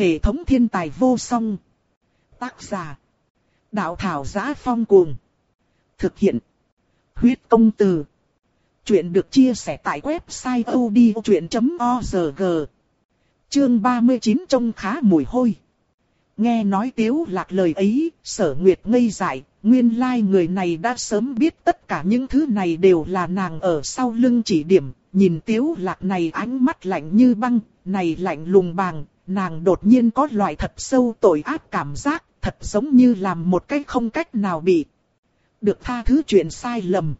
Hệ thống thiên tài vô song. Tác giả. Đạo thảo giá phong cuồng. Thực hiện. Huyết công từ. Chuyện được chia sẻ tại website odchuyện.org. Chương 39 trông khá mùi hôi. Nghe nói tiếu lạc lời ấy, sở nguyệt ngây dại, nguyên lai người này đã sớm biết tất cả những thứ này đều là nàng ở sau lưng chỉ điểm, nhìn tiếu lạc này ánh mắt lạnh như băng, này lạnh lùng bàng, nàng đột nhiên có loại thật sâu tội ác cảm giác, thật giống như làm một cái không cách nào bị. Được tha thứ chuyện sai lầm.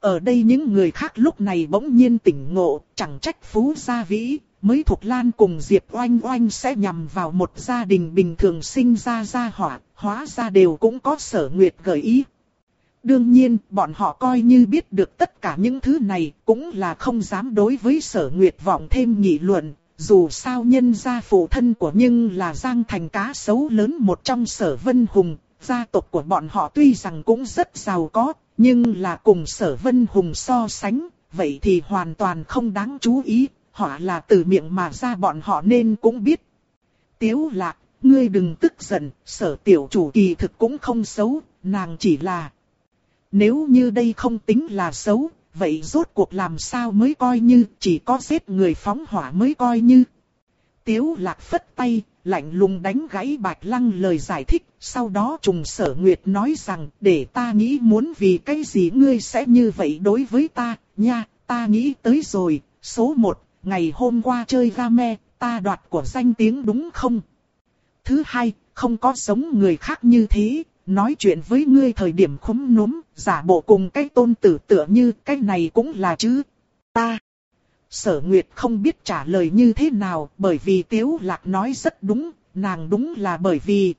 Ở đây những người khác lúc này bỗng nhiên tỉnh ngộ, chẳng trách phú gia vĩ, mới thuộc Lan cùng Diệp Oanh Oanh sẽ nhằm vào một gia đình bình thường sinh ra gia hỏa, hóa ra đều cũng có sở nguyệt gợi ý. Đương nhiên, bọn họ coi như biết được tất cả những thứ này, cũng là không dám đối với sở nguyệt vọng thêm nghị luận, dù sao nhân gia phụ thân của nhưng là giang thành cá sấu lớn một trong sở vân hùng, gia tộc của bọn họ tuy rằng cũng rất giàu có, nhưng là cùng sở vân hùng so sánh, vậy thì hoàn toàn không đáng chú ý, họ là từ miệng mà ra bọn họ nên cũng biết. Tiếu lạc, ngươi đừng tức giận, sở tiểu chủ kỳ thực cũng không xấu, nàng chỉ là... Nếu như đây không tính là xấu, vậy rốt cuộc làm sao mới coi như chỉ có giết người phóng hỏa mới coi như. Tiếu lạc phất tay, lạnh lùng đánh gãy bạch lăng lời giải thích, sau đó trùng sở nguyệt nói rằng để ta nghĩ muốn vì cái gì ngươi sẽ như vậy đối với ta, nha, ta nghĩ tới rồi, số một, ngày hôm qua chơi game, ta đoạt của danh tiếng đúng không? Thứ hai, không có sống người khác như thế, nói chuyện với ngươi thời điểm khúm núm, giả bộ cùng cái tôn tử tựa như cái này cũng là chứ. Ta. Sở Nguyệt không biết trả lời như thế nào bởi vì Tiếu Lạc nói rất đúng, nàng đúng là bởi vì.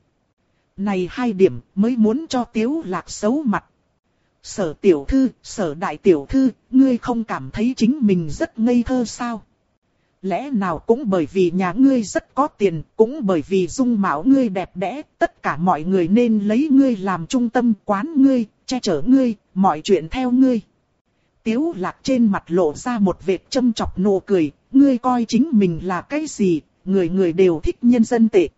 Này hai điểm mới muốn cho Tiếu Lạc xấu mặt. Sở tiểu thư, sở đại tiểu thư, ngươi không cảm thấy chính mình rất ngây thơ sao? Lẽ nào cũng bởi vì nhà ngươi rất có tiền, cũng bởi vì dung mạo ngươi đẹp đẽ, tất cả mọi người nên lấy ngươi làm trung tâm quán ngươi, che chở ngươi, mọi chuyện theo ngươi. Tiếu lạc trên mặt lộ ra một vệt châm chọc nụ cười, ngươi coi chính mình là cái gì, người người đều thích nhân dân tệ.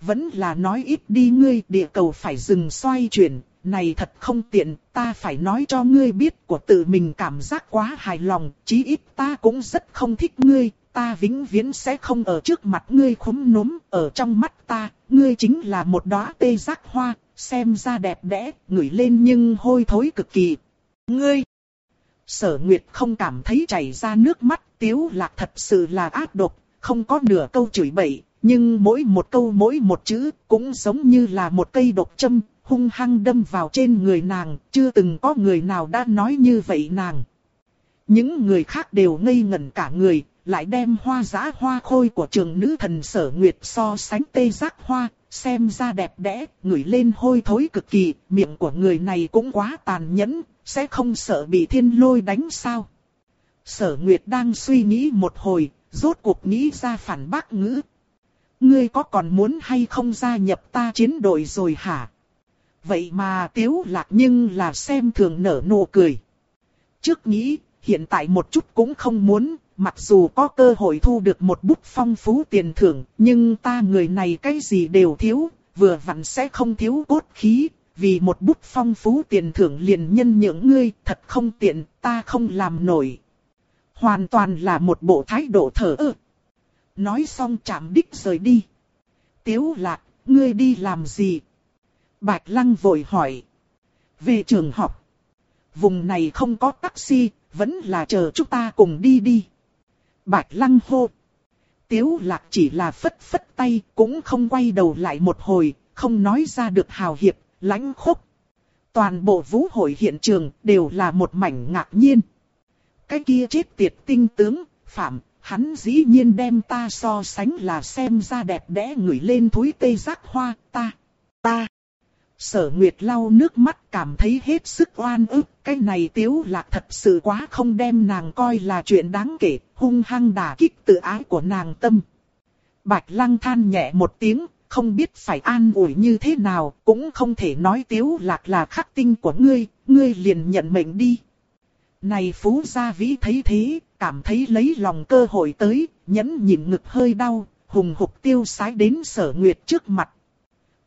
Vẫn là nói ít đi ngươi địa cầu phải dừng xoay chuyển, này thật không tiện, ta phải nói cho ngươi biết của tự mình cảm giác quá hài lòng, chí ít ta cũng rất không thích ngươi, ta vĩnh viễn sẽ không ở trước mặt ngươi khúm núm, ở trong mắt ta, ngươi chính là một đóa tê giác hoa, xem ra đẹp đẽ, ngửi lên nhưng hôi thối cực kỳ. Ngươi! Sở Nguyệt không cảm thấy chảy ra nước mắt, tiếu lạc thật sự là ác độc, không có nửa câu chửi bậy, nhưng mỗi một câu mỗi một chữ cũng giống như là một cây độc châm, hung hăng đâm vào trên người nàng, chưa từng có người nào đã nói như vậy nàng. Những người khác đều ngây ngẩn cả người, lại đem hoa giã hoa khôi của trường nữ thần sở nguyệt so sánh tê giác hoa, xem ra đẹp đẽ, ngửi lên hôi thối cực kỳ, miệng của người này cũng quá tàn nhẫn, sẽ không sợ bị thiên lôi đánh sao. Sở Nguyệt đang suy nghĩ một hồi, rốt cuộc nghĩ ra phản bác ngữ. Ngươi có còn muốn hay không gia nhập ta chiến đội rồi hả? Vậy mà tiếu lạc nhưng là xem thường nở nụ cười. Trước nghĩ, hiện tại một chút cũng không muốn, mặc dù có cơ hội thu được một bút phong phú tiền thưởng, nhưng ta người này cái gì đều thiếu, vừa vặn sẽ không thiếu cốt khí, vì một bút phong phú tiền thưởng liền nhân những ngươi, thật không tiện, ta không làm nổi. Hoàn toàn là một bộ thái độ thở ơ. Nói xong chạm đích rời đi. Tiếu lạc, ngươi đi làm gì? Bạch Lăng vội hỏi. Về trường học. Vùng này không có taxi, vẫn là chờ chúng ta cùng đi đi. Bạch Lăng hô. Tiếu lạc chỉ là phất phất tay, cũng không quay đầu lại một hồi, không nói ra được hào hiệp, lãnh khúc. Toàn bộ vũ hội hiện trường đều là một mảnh ngạc nhiên. Cái kia chết tiệt tinh tướng, phạm, hắn dĩ nhiên đem ta so sánh là xem ra đẹp đẽ người lên thúi tê giác hoa, ta, ta. Sở Nguyệt lau nước mắt cảm thấy hết sức oan ức, cái này tiếu lạc thật sự quá không đem nàng coi là chuyện đáng kể, hung hăng đả kích tự ái của nàng tâm. Bạch lăng than nhẹ một tiếng, không biết phải an ủi như thế nào, cũng không thể nói tiếu lạc là khắc tinh của ngươi, ngươi liền nhận mệnh đi. Này Phú Gia Vĩ thấy thế, cảm thấy lấy lòng cơ hội tới, nhẫn nhịn ngực hơi đau, hùng hục tiêu sái đến sở Nguyệt trước mặt.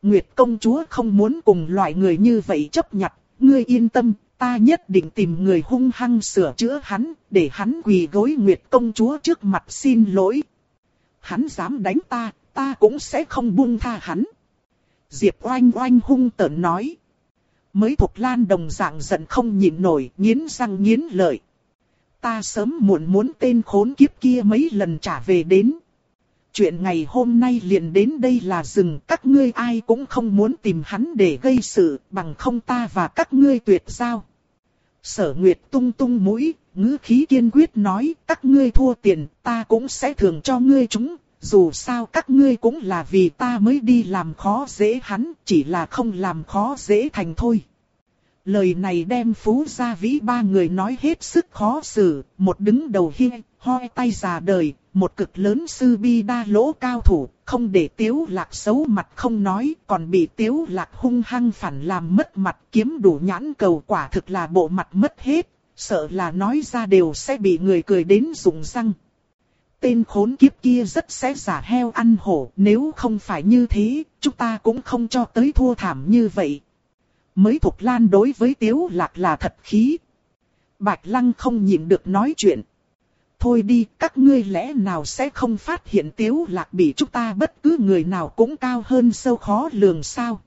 Nguyệt công chúa không muốn cùng loại người như vậy chấp nhặt, ngươi yên tâm, ta nhất định tìm người hung hăng sửa chữa hắn, để hắn quỳ gối Nguyệt công chúa trước mặt xin lỗi. Hắn dám đánh ta, ta cũng sẽ không buông tha hắn. Diệp oanh oanh hung tợn nói. Mới thuộc lan đồng dạng giận không nhịn nổi, nghiến răng nghiến lợi. Ta sớm muộn muốn tên khốn kiếp kia mấy lần trả về đến. Chuyện ngày hôm nay liền đến đây là dừng, các ngươi ai cũng không muốn tìm hắn để gây sự, bằng không ta và các ngươi tuyệt giao. Sở Nguyệt tung tung mũi, ngữ khí kiên quyết nói, các ngươi thua tiền, ta cũng sẽ thường cho ngươi chúng, dù sao các ngươi cũng là vì ta mới đi làm khó dễ hắn, chỉ là không làm khó dễ thành thôi. Lời này đem Phú Gia Vĩ ba người nói hết sức khó xử, một đứng đầu hi, hoi tay già đời, một cực lớn sư bi đa lỗ cao thủ, không để tiếu lạc xấu mặt không nói, còn bị tiếu lạc hung hăng phản làm mất mặt kiếm đủ nhãn cầu quả thực là bộ mặt mất hết, sợ là nói ra đều sẽ bị người cười đến rụng răng. Tên khốn kiếp kia rất sẽ giả heo ăn hổ, nếu không phải như thế, chúng ta cũng không cho tới thua thảm như vậy. Mới thuộc lan đối với tiếu lạc là thật khí. Bạch lăng không nhịn được nói chuyện. Thôi đi, các ngươi lẽ nào sẽ không phát hiện tiếu lạc bị chúng ta bất cứ người nào cũng cao hơn sâu khó lường sao.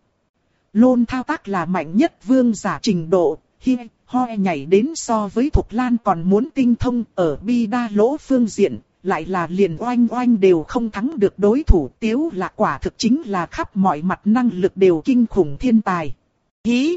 Lôn thao tác là mạnh nhất vương giả trình độ, hi, ho nhảy đến so với Thục Lan còn muốn tinh thông ở bi đa lỗ phương diện, lại là liền oanh oanh đều không thắng được đối thủ tiếu lạc quả thực chính là khắp mọi mặt năng lực đều kinh khủng thiên tài. Hí!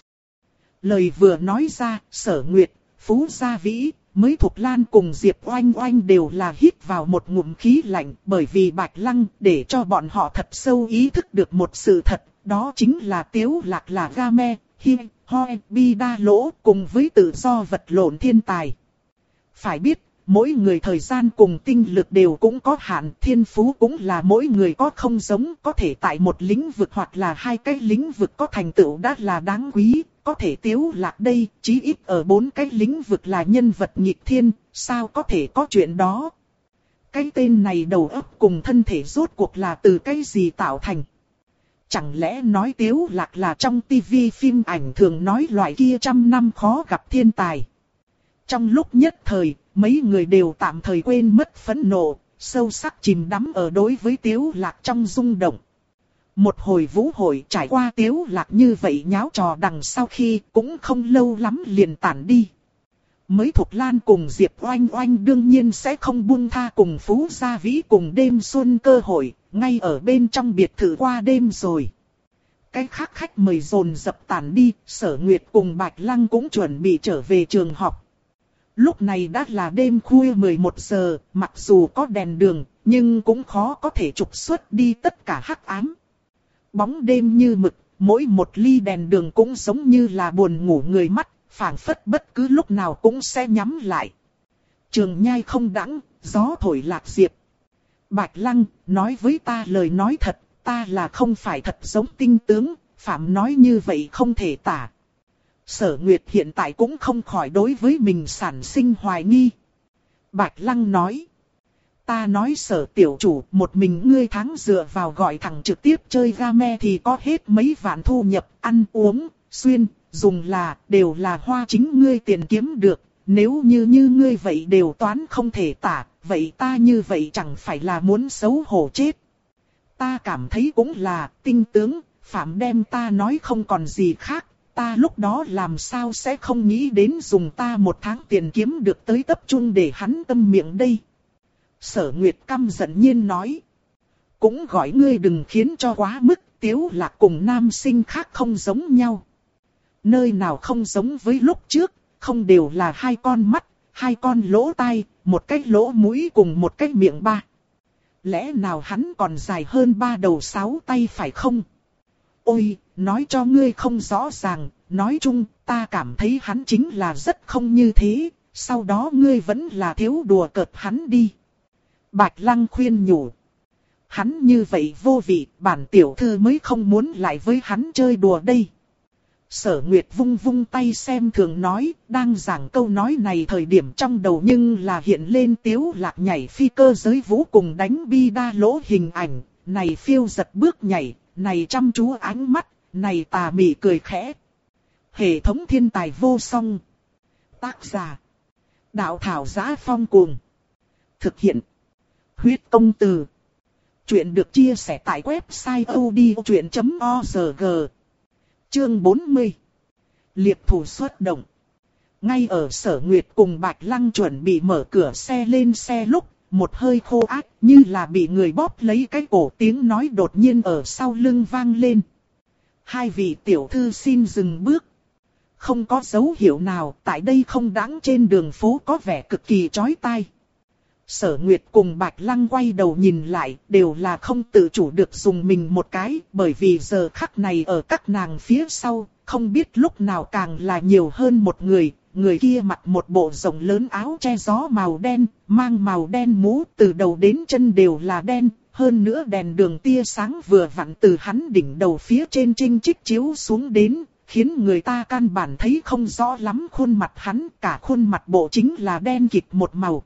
Lời vừa nói ra, sở nguyệt, phú gia vĩ, mới thuộc Lan cùng Diệp Oanh Oanh đều là hít vào một ngụm khí lạnh bởi vì Bạch Lăng để cho bọn họ thật sâu ý thức được một sự thật, đó chính là Tiếu Lạc là Game, Hi, Hoi, Bi Đa Lỗ cùng với tự do vật lộn thiên tài. Phải biết, mỗi người thời gian cùng tinh lực đều cũng có hạn, thiên phú cũng là mỗi người có không giống, có thể tại một lĩnh vực hoặc là hai cái lĩnh vực có thành tựu đã là đáng quý, có thể tiếu lạc đây, chí ít ở bốn cái lĩnh vực là nhân vật nhịp thiên, sao có thể có chuyện đó. Cái tên này đầu óc cùng thân thể rốt cuộc là từ cái gì tạo thành. Chẳng lẽ nói tiếu lạc là trong tivi phim ảnh thường nói loại kia trăm năm khó gặp thiên tài. Trong lúc nhất thời, mấy người đều tạm thời quên mất phẫn nộ, sâu sắc chìm đắm ở đối với tiếu lạc trong rung động. Một hồi vũ hội trải qua tiếu lạc như vậy nháo trò đằng sau khi cũng không lâu lắm liền tản đi. Mới thuộc Lan cùng Diệp Oanh Oanh đương nhiên sẽ không buông tha cùng Phú Gia Vĩ cùng đêm xuân cơ hội, ngay ở bên trong biệt thự qua đêm rồi. Cái khác khách mời dồn dập tản đi, sở nguyệt cùng Bạch Lăng cũng chuẩn bị trở về trường học. Lúc này đã là đêm khuya 11 giờ, mặc dù có đèn đường, nhưng cũng khó có thể trục xuất đi tất cả hắc ám. Bóng đêm như mực, mỗi một ly đèn đường cũng giống như là buồn ngủ người mắt, phảng phất bất cứ lúc nào cũng sẽ nhắm lại. Trường nhai không đắng, gió thổi lạc diệp. Bạch Lăng, nói với ta lời nói thật, ta là không phải thật giống tinh tướng, Phạm nói như vậy không thể tả. Sở Nguyệt hiện tại cũng không khỏi đối với mình sản sinh hoài nghi. Bạch Lăng nói. Ta nói sở tiểu chủ, một mình ngươi tháng dựa vào gọi thằng trực tiếp chơi game thì có hết mấy vạn thu nhập, ăn uống, xuyên, dùng là, đều là hoa chính ngươi tiền kiếm được. Nếu như như ngươi vậy đều toán không thể tả, vậy ta như vậy chẳng phải là muốn xấu hổ chết. Ta cảm thấy cũng là, tinh tướng, Phạm đem ta nói không còn gì khác, ta lúc đó làm sao sẽ không nghĩ đến dùng ta một tháng tiền kiếm được tới tập trung để hắn tâm miệng đây. Sở Nguyệt căm giận nhiên nói. Cũng gọi ngươi đừng khiến cho quá mức, tiếu lạc cùng nam sinh khác không giống nhau. Nơi nào không giống với lúc trước, không đều là hai con mắt, hai con lỗ tai, một cái lỗ mũi cùng một cái miệng ba. Lẽ nào hắn còn dài hơn ba đầu sáu tay phải không? Ôi, nói cho ngươi không rõ ràng, nói chung, ta cảm thấy hắn chính là rất không như thế, sau đó ngươi vẫn là thiếu đùa cợt hắn đi. Bạch Lăng khuyên nhủ. Hắn như vậy vô vị, bản tiểu thư mới không muốn lại với hắn chơi đùa đây. Sở Nguyệt vung vung tay xem thường nói, đang giảng câu nói này thời điểm trong đầu nhưng là hiện lên tiếu lạc nhảy phi cơ giới vũ cùng đánh bi đa lỗ hình ảnh, này phiêu giật bước nhảy, này chăm chú ánh mắt, này tà mị cười khẽ. Hệ thống thiên tài vô song. Tác giả. Đạo thảo giá phong cuồng. Thực hiện. Huyết công từ. Chuyện được chia sẻ tại website odchuyện.org. Chương 40. Liệp thủ xuất động. Ngay ở sở Nguyệt cùng Bạch Lăng chuẩn bị mở cửa xe lên xe lúc, một hơi khô ác như là bị người bóp lấy cái cổ tiếng nói đột nhiên ở sau lưng vang lên. Hai vị tiểu thư xin dừng bước. Không có dấu hiệu nào, tại đây không đáng trên đường phố có vẻ cực kỳ chói tai. Sở Nguyệt cùng Bạch Lăng quay đầu nhìn lại, đều là không tự chủ được dùng mình một cái, bởi vì giờ khắc này ở các nàng phía sau, không biết lúc nào càng là nhiều hơn một người, người kia mặc một bộ rộng lớn áo che gió màu đen, mang màu đen mũ từ đầu đến chân đều là đen, hơn nữa đèn đường tia sáng vừa vặn từ hắn đỉnh đầu phía trên trinh trích chiếu xuống đến, khiến người ta căn bản thấy không rõ lắm khuôn mặt hắn, cả khuôn mặt bộ chính là đen kịt một màu.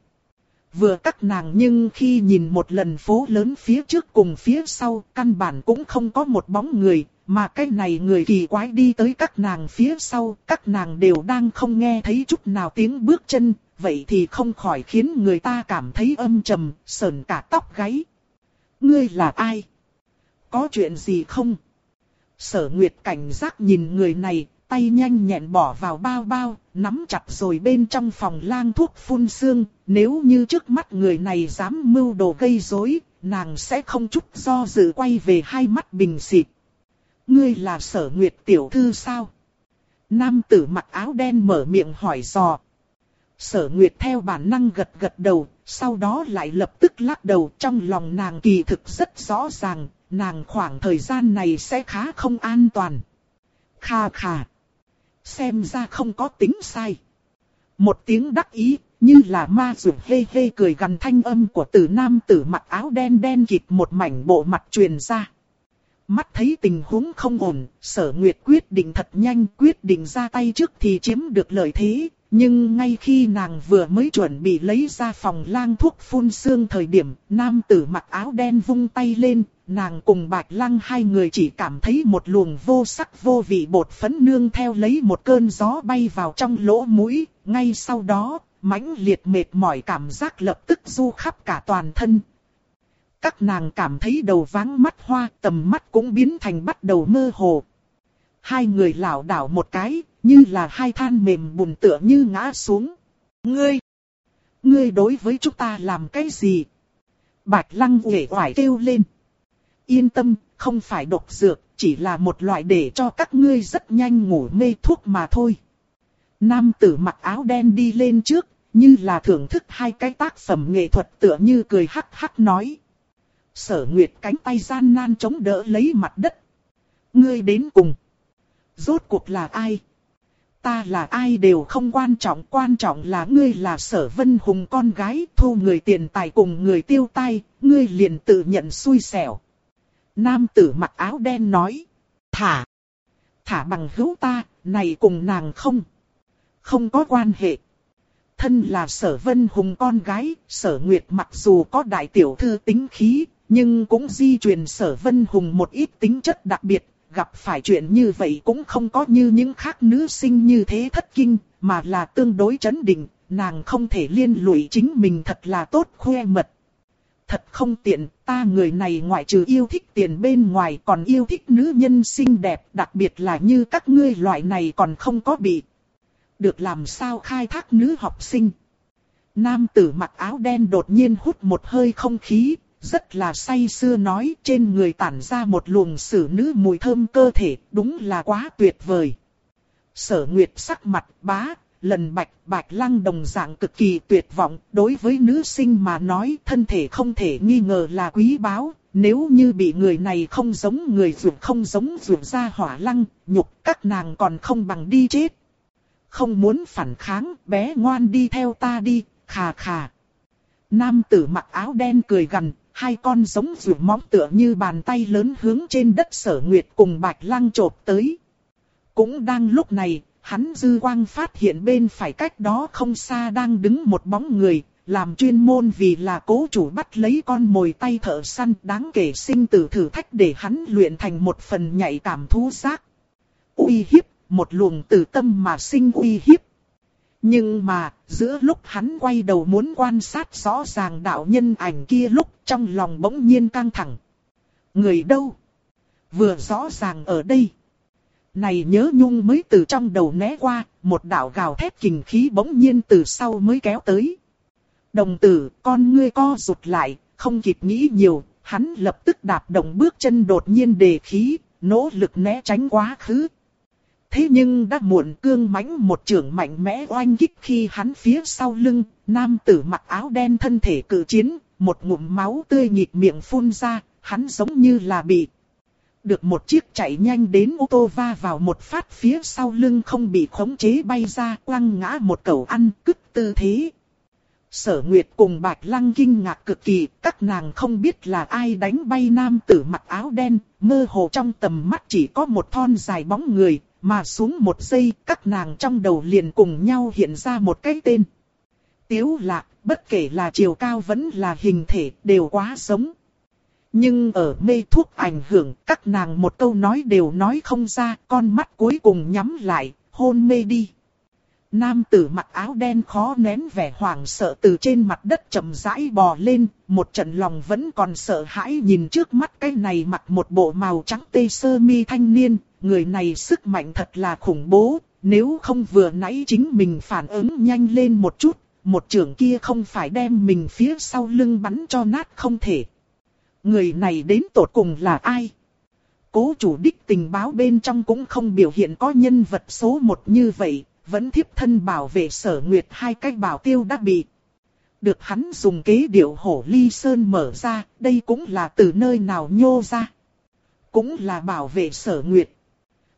Vừa các nàng nhưng khi nhìn một lần phố lớn phía trước cùng phía sau, căn bản cũng không có một bóng người, mà cái này người kỳ quái đi tới các nàng phía sau, các nàng đều đang không nghe thấy chút nào tiếng bước chân, vậy thì không khỏi khiến người ta cảm thấy âm trầm, sờn cả tóc gáy. Ngươi là ai? Có chuyện gì không? Sở Nguyệt cảnh giác nhìn người này, tay nhanh nhẹn bỏ vào bao bao, nắm chặt rồi bên trong phòng lang thuốc phun xương, nếu như trước mắt người này dám mưu đồ gây rối, nàng sẽ không chút do dự quay về hai mắt bình xịt. Ngươi là sở nguyệt tiểu thư sao? Nam tử mặc áo đen mở miệng hỏi dò. Sở nguyệt theo bản năng gật gật đầu, sau đó lại lập tức lắc đầu trong lòng nàng kỳ thực rất rõ ràng, nàng khoảng thời gian này sẽ khá không an toàn. Kha kha. Xem ra không có tính sai. Một tiếng đắc ý, như là ma rượu hê hê cười gần thanh âm của tử nam tử mặc áo đen đen kịt một mảnh bộ mặt truyền ra. Mắt thấy tình huống không ổn, sở nguyệt quyết định thật nhanh quyết định ra tay trước thì chiếm được lợi thế. Nhưng ngay khi nàng vừa mới chuẩn bị lấy ra phòng lang thuốc phun xương thời điểm, nam tử mặc áo đen vung tay lên, nàng cùng bạch lăng hai người chỉ cảm thấy một luồng vô sắc vô vị bột phấn nương theo lấy một cơn gió bay vào trong lỗ mũi, ngay sau đó, mãnh liệt mệt mỏi cảm giác lập tức du khắp cả toàn thân. Các nàng cảm thấy đầu váng mắt hoa, tầm mắt cũng biến thành bắt đầu mơ hồ. Hai người lảo đảo một cái, như là hai than mềm bùn tựa như ngã xuống. Ngươi! Ngươi đối với chúng ta làm cái gì? Bạch lăng uể oải kêu lên. Yên tâm, không phải độc dược, chỉ là một loại để cho các ngươi rất nhanh ngủ mê thuốc mà thôi. Nam tử mặc áo đen đi lên trước, như là thưởng thức hai cái tác phẩm nghệ thuật tựa như cười hắc hắc nói. Sở Nguyệt cánh tay gian nan chống đỡ lấy mặt đất. Ngươi đến cùng. Rốt cuộc là ai? Ta là ai đều không quan trọng, quan trọng là ngươi là sở vân hùng con gái, thu người tiền tài cùng người tiêu tai, ngươi liền tự nhận xui xẻo. Nam tử mặc áo đen nói, thả, thả bằng hữu ta, này cùng nàng không, không có quan hệ. Thân là sở vân hùng con gái, sở nguyệt mặc dù có đại tiểu thư tính khí, nhưng cũng di truyền sở vân hùng một ít tính chất đặc biệt, gặp phải chuyện như vậy cũng không có như những khác nữ sinh như thế thất kinh, mà là tương đối chấn định, nàng không thể liên lụy chính mình thật là tốt khoe mật. Thật không tiện, ta người này ngoại trừ yêu thích tiền bên ngoài còn yêu thích nữ nhân xinh đẹp, đặc biệt là như các ngươi loại này còn không có bị. Được làm sao khai thác nữ học sinh. Nam tử mặc áo đen đột nhiên hút một hơi không khí, rất là say sưa nói trên người tản ra một luồng sử nữ mùi thơm cơ thể, đúng là quá tuyệt vời. Sở Nguyệt sắc mặt bá, lần bạch bạch lăng đồng dạng cực kỳ tuyệt vọng, đối với nữ sinh mà nói thân thể không thể nghi ngờ là quý báu, nếu như bị người này không giống người ruột không giống ruột ra hỏa lăng, nhục các nàng còn không bằng đi chết. Không muốn phản kháng, bé ngoan đi theo ta đi, khà khà. Nam tử mặc áo đen cười gần, hai con giống ruột móng tựa như bàn tay lớn hướng trên đất sở nguyệt cùng bạch lăng trộp tới. Cũng đang lúc này, hắn dư quang phát hiện bên phải cách đó không xa đang đứng một bóng người, làm chuyên môn vì là cố chủ bắt lấy con mồi tay thợ săn đáng kể sinh tử thử thách để hắn luyện thành một phần nhạy cảm thú giác. Uy hiếp, một luồng tử tâm mà sinh uy hiếp. Nhưng mà, giữa lúc hắn quay đầu muốn quan sát rõ ràng đạo nhân ảnh kia lúc trong lòng bỗng nhiên căng thẳng. Người đâu? Vừa rõ ràng ở đây. Này nhớ nhung mới từ trong đầu né qua, một đạo gào thét kình khí bỗng nhiên từ sau mới kéo tới. Đồng tử, con ngươi co rụt lại, không kịp nghĩ nhiều, hắn lập tức đạp động bước chân đột nhiên đề khí, nỗ lực né tránh quá khứ. Thế nhưng đã muộn cương mãnh một trường mạnh mẽ oanh kích khi hắn phía sau lưng, nam tử mặc áo đen thân thể cử chiến, một ngụm máu tươi nhịp miệng phun ra, hắn giống như là bị được một chiếc chạy nhanh đến ô tô va vào một phát phía sau lưng không bị khống chế bay ra quăng ngã một cầu ăn cứt tư thế. Sở Nguyệt cùng Bạch Lăng kinh ngạc cực kỳ, các nàng không biết là ai đánh bay nam tử mặc áo đen, mơ hồ trong tầm mắt chỉ có một thon dài bóng người, mà xuống một giây các nàng trong đầu liền cùng nhau hiện ra một cái tên. Tiếu lạc, bất kể là chiều cao vẫn là hình thể, đều quá giống. Nhưng ở mê thuốc ảnh hưởng, các nàng một câu nói đều nói không ra, con mắt cuối cùng nhắm lại, hôn mê đi. Nam tử mặc áo đen khó nén vẻ hoảng sợ từ trên mặt đất chậm rãi bò lên, một trận lòng vẫn còn sợ hãi nhìn trước mắt cái này mặc một bộ màu trắng tê sơ mi thanh niên, người này sức mạnh thật là khủng bố, nếu không vừa nãy chính mình phản ứng nhanh lên một chút, một trưởng kia không phải đem mình phía sau lưng bắn cho nát không thể. Người này đến tột cùng là ai? Cố chủ đích tình báo bên trong cũng không biểu hiện có nhân vật số một như vậy, vẫn thiếp thân bảo vệ sở nguyệt hai cách bảo tiêu đã bị. Được hắn dùng kế điệu hổ ly sơn mở ra, đây cũng là từ nơi nào nhô ra. Cũng là bảo vệ sở nguyệt.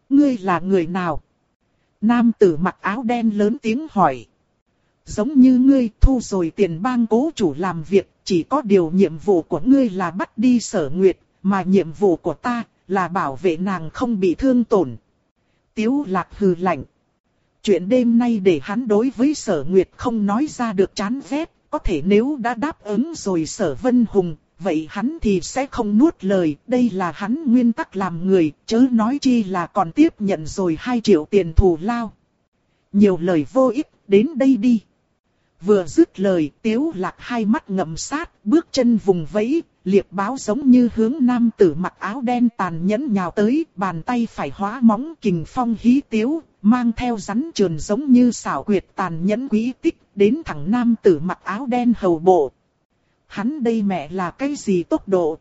Ngươi là người nào? Nam tử mặc áo đen lớn tiếng hỏi. Giống như ngươi thu rồi tiền bang cố chủ làm việc, chỉ có điều nhiệm vụ của ngươi là bắt đi sở nguyệt, mà nhiệm vụ của ta là bảo vệ nàng không bị thương tổn. Tiếu lạc hừ lạnh. Chuyện đêm nay để hắn đối với sở nguyệt không nói ra được chán ghét, có thể nếu đã đáp ứng rồi sở vân hùng, vậy hắn thì sẽ không nuốt lời, đây là hắn nguyên tắc làm người, chớ nói chi là còn tiếp nhận rồi 2 triệu tiền thù lao. Nhiều lời vô ích, đến đây đi. Vừa dứt lời, tiếu lạc hai mắt ngậm sát, bước chân vùng vẫy, liệp báo giống như hướng nam tử mặc áo đen tàn nhẫn nhào tới, bàn tay phải hóa móng kình phong hí tiếu, mang theo rắn trường giống như xảo quyệt tàn nhẫn quý tích, đến thẳng nam tử mặc áo đen hầu bộ. Hắn đây mẹ là cái gì tốc độ?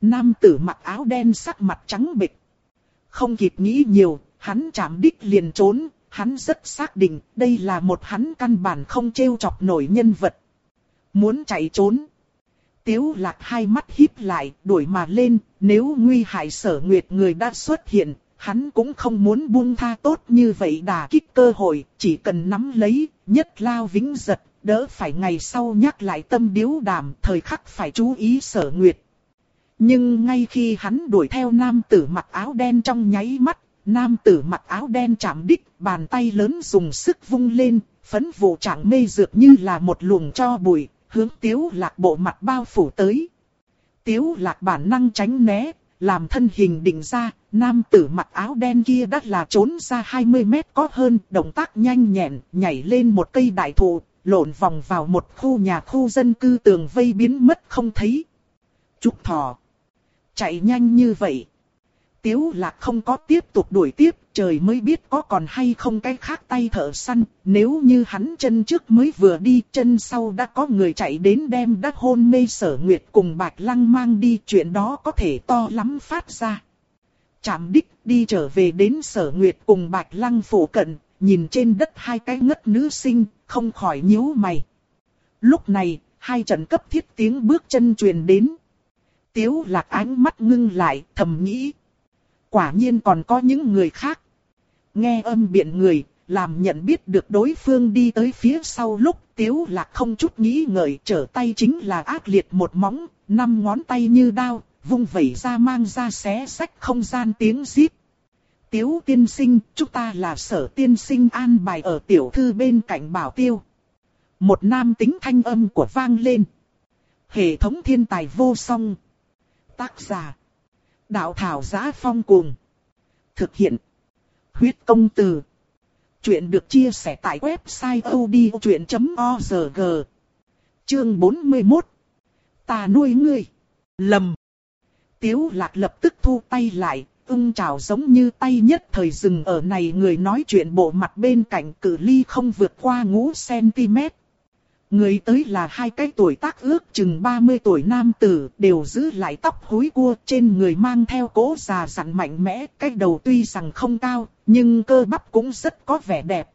Nam tử mặc áo đen sắc mặt trắng bệch. Không kịp nghĩ nhiều, hắn chạm đích liền trốn, hắn rất xác định đây là một hắn căn bản không trêu chọc nổi nhân vật. Muốn chạy trốn. Tiếu lạc hai mắt híp lại, đuổi mà lên, nếu nguy hại sở nguyệt người đã xuất hiện, hắn cũng không muốn buông tha tốt như vậy đà kích cơ hội, chỉ cần nắm lấy, nhất lao vĩnh giật, đỡ phải ngày sau nhắc lại tâm điếu đàm, thời khắc phải chú ý sở nguyệt. Nhưng ngay khi hắn đuổi theo nam tử mặc áo đen trong nháy mắt, nam tử mặc áo đen chạm đích, bàn tay lớn dùng sức vung lên, phấn vụ trạng mê dược như là một luồng cho bụi, hướng tiếu lạc bộ mặt bao phủ tới. Tiếu lạc bản năng tránh né, làm thân hình định ra, nam tử mặc áo đen kia đã là trốn ra 20 mét có hơn, động tác nhanh nhẹn, nhảy lên một cây đại thụ, lộn vòng vào một khu nhà khu dân cư tường vây biến mất không thấy. Trúc thỏ. Chạy nhanh như vậy. Tiếu lạc không có tiếp tục đuổi tiếp, trời mới biết có còn hay không cái khác tay thở săn, nếu như hắn chân trước mới vừa đi, chân sau đã có người chạy đến đem đắc hôn mê sở nguyệt cùng bạch lăng mang đi, chuyện đó có thể to lắm phát ra. Chạm đích đi trở về đến sở nguyệt cùng bạch lăng phủ cận, nhìn trên đất hai cái ngất nữ sinh, không khỏi nhíu mày. Lúc này, hai trận cấp thiết tiếng bước chân truyền đến. Tiếu lạc ánh mắt ngưng lại, thầm nghĩ. Quả nhiên còn có những người khác. Nghe âm biện người, làm nhận biết được đối phương đi tới phía sau lúc tiếu lạc không chút nghĩ ngợi trở tay chính là ác liệt một móng, năm ngón tay như đao, vung vẩy ra mang ra xé sách không gian tiếng rít. Tiếu tiên sinh, chúng ta là sở tiên sinh an bài ở tiểu thư bên cạnh bảo tiêu. Một nam tính thanh âm của vang lên. Hệ thống thiên tài vô song. Tác giả. Đạo thảo giá phong cùng Thực hiện. Huyết công từ. Chuyện được chia sẻ tại website odchuyện.org. Chương 41. Ta nuôi ngươi. Lầm. Tiếu lạc lập tức thu tay lại, ưng trào giống như tay nhất thời dừng ở này người nói chuyện bộ mặt bên cạnh cự ly không vượt qua ngũ cm. Người tới là hai cái tuổi tác ước chừng 30 tuổi nam tử, đều giữ lại tóc hối cua trên người mang theo cố già dặn mạnh mẽ, cái đầu tuy rằng không cao, nhưng cơ bắp cũng rất có vẻ đẹp.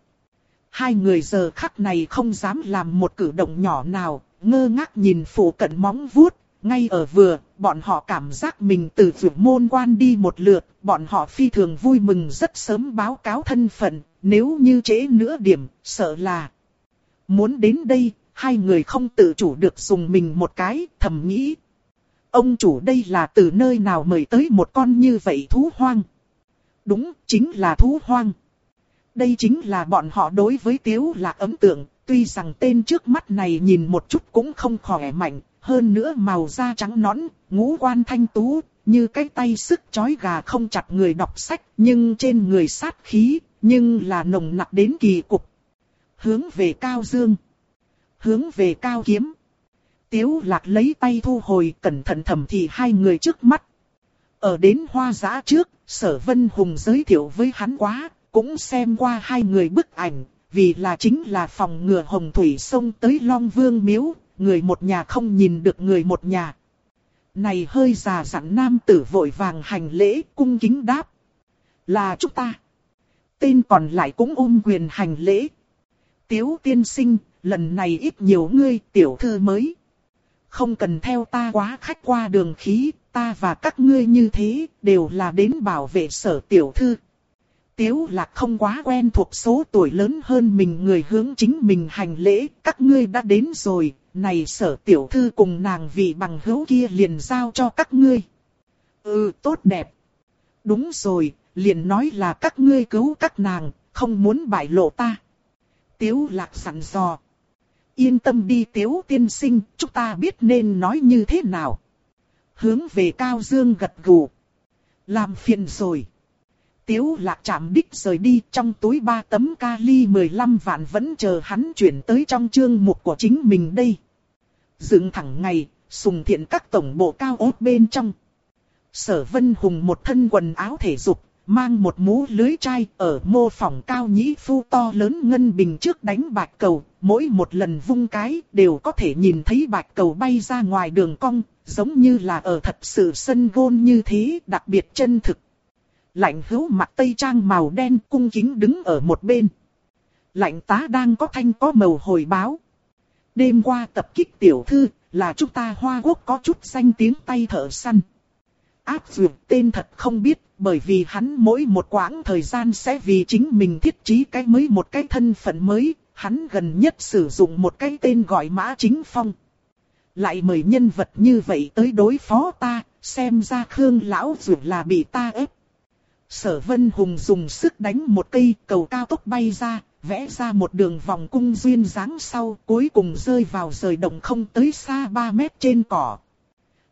Hai người giờ khắc này không dám làm một cử động nhỏ nào, ngơ ngác nhìn phủ cận móng vuốt, ngay ở vừa, bọn họ cảm giác mình từ vượt môn quan đi một lượt, bọn họ phi thường vui mừng rất sớm báo cáo thân phận, nếu như trễ nữa điểm, sợ là... Muốn đến đây, hai người không tự chủ được dùng mình một cái, thầm nghĩ. Ông chủ đây là từ nơi nào mời tới một con như vậy thú hoang? Đúng, chính là thú hoang. Đây chính là bọn họ đối với Tiếu là ấn tượng, tuy rằng tên trước mắt này nhìn một chút cũng không khỏe mạnh, hơn nữa màu da trắng nõn, ngũ quan thanh tú, như cái tay sức chói gà không chặt người đọc sách, nhưng trên người sát khí, nhưng là nồng nặc đến kỳ cục. Hướng về cao dương hướng về cao kiếm. Tiếu lạc lấy tay thu hồi cẩn thận thầm thì hai người trước mắt. Ở đến hoa giã trước, sở vân hùng giới thiệu với hắn quá, cũng xem qua hai người bức ảnh, vì là chính là phòng ngừa hồng thủy sông tới Long Vương Miếu, người một nhà không nhìn được người một nhà. Này hơi già dặn nam tử vội vàng hành lễ cung kính đáp. Là chúng ta. Tên còn lại cũng ôm quyền hành lễ. Tiếu tiên sinh, lần này ít nhiều ngươi tiểu thư mới. Không cần theo ta quá khách qua đường khí, ta và các ngươi như thế, đều là đến bảo vệ sở tiểu thư. Tiếu lạc không quá quen thuộc số tuổi lớn hơn mình người hướng chính mình hành lễ, các ngươi đã đến rồi, này sở tiểu thư cùng nàng vị bằng hữu kia liền giao cho các ngươi. Ừ, tốt đẹp. Đúng rồi, liền nói là các ngươi cứu các nàng, không muốn bại lộ ta. Tiếu lạc sẵn dò. Yên tâm đi tiếu tiên sinh, chúng ta biết nên nói như thế nào. Hướng về Cao Dương gật gù. Làm phiền rồi. Tiếu lạc chạm đích rời đi trong túi ba tấm kali 15 vạn vẫn chờ hắn chuyển tới trong chương mục của chính mình đây. Dựng thẳng ngày, sùng thiện các tổng bộ cao ốt bên trong. Sở Vân Hùng một thân quần áo thể dục, mang một mũ lưới chai ở mô phỏng cao nhĩ phu to lớn ngân bình trước đánh bạch cầu, mỗi một lần vung cái đều có thể nhìn thấy bạch cầu bay ra ngoài đường cong, giống như là ở thật sự sân gôn như thế, đặc biệt chân thực. Lạnh hữu mặt tây trang màu đen cung kính đứng ở một bên. Lạnh tá đang có thanh có màu hồi báo. Đêm qua tập kích tiểu thư là chúng ta Hoa Quốc có chút danh tiếng tay thợ săn. Áp dược tên thật không biết bởi vì hắn mỗi một quãng thời gian sẽ vì chính mình thiết trí cái mới một cái thân phận mới, hắn gần nhất sử dụng một cái tên gọi Mã Chính Phong. Lại mời nhân vật như vậy tới đối phó ta, xem ra Khương Lão dù là bị ta ép. Sở Vân Hùng dùng sức đánh một cây cầu cao tốc bay ra, vẽ ra một đường vòng cung duyên dáng sau, cuối cùng rơi vào rời động không tới xa 3 mét trên cỏ.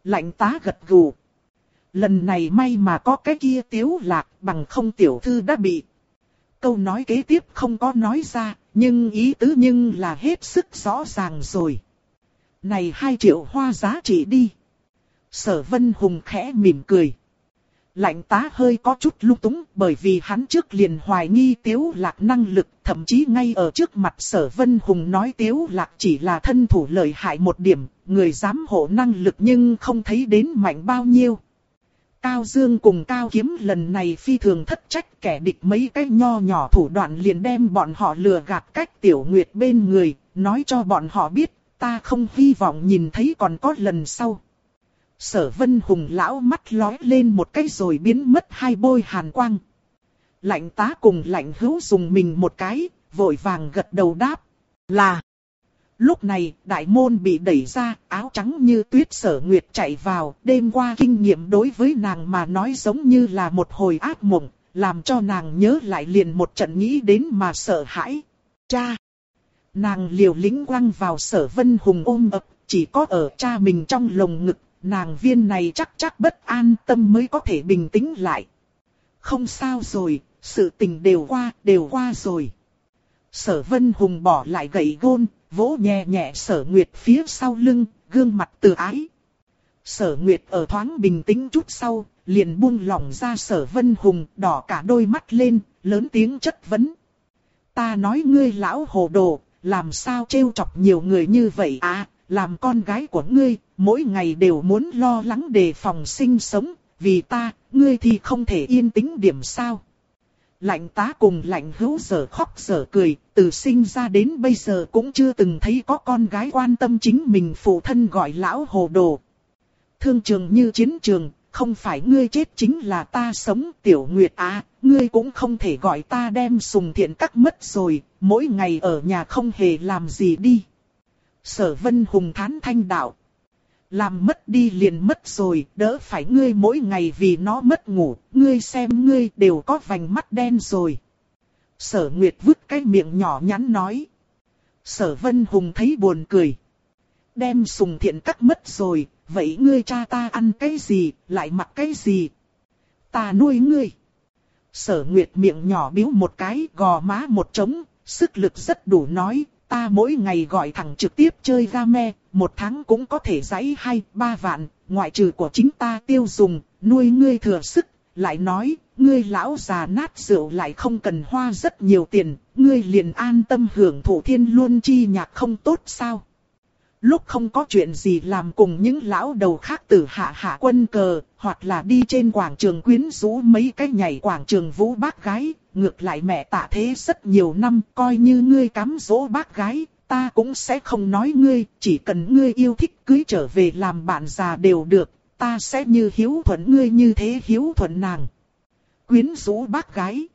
Lạnh tá gật gù. Lần này may mà có cái kia tiếu lạc bằng không tiểu thư đã bị. Câu nói kế tiếp không có nói ra, nhưng ý tứ nhưng là hết sức rõ ràng rồi. Này hai triệu hoa giá trị đi. Sở Vân Hùng khẽ mỉm cười. Lạnh tá hơi có chút lung túng bởi vì hắn trước liền hoài nghi tiếu lạc năng lực, thậm chí ngay ở trước mặt sở Vân Hùng nói tiếu lạc chỉ là thân thủ lợi hại một điểm, người dám hộ năng lực nhưng không thấy đến mạnh bao nhiêu. Cao Dương cùng Cao Kiếm lần này phi thường thất trách kẻ địch mấy cái nho nhỏ thủ đoạn liền đem bọn họ lừa gạt cách tiểu nguyệt bên người, nói cho bọn họ biết, ta không hy vọng nhìn thấy còn có lần sau. Sở vân hùng lão mắt lói lên một cái rồi biến mất hai bôi hàn quang. Lạnh tá cùng lạnh hữu dùng mình một cái, vội vàng gật đầu đáp, là... Lúc này, đại môn bị đẩy ra, áo trắng như tuyết sở nguyệt chạy vào, đêm qua kinh nghiệm đối với nàng mà nói giống như là một hồi ác mộng, làm cho nàng nhớ lại liền một trận nghĩ đến mà sợ hãi. Cha! Nàng liều lĩnh quăng vào sở vân hùng ôm ập, chỉ có ở cha mình trong lồng ngực, nàng viên này chắc chắc bất an tâm mới có thể bình tĩnh lại. Không sao rồi, sự tình đều qua, đều qua rồi. Sở vân hùng bỏ lại gậy gôn, vỗ nhẹ nhẹ sở nguyệt phía sau lưng, gương mặt từ ái. Sở nguyệt ở thoáng bình tĩnh chút sau, liền buông lỏng ra sở vân hùng, đỏ cả đôi mắt lên, lớn tiếng chất vấn. Ta nói ngươi lão hồ đồ, làm sao trêu chọc nhiều người như vậy à, làm con gái của ngươi, mỗi ngày đều muốn lo lắng đề phòng sinh sống, vì ta, ngươi thì không thể yên tĩnh điểm sao. Lạnh tá cùng lạnh hữu giờ khóc giờ cười, từ sinh ra đến bây giờ cũng chưa từng thấy có con gái quan tâm chính mình phụ thân gọi lão hồ đồ. Thương trường như chiến trường, không phải ngươi chết chính là ta sống tiểu nguyệt à, ngươi cũng không thể gọi ta đem sùng thiện cắt mất rồi, mỗi ngày ở nhà không hề làm gì đi. Sở vân hùng thán thanh đạo. Làm mất đi liền mất rồi, đỡ phải ngươi mỗi ngày vì nó mất ngủ, ngươi xem ngươi đều có vành mắt đen rồi. Sở Nguyệt vứt cái miệng nhỏ nhắn nói. Sở Vân Hùng thấy buồn cười. Đem sùng thiện cắt mất rồi, vậy ngươi cha ta ăn cái gì, lại mặc cái gì? Ta nuôi ngươi. Sở Nguyệt miệng nhỏ biếu một cái, gò má một trống, sức lực rất đủ nói, ta mỗi ngày gọi thằng trực tiếp chơi game, một tháng cũng có thể giấy hai, ba vạn, ngoại trừ của chính ta tiêu dùng, nuôi ngươi thừa sức, lại nói, ngươi lão già nát rượu lại không cần hoa rất nhiều tiền, ngươi liền an tâm hưởng thụ thiên luôn chi nhạc không tốt sao. Lúc không có chuyện gì làm cùng những lão đầu khác tử hạ hạ quân cờ, hoặc là đi trên quảng trường quyến rũ mấy cái nhảy quảng trường vũ bác gái, ngược lại mẹ tạ thế rất nhiều năm, coi như ngươi cắm dỗ bác gái, ta cũng sẽ không nói ngươi, chỉ cần ngươi yêu thích cưới trở về làm bạn già đều được, ta sẽ như hiếu thuận ngươi như thế hiếu thuận nàng. Quyến rũ bác gái.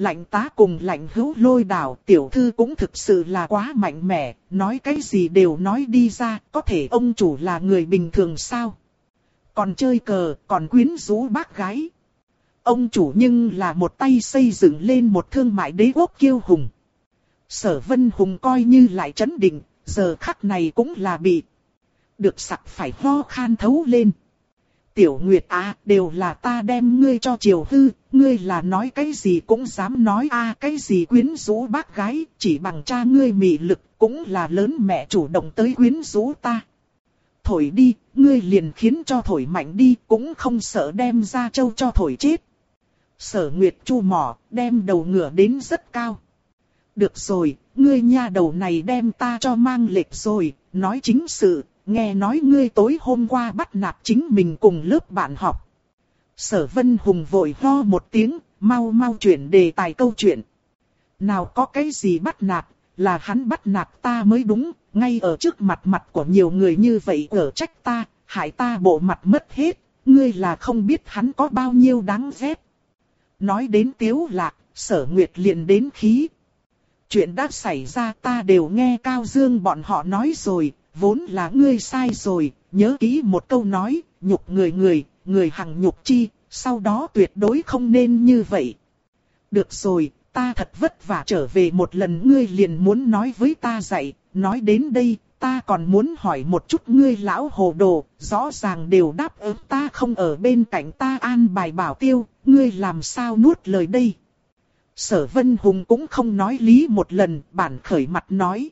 Lạnh tá cùng lạnh hữu lôi đảo tiểu thư cũng thực sự là quá mạnh mẽ, nói cái gì đều nói đi ra, có thể ông chủ là người bình thường sao? Còn chơi cờ, còn quyến rũ bác gái. Ông chủ nhưng là một tay xây dựng lên một thương mại đế quốc kiêu hùng. Sở Vân Hùng coi như lại chấn định, giờ khắc này cũng là bị được sặc phải ho khan thấu lên. Tiểu Nguyệt à, đều là ta đem ngươi cho triều hư, ngươi là nói cái gì cũng dám nói a à, cái gì quyến rũ bác gái, chỉ bằng cha ngươi mị lực, cũng là lớn mẹ chủ động tới quyến rũ ta. Thổi đi, ngươi liền khiến cho thổi mạnh đi, cũng không sợ đem ra châu cho thổi chết. Sở Nguyệt chu mỏ, đem đầu ngửa đến rất cao. Được rồi, ngươi nha đầu này đem ta cho mang lệch rồi, nói chính sự, nghe nói ngươi tối hôm qua bắt nạt chính mình cùng lớp bạn học. Sở Vân Hùng vội ho một tiếng, mau mau chuyển đề tài câu chuyện. Nào có cái gì bắt nạt, là hắn bắt nạt ta mới đúng, ngay ở trước mặt mặt của nhiều người như vậy ở trách ta, hại ta bộ mặt mất hết, ngươi là không biết hắn có bao nhiêu đáng ghét. Nói đến tiếu lạc, sở nguyệt liền đến khí. Chuyện đã xảy ra ta đều nghe Cao Dương bọn họ nói rồi, vốn là ngươi sai rồi, nhớ kỹ một câu nói, nhục người người, người hằng nhục chi, sau đó tuyệt đối không nên như vậy. Được rồi, ta thật vất vả trở về một lần ngươi liền muốn nói với ta dạy, nói đến đây, ta còn muốn hỏi một chút ngươi lão hồ đồ, rõ ràng đều đáp ứng ta không ở bên cạnh ta an bài bảo tiêu, ngươi làm sao nuốt lời đây. Sở Vân Hùng cũng không nói lý một lần, bản khởi mặt nói.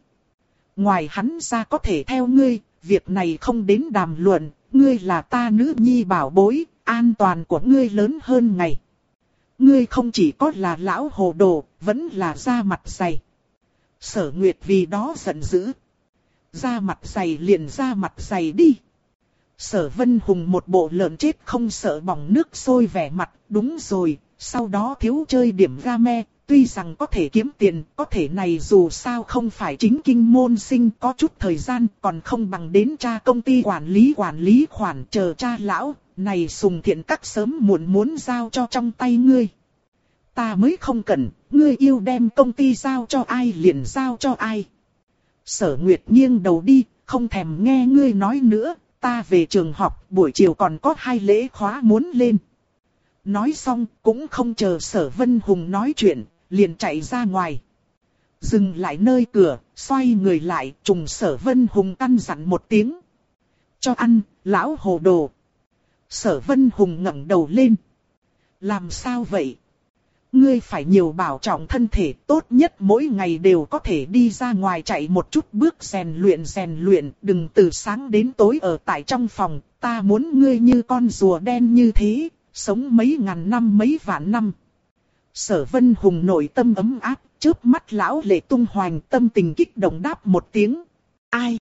Ngoài hắn ra có thể theo ngươi, việc này không đến đàm luận, ngươi là ta nữ nhi bảo bối, an toàn của ngươi lớn hơn ngày. Ngươi không chỉ có là lão hồ đồ, vẫn là da mặt dày. Sở Nguyệt vì đó giận dữ. Da mặt dày liền da mặt dày đi. Sở Vân Hùng một bộ lợn chết không sợ bỏng nước sôi vẻ mặt, đúng rồi, sau đó thiếu chơi điểm game, tuy rằng có thể kiếm tiền, có thể này dù sao không phải chính kinh môn sinh có chút thời gian, còn không bằng đến cha công ty quản lý quản lý khoản chờ cha lão, này sùng thiện các sớm muộn muốn giao cho trong tay ngươi. Ta mới không cần, ngươi yêu đem công ty giao cho ai liền giao cho ai. Sở Nguyệt nghiêng đầu đi, không thèm nghe ngươi nói nữa, ta về trường học, buổi chiều còn có hai lễ khóa muốn lên. nói xong cũng không chờ sở Vân Hùng nói chuyện, liền chạy ra ngoài. Dừng lại nơi cửa, xoay người lại, trùng sở Vân Hùng căn dặn một tiếng. Cho ăn, lão hồ đồ. Sở Vân Hùng ngẩng đầu lên. Làm sao vậy? Ngươi phải nhiều bảo trọng thân thể tốt nhất mỗi ngày đều có thể đi ra ngoài chạy một chút bước rèn luyện rèn luyện, đừng từ sáng đến tối ở tại trong phòng, ta muốn ngươi như con rùa đen như thế, sống mấy ngàn năm mấy vạn năm. Sở Vân Hùng nội tâm ấm áp, chớp mắt lão lệ tung hoành tâm tình kích động đáp một tiếng. Ai?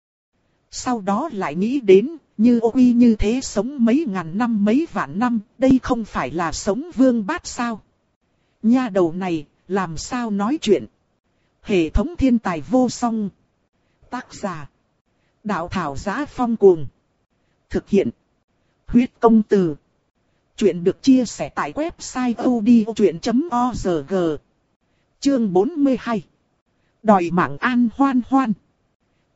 Sau đó lại nghĩ đến, như ô quy như thế sống mấy ngàn năm mấy vạn năm, đây không phải là sống vương bát sao? Nha đầu này, làm sao nói chuyện? Hệ thống thiên tài vô song. Tác giả. Đạo thảo giá phong cuồng. Thực hiện. Huyết công từ. Chuyện được chia sẻ tại website odchuyện.org. Chương 42. Đòi mạng an hoan hoan.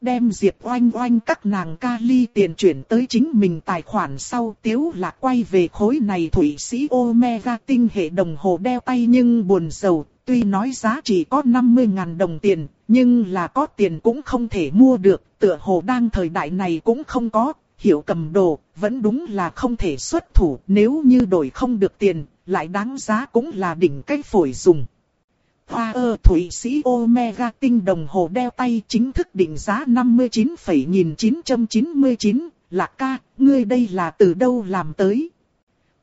Đem Diệp oanh oanh các nàng ca ly tiền chuyển tới chính mình tài khoản sau tiếu là quay về khối này thủy sĩ Omega tinh hệ đồng hồ đeo tay nhưng buồn giàu, tuy nói giá chỉ có 50.000 đồng tiền, nhưng là có tiền cũng không thể mua được, tựa hồ đang thời đại này cũng không có, hiểu cầm đồ, vẫn đúng là không thể xuất thủ, nếu như đổi không được tiền, lại đáng giá cũng là đỉnh cái phổi dùng. Hoa ơ Thụy Sĩ Omega tinh đồng hồ đeo tay chính thức định giá 59,999, lạc ca, ngươi đây là từ đâu làm tới?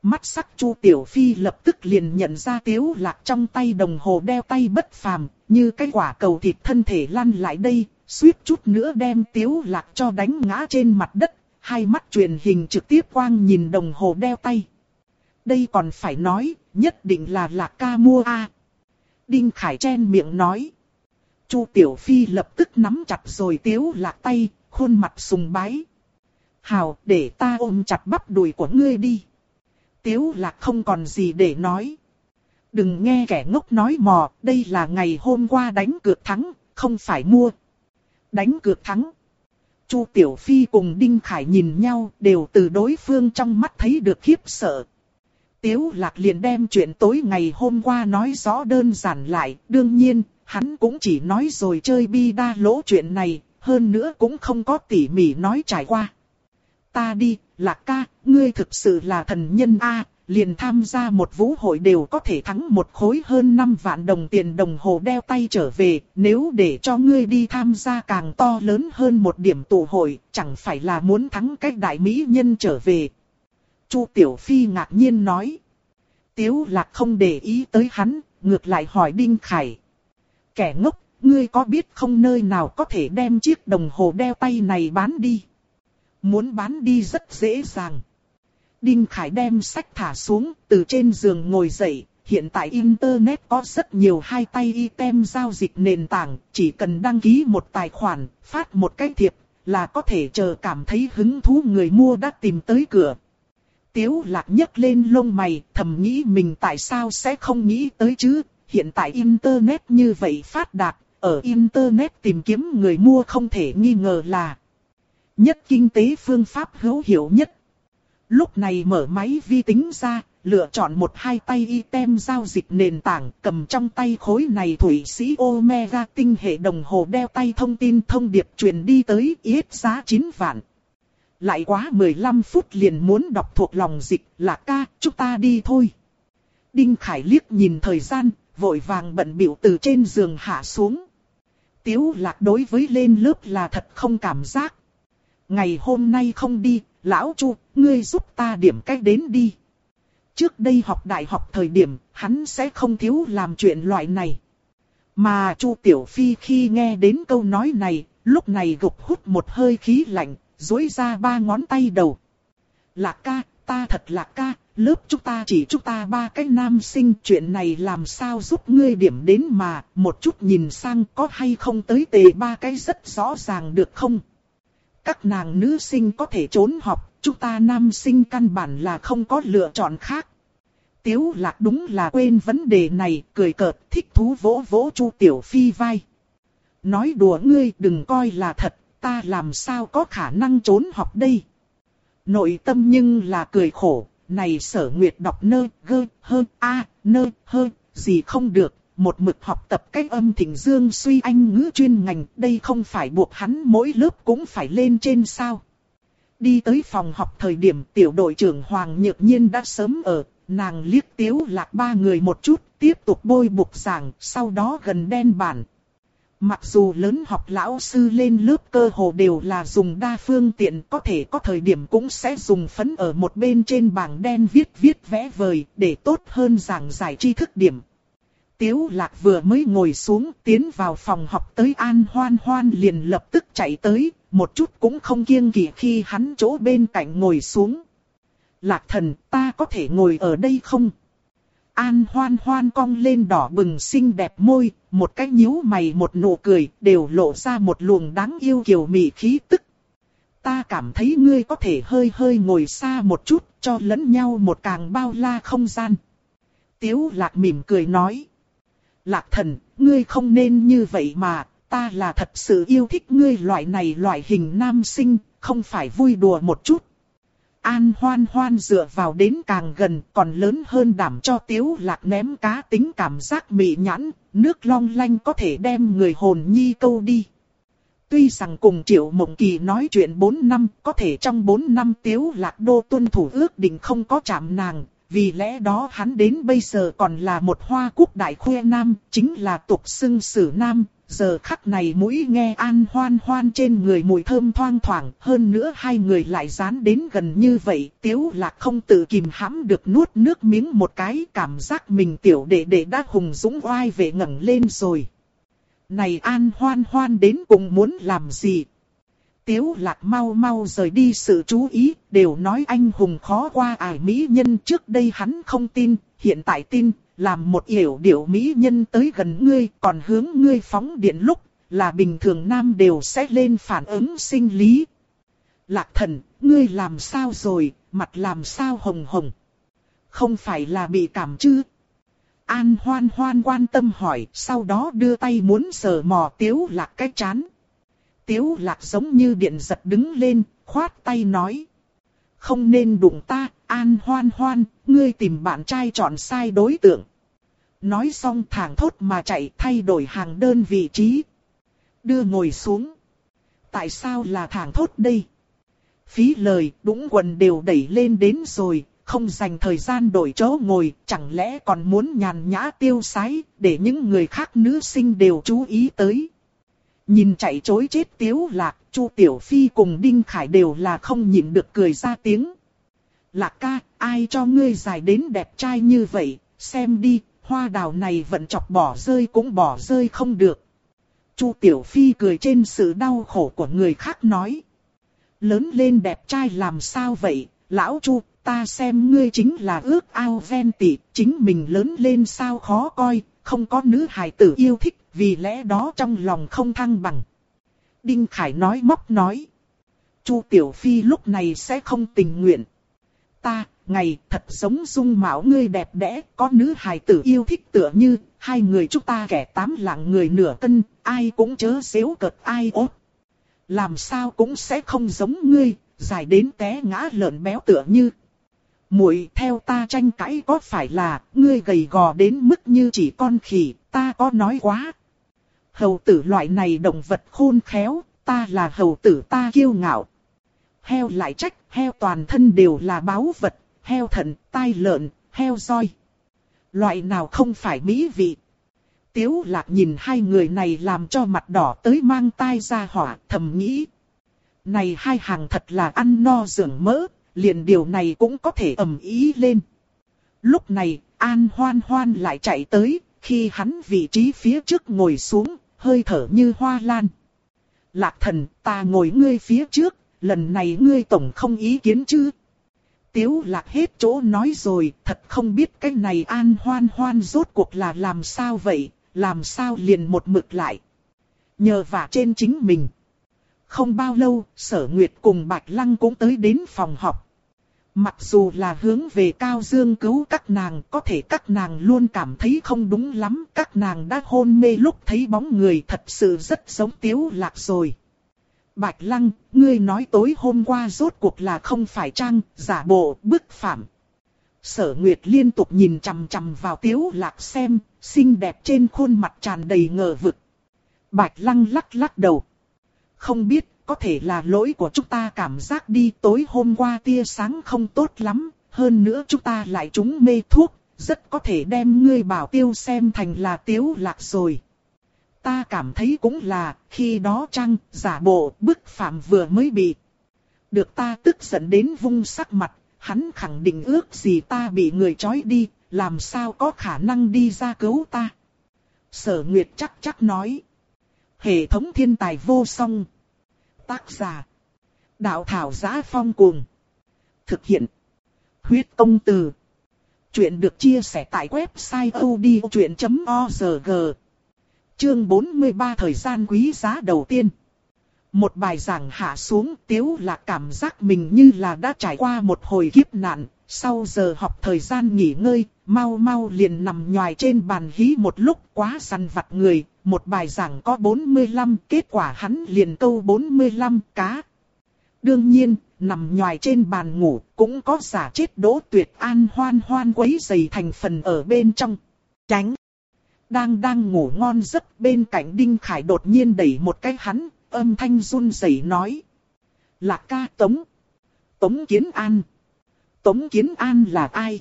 Mắt sắc Chu Tiểu Phi lập tức liền nhận ra tiếu lạc trong tay đồng hồ đeo tay bất phàm, như cái quả cầu thịt thân thể lăn lại đây, suýt chút nữa đem tiếu lạc cho đánh ngã trên mặt đất, hai mắt truyền hình trực tiếp quang nhìn đồng hồ đeo tay. Đây còn phải nói, nhất định là lạc ca mua a. Đinh Khải chen miệng nói. Chu Tiểu Phi lập tức nắm chặt rồi tiếu lạc tay, khuôn mặt sùng bái. Hào, để ta ôm chặt bắp đùi của ngươi đi. Tiếu lạc không còn gì để nói. Đừng nghe kẻ ngốc nói mò, đây là ngày hôm qua đánh cược thắng, không phải mua. Đánh cược thắng. Chu Tiểu Phi cùng Đinh Khải nhìn nhau, đều từ đối phương trong mắt thấy được khiếp sợ. Tiếu lạc liền đem chuyện tối ngày hôm qua nói rõ đơn giản lại, đương nhiên, hắn cũng chỉ nói rồi chơi bi đa lỗ chuyện này, hơn nữa cũng không có tỉ mỉ nói trải qua. Ta đi, lạc ca, ngươi thực sự là thần nhân A, liền tham gia một vũ hội đều có thể thắng một khối hơn 5 vạn đồng tiền đồng hồ đeo tay trở về, nếu để cho ngươi đi tham gia càng to lớn hơn một điểm tụ hội, chẳng phải là muốn thắng cách đại mỹ nhân trở về. Chu Tiểu Phi ngạc nhiên nói. Tiếu lạc không để ý tới hắn, ngược lại hỏi Đinh Khải. Kẻ ngốc, ngươi có biết không nơi nào có thể đem chiếc đồng hồ đeo tay này bán đi? Muốn bán đi rất dễ dàng. Đinh Khải đem sách thả xuống, từ trên giường ngồi dậy. Hiện tại Internet có rất nhiều hai tay item giao dịch nền tảng, chỉ cần đăng ký một tài khoản, phát một cái thiệp, là có thể chờ cảm thấy hứng thú người mua đã tìm tới cửa. Tiếu lạc nhấc lên lông mày, thầm nghĩ mình tại sao sẽ không nghĩ tới chứ, hiện tại Internet như vậy phát đạt, ở Internet tìm kiếm người mua không thể nghi ngờ là nhất kinh tế phương pháp hữu hiệu nhất. Lúc này mở máy vi tính ra, lựa chọn một hai tay item giao dịch nền tảng, cầm trong tay khối này thủy sĩ Omega tinh hệ đồng hồ đeo tay thông tin thông điệp truyền đi tới ít giá 9 vạn. Lại quá 15 phút liền muốn đọc thuộc lòng dịch là ca, chúng ta đi thôi. Đinh Khải liếc nhìn thời gian, vội vàng bận biểu từ trên giường hạ xuống. Tiếu lạc đối với lên lớp là thật không cảm giác. Ngày hôm nay không đi, lão chu, ngươi giúp ta điểm cách đến đi. Trước đây học đại học thời điểm, hắn sẽ không thiếu làm chuyện loại này. Mà Chu Tiểu Phi khi nghe đến câu nói này, lúc này gục hút một hơi khí lạnh, dối ra ba ngón tay đầu. Lạc ca, ta thật lạc ca, lớp chúng ta chỉ chúng ta ba cái nam sinh chuyện này làm sao giúp ngươi điểm đến mà, một chút nhìn sang có hay không tới tề ba cái rất rõ ràng được không? Các nàng nữ sinh có thể trốn học, chúng ta nam sinh căn bản là không có lựa chọn khác. Tiếu lạc đúng là quên vấn đề này, cười cợt, thích thú vỗ vỗ chu tiểu phi vai. Nói đùa ngươi đừng coi là thật, ta làm sao có khả năng trốn học đây. Nội tâm nhưng là cười khổ, này sở nguyệt đọc nơ, gơ, hơ, a, nơ, hơ, gì không được, một mực học tập cách âm thịnh dương suy anh ngữ chuyên ngành, đây không phải buộc hắn mỗi lớp cũng phải lên trên sao. Đi tới phòng học thời điểm tiểu đội trưởng Hoàng Nhược Nhiên đã sớm ở, nàng liếc tiếu lạc ba người một chút, tiếp tục bôi bục giảng, sau đó gần đen bản. Mặc dù lớn học lão sư lên lớp cơ hồ đều là dùng đa phương tiện có thể có thời điểm cũng sẽ dùng phấn ở một bên trên bảng đen viết viết vẽ vời để tốt hơn giảng giải tri thức điểm. Tiếu lạc vừa mới ngồi xuống tiến vào phòng học tới an hoan hoan liền lập tức chạy tới, một chút cũng không kiêng kỵ khi hắn chỗ bên cạnh ngồi xuống. Lạc thần ta có thể ngồi ở đây không? An hoan hoan cong lên đỏ bừng xinh đẹp môi, một cái nhíu mày một nụ cười, đều lộ ra một luồng đáng yêu kiều mị khí tức. Ta cảm thấy ngươi có thể hơi hơi ngồi xa một chút, cho lẫn nhau một càng bao la không gian. Tiếu lạc mỉm cười nói. Lạc thần, ngươi không nên như vậy mà, ta là thật sự yêu thích ngươi loại này loại hình nam sinh, không phải vui đùa một chút. An hoan hoan dựa vào đến càng gần còn lớn hơn đảm cho tiếu lạc ném cá tính cảm giác mị nhãn, nước long lanh có thể đem người hồn nhi câu đi. Tuy rằng cùng triệu mộng kỳ nói chuyện 4 năm, có thể trong 4 năm tiếu lạc đô tuân thủ ước định không có chạm nàng, vì lẽ đó hắn đến bây giờ còn là một hoa quốc đại khuê nam, chính là tục xưng sử nam, giờ khắc này mũi nghe an hoan hoan trên người mùi thơm thoang thoảng, hơn nữa hai người lại dán đến gần như vậy, tiếu lạc không tự kìm hãm được nuốt nước miếng một cái, cảm giác mình tiểu đệ đệ đã hùng dũng oai về ngẩng lên rồi. Này an hoan hoan đến cùng muốn làm gì? Tiếu lạc mau mau rời đi sự chú ý, đều nói anh hùng khó qua ải mỹ nhân trước đây hắn không tin, hiện tại tin, làm một hiểu điệu mỹ nhân tới gần ngươi, còn hướng ngươi phóng điện lúc, là bình thường nam đều sẽ lên phản ứng sinh lý. Lạc thần, ngươi làm sao rồi, mặt làm sao hồng hồng. Không phải là bị cảm chứ? An hoan hoan quan tâm hỏi, sau đó đưa tay muốn sờ mò tiếu lạc cái chán. Tiếu lạc giống như điện giật đứng lên, khoát tay nói. Không nên đụng ta, an hoan hoan, ngươi tìm bạn trai chọn sai đối tượng. Nói xong thẳng thốt mà chạy thay đổi hàng đơn vị trí. Đưa ngồi xuống. Tại sao là thẳng thốt đây? Phí lời, đũng quần đều đẩy lên đến rồi, không dành thời gian đổi chỗ ngồi, chẳng lẽ còn muốn nhàn nhã tiêu sái, để những người khác nữ sinh đều chú ý tới. Nhìn chạy chối chết tiếu lạc, Chu Tiểu Phi cùng Đinh Khải đều là không nhịn được cười ra tiếng. Lạc ca, ai cho ngươi dài đến đẹp trai như vậy, xem đi, hoa đào này vẫn chọc bỏ rơi cũng bỏ rơi không được. Chu Tiểu Phi cười trên sự đau khổ của người khác nói. Lớn lên đẹp trai làm sao vậy, lão Chu, ta xem ngươi chính là ước ao ven tị, chính mình lớn lên sao khó coi, không có nữ hài tử yêu thích, vì lẽ đó trong lòng không thăng bằng. Đinh Khải nói móc nói. Chu Tiểu Phi lúc này sẽ không tình nguyện. Ta, ngày thật giống dung mạo ngươi đẹp đẽ, có nữ hài tử yêu thích tựa như, hai người chúng ta kẻ tám lạng người nửa cân, ai cũng chớ xéo cợt ai ốt. Làm sao cũng sẽ không giống ngươi, dài đến té ngã lợn béo tựa như. Muội theo ta tranh cãi có phải là, ngươi gầy gò đến mức như chỉ con khỉ, ta có nói quá. Hầu tử loại này động vật khôn khéo, ta là hầu tử ta kiêu ngạo. Heo lại trách, heo toàn thân đều là báu vật, heo thận, tai lợn, heo roi. Loại nào không phải mỹ vị. Tiếu lạc nhìn hai người này làm cho mặt đỏ tới mang tai ra hỏa, thầm nghĩ. Này hai hàng thật là ăn no dưỡng mỡ, liền điều này cũng có thể ầm ý lên. Lúc này, An Hoan Hoan lại chạy tới, khi hắn vị trí phía trước ngồi xuống, hơi thở như hoa lan. Lạc thần, ta ngồi ngươi phía trước, lần này ngươi tổng không ý kiến chứ? Tiếu lạc hết chỗ nói rồi, thật không biết cái này an hoan hoan rốt cuộc là làm sao vậy, làm sao liền một mực lại. Nhờ vả trên chính mình. Không bao lâu, sở nguyệt cùng Bạch Lăng cũng tới đến phòng học. Mặc dù là hướng về Cao Dương cứu các nàng, có thể các nàng luôn cảm thấy không đúng lắm. Các nàng đã hôn mê lúc thấy bóng người thật sự rất giống tiếu lạc rồi. Bạch Lăng, ngươi nói tối hôm qua rốt cuộc là không phải trang, giả bộ, bức phạm. Sở Nguyệt liên tục nhìn chằm chằm vào Tiếu Lạc xem, xinh đẹp trên khuôn mặt tràn đầy ngờ vực. Bạch Lăng lắc lắc đầu. Không biết, có thể là lỗi của chúng ta cảm giác đi tối hôm qua tia sáng không tốt lắm, hơn nữa chúng ta lại trúng mê thuốc, rất có thể đem ngươi bảo tiêu xem thành là Tiếu Lạc rồi. Ta cảm thấy cũng là, khi đó trăng, giả bộ, bức phạm vừa mới bị. Được ta tức giận đến vung sắc mặt, hắn khẳng định ước gì ta bị người trói đi, làm sao có khả năng đi ra cứu ta. Sở Nguyệt chắc chắc nói. Hệ thống thiên tài vô song. Tác giả. Đạo thảo giá phong cuồng. Thực hiện. Huyết công từ. Chuyện được chia sẻ tại website odchuyện.org. Chương 43 thời gian quý giá đầu tiên. Một bài giảng hạ xuống tiếu là cảm giác mình như là đã trải qua một hồi kiếp nạn, sau giờ học thời gian nghỉ ngơi, mau mau liền nằm nhòi trên bàn hí một lúc quá săn vặt người, một bài giảng có 45, kết quả hắn liền câu 45 cá. Đương nhiên, nằm nhòi trên bàn ngủ, cũng có giả chết đỗ tuyệt an hoan hoan quấy dày thành phần ở bên trong. Tránh! Đang đang ngủ ngon giấc bên cạnh Đinh Khải đột nhiên đẩy một cái hắn, âm thanh run rẩy nói. Lạc ca Tống. Tống Kiến An. Tống Kiến An là ai?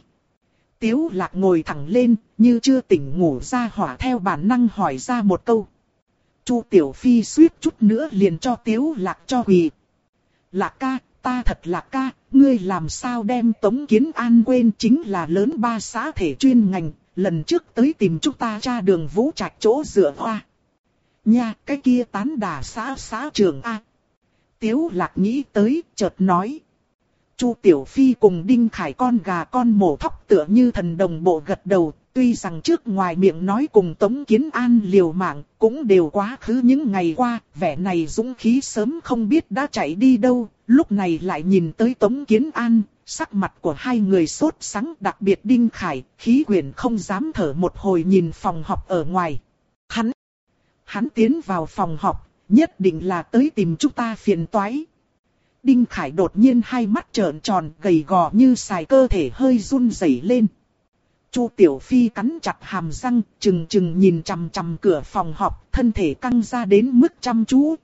Tiếu lạc ngồi thẳng lên, như chưa tỉnh ngủ ra hỏa theo bản năng hỏi ra một câu. Chu Tiểu Phi suýt chút nữa liền cho Tiếu lạc cho quỳ. Lạc ca, ta thật lạc ca, ngươi làm sao đem Tống Kiến An quên chính là lớn ba xã thể chuyên ngành, lần trước tới tìm chúng ta tra đường vũ trạch chỗ dựa hoa. Nha, cái kia tán đà xã xã trường A. Tiếu lạc nghĩ tới, chợt nói. Chu Tiểu Phi cùng Đinh Khải con gà con mổ thóc tựa như thần đồng bộ gật đầu, tuy rằng trước ngoài miệng nói cùng Tống Kiến An liều mạng, cũng đều quá khứ những ngày qua, vẻ này dũng khí sớm không biết đã chạy đi đâu, lúc này lại nhìn tới Tống Kiến An, sắc mặt của hai người sốt sắng đặc biệt Đinh Khải, khí quyển không dám thở một hồi nhìn phòng học ở ngoài. Hắn, hắn tiến vào phòng học, nhất định là tới tìm chúng ta phiền toái. Đinh Khải đột nhiên hai mắt trợn tròn, gầy gò như xài cơ thể hơi run rẩy lên. Chu Tiểu Phi cắn chặt hàm răng, chừng chừng nhìn chằm chằm cửa phòng họp, thân thể căng ra đến mức chăm chú.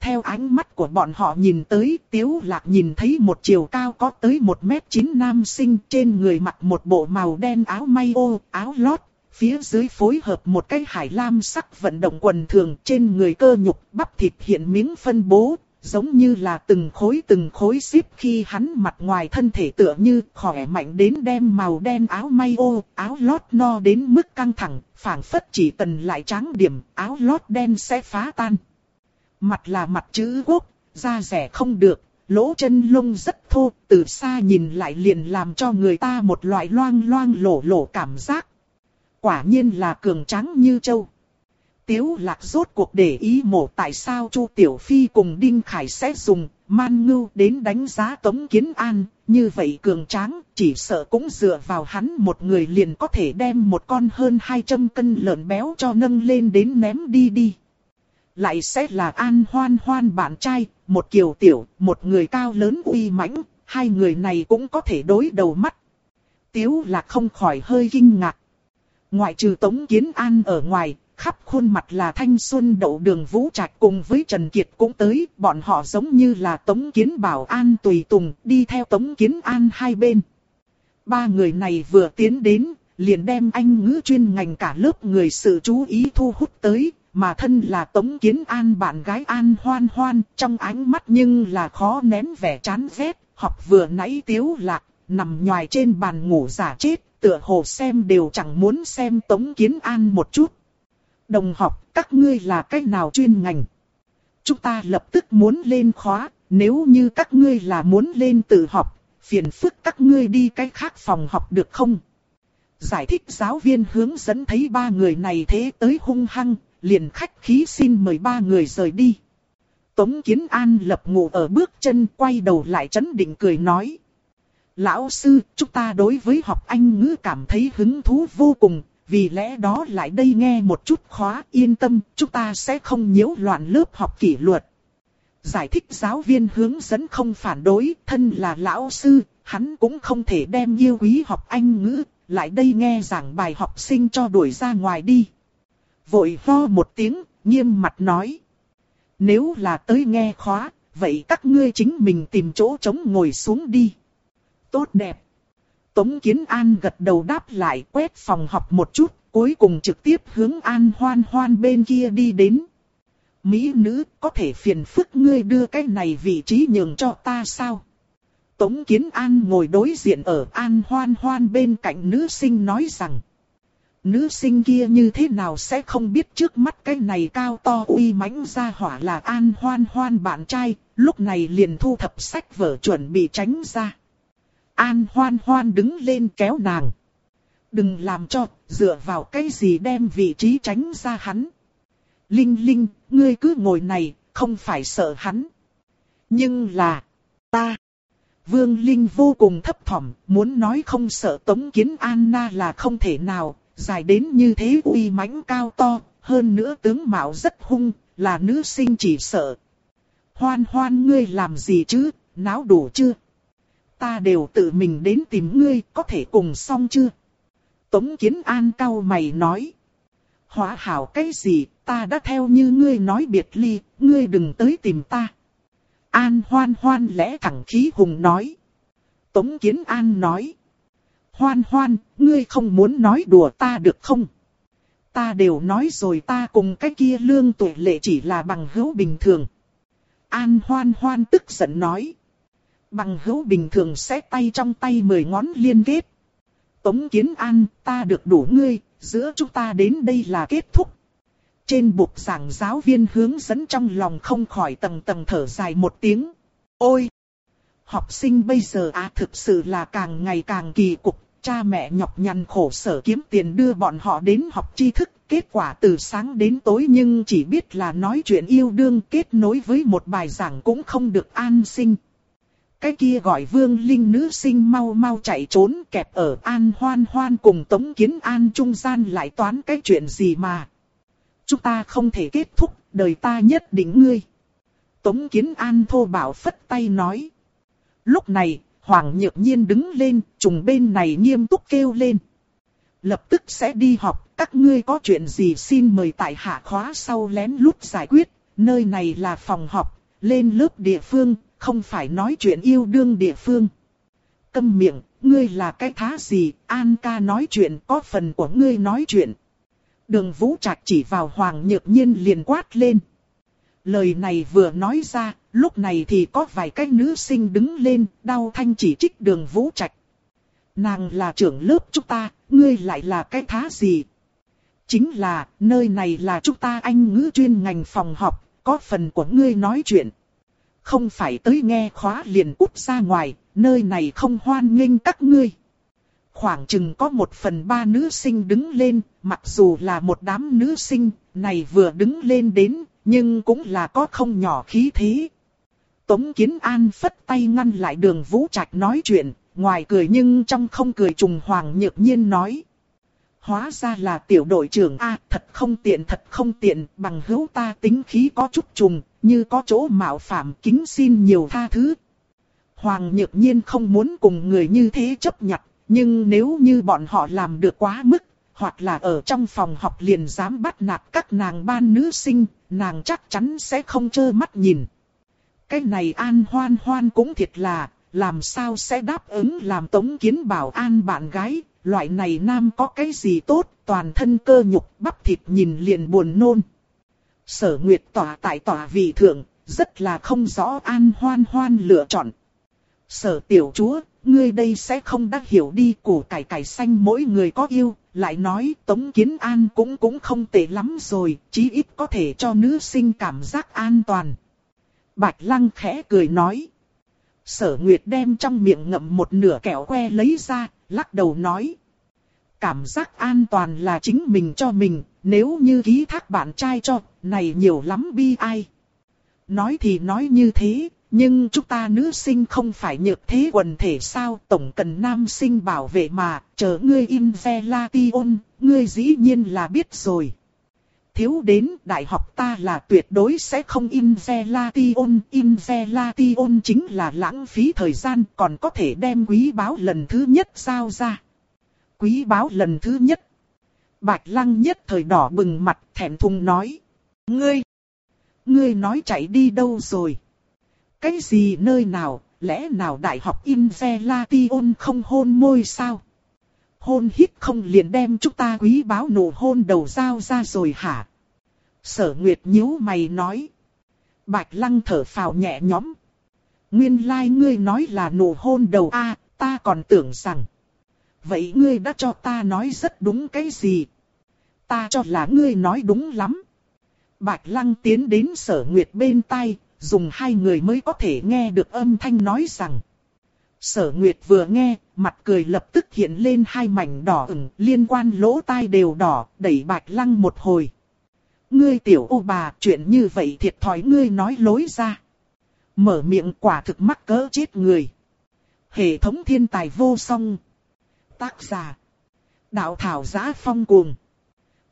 Theo ánh mắt của bọn họ nhìn tới, Tiếu Lạc nhìn thấy một chiều cao có tới 1 mét 9 nam sinh trên người mặc một bộ màu đen áo may ô, áo lót, phía dưới phối hợp một cái hải lam sắc vận động quần thường trên người cơ nhục bắp thịt hiện miếng phân bố, giống như là từng khối từng khối xếp khi hắn mặt ngoài thân thể tựa như khỏe mạnh đến đem màu đen áo may ô, áo lót no đến mức căng thẳng, phảng phất chỉ tần lại trắng điểm, áo lót đen sẽ phá tan. Mặt là mặt chữ quốc, da rẻ không được, lỗ chân lông rất thô, từ xa nhìn lại liền làm cho người ta một loại loang loang lổ lổ cảm giác. Quả nhiên là cường trắng như châu. Tiếu lạc rốt cuộc để ý mổ tại sao Chu Tiểu Phi cùng Đinh Khải sẽ dùng man ngưu đến đánh giá Tống Kiến An, như vậy cường tráng, chỉ sợ cũng dựa vào hắn một người liền có thể đem một con hơn 200 cân lợn béo cho nâng lên đến ném đi đi. Lại sẽ là An Hoan Hoan bạn trai, một kiều tiểu, một người cao lớn uy mãnh, hai người này cũng có thể đối đầu mắt. Tiếu lạc không khỏi hơi kinh ngạc. Ngoại trừ Tống Kiến An ở ngoài, khắp khuôn mặt là thanh xuân đậu đường vũ trạch cùng với Trần Kiệt cũng tới, bọn họ giống như là Tống Kiến Bảo An tùy tùng, đi theo Tống Kiến An hai bên. Ba người này vừa tiến đến, liền đem anh ngữ chuyên ngành cả lớp người sự chú ý thu hút tới, mà thân là Tống Kiến An bạn gái An hoan hoan, trong ánh mắt nhưng là khó nén vẻ chán ghét, học vừa nãy tiếu lạc, nằm nhòi trên bàn ngủ giả chết, tựa hồ xem đều chẳng muốn xem Tống Kiến An một chút. Đồng học, các ngươi là cách nào chuyên ngành? Chúng ta lập tức muốn lên khóa, nếu như các ngươi là muốn lên tự học, phiền phức các ngươi đi cách khác phòng học được không? Giải thích giáo viên hướng dẫn thấy ba người này thế tới hung hăng, liền khách khí xin mời ba người rời đi. Tống Kiến An lập ngủ ở bước chân quay đầu lại chấn định cười nói. Lão sư, chúng ta đối với học Anh ngữ cảm thấy hứng thú vô cùng, vì lẽ đó lại đây nghe một chút khóa yên tâm, chúng ta sẽ không nhiễu loạn lớp học kỷ luật. Giải thích giáo viên hướng dẫn không phản đối, thân là lão sư, hắn cũng không thể đem yêu quý học Anh ngữ, lại đây nghe giảng bài học sinh cho đuổi ra ngoài đi. Vội ho một tiếng, nghiêm mặt nói. Nếu là tới nghe khóa, vậy các ngươi chính mình tìm chỗ trống ngồi xuống đi. Tốt đẹp. Tống Kiến An gật đầu đáp lại quét phòng học một chút, cuối cùng trực tiếp hướng An Hoan Hoan bên kia đi đến. Mỹ nữ, có thể phiền phức ngươi đưa cái này vị trí nhường cho ta sao? Tống Kiến An ngồi đối diện ở An Hoan Hoan bên cạnh nữ sinh nói rằng. Nữ sinh kia như thế nào sẽ không biết trước mắt cái này cao to uy mãnh ra hỏa là An Hoan Hoan bạn trai, lúc này liền thu thập sách vở chuẩn bị tránh ra. An Hoan Hoan đứng lên kéo nàng. Đừng làm cho, dựa vào cái gì đem vị trí tránh ra hắn. Linh Linh, ngươi cứ ngồi này, không phải sợ hắn. Nhưng là, ta. Vương Linh vô cùng thấp thỏm, muốn nói không sợ Tống Kiến Anna là không thể nào, dài đến như thế uy mãnh cao to, hơn nữa tướng mạo rất hung, là nữ sinh chỉ sợ. Hoan hoan ngươi làm gì chứ, náo đủ chưa? Ta đều tự mình đến tìm ngươi, có thể cùng xong chưa? Tống Kiến An cao mày nói. Hóa hảo cái gì, ta đã theo như ngươi nói biệt ly, ngươi đừng tới tìm ta. An hoan hoan lẽ thẳng khí hùng nói. Tống Kiến An nói. Hoan hoan, ngươi không muốn nói đùa ta được không? Ta đều nói rồi ta cùng cái kia lương tuổi lệ chỉ là bằng hữu bình thường. An hoan hoan tức giận nói. Bằng hữu bình thường sẽ tay trong tay mười ngón liên kết. Tống Kiến An, ta được đủ ngươi, giữa chúng ta đến đây là kết thúc. Trên bục giảng giáo viên hướng dẫn trong lòng không khỏi tầng tầng thở dài một tiếng. Ôi! Học sinh bây giờ à thực sự là càng ngày càng kỳ cục, cha mẹ nhọc nhằn khổ sở kiếm tiền đưa bọn họ đến học tri thức, kết quả từ sáng đến tối nhưng chỉ biết là nói chuyện yêu đương kết nối với một bài giảng cũng không được an sinh. Cái kia gọi vương linh nữ sinh mau mau chạy trốn kẹp ở an hoan hoan cùng tống kiến an trung gian lại toán cái chuyện gì mà. Chúng ta không thể kết thúc, đời ta nhất định ngươi. Tống kiến an thô bảo phất tay nói. Lúc này, Hoàng nhược nhiên đứng lên, trùng bên này nghiêm túc kêu lên. Lập tức sẽ đi học, các ngươi có chuyện gì xin mời tại hạ khóa sau lén lút giải quyết, nơi này là phòng học, lên lớp địa phương, không phải nói chuyện yêu đương địa phương. Câm miệng, ngươi là cái thá gì, An ca nói chuyện, có phần của ngươi nói chuyện. Đường vũ trạch chỉ vào Hoàng nhược nhiên liền quát lên. Lời này vừa nói ra, lúc này thì có vài cái nữ sinh đứng lên, đau thanh chỉ trích đường vũ trạch. Nàng là trưởng lớp chúng ta, ngươi lại là cái thá gì? Chính là, nơi này là chúng ta anh ngữ chuyên ngành phòng học, có phần của ngươi nói chuyện. Không phải tới nghe khóa liền cút ra ngoài, nơi này không hoan nghênh các ngươi. Khoảng chừng có một phần ba nữ sinh đứng lên, mặc dù là một đám nữ sinh, này vừa đứng lên đến, nhưng cũng là có không nhỏ khí thế. Tống Kiến An phất tay ngăn lại đường Vũ Trạch nói chuyện, ngoài cười nhưng trong không cười trùng hoàng nhược nhiên nói. Hóa ra là tiểu đội trưởng A thật không tiện thật không tiện, bằng hữu ta tính khí có chút trùng, như có chỗ mạo phạm kính xin nhiều tha thứ. Hoàng nhược nhiên không muốn cùng người như thế chấp nhận, nhưng nếu như bọn họ làm được quá mức, hoặc là ở trong phòng học liền dám bắt nạt các nàng ban nữ sinh, nàng chắc chắn sẽ không trơ mắt nhìn. Cái này an hoan hoan cũng thiệt là, làm sao sẽ đáp ứng làm tống kiến bảo an bạn gái, loại này nam có cái gì tốt, toàn thân cơ nhục bắp thịt nhìn liền buồn nôn. Sở Nguyệt tỏa tại tòa vị thượng, rất là không rõ an hoan hoan lựa chọn. Sở tiểu chúa, ngươi đây sẽ không đắc hiểu đi củ cải cải xanh mỗi người có yêu, lại nói Tống Kiến An cũng cũng không tệ lắm rồi, chí ít có thể cho nữ sinh cảm giác an toàn. Bạch Lăng khẽ cười nói. Sở Nguyệt đem trong miệng ngậm một nửa kẹo que lấy ra, lắc đầu nói. Cảm giác an toàn là chính mình cho mình, nếu như ký thác bạn trai cho, này nhiều lắm bi ai. Nói thì nói như thế, nhưng chúng ta nữ sinh không phải nhược thế quần thể sao, tổng cần nam sinh bảo vệ mà, chờ ngươi in ve la ti ngươi dĩ nhiên là biết rồi thiếu đến đại học ta là tuyệt đối sẽ không Invelation. Invelation chính là lãng phí thời gian còn có thể đem quý báo lần thứ nhất giao ra. Quý báo lần thứ nhất. Bạch lăng nhất thời đỏ bừng mặt thẹn thùng nói. Ngươi! Ngươi nói chạy đi đâu rồi? Cái gì nơi nào, lẽ nào đại học Invelation không hôn môi sao? Hôn hít không liền đem chúng ta quý báo nổ hôn đầu giao ra rồi hả? Sở Nguyệt nhíu mày nói. Bạch lăng thở phào nhẹ nhõm. Nguyên lai like ngươi nói là nụ hôn đầu a, ta còn tưởng rằng. Vậy ngươi đã cho ta nói rất đúng cái gì? Ta cho là ngươi nói đúng lắm. Bạch lăng tiến đến sở nguyệt bên tai, dùng hai người mới có thể nghe được âm thanh nói rằng. Sở Nguyệt vừa nghe, mặt cười lập tức hiện lên hai mảnh đỏ ửng, liên quan lỗ tai đều đỏ, đẩy bạch lăng một hồi. Ngươi tiểu ô bà, chuyện như vậy thiệt thòi ngươi nói lối ra. Mở miệng quả thực mắc cỡ chết người. Hệ thống thiên tài vô song. Tác giả. Đạo thảo giá phong cuồng.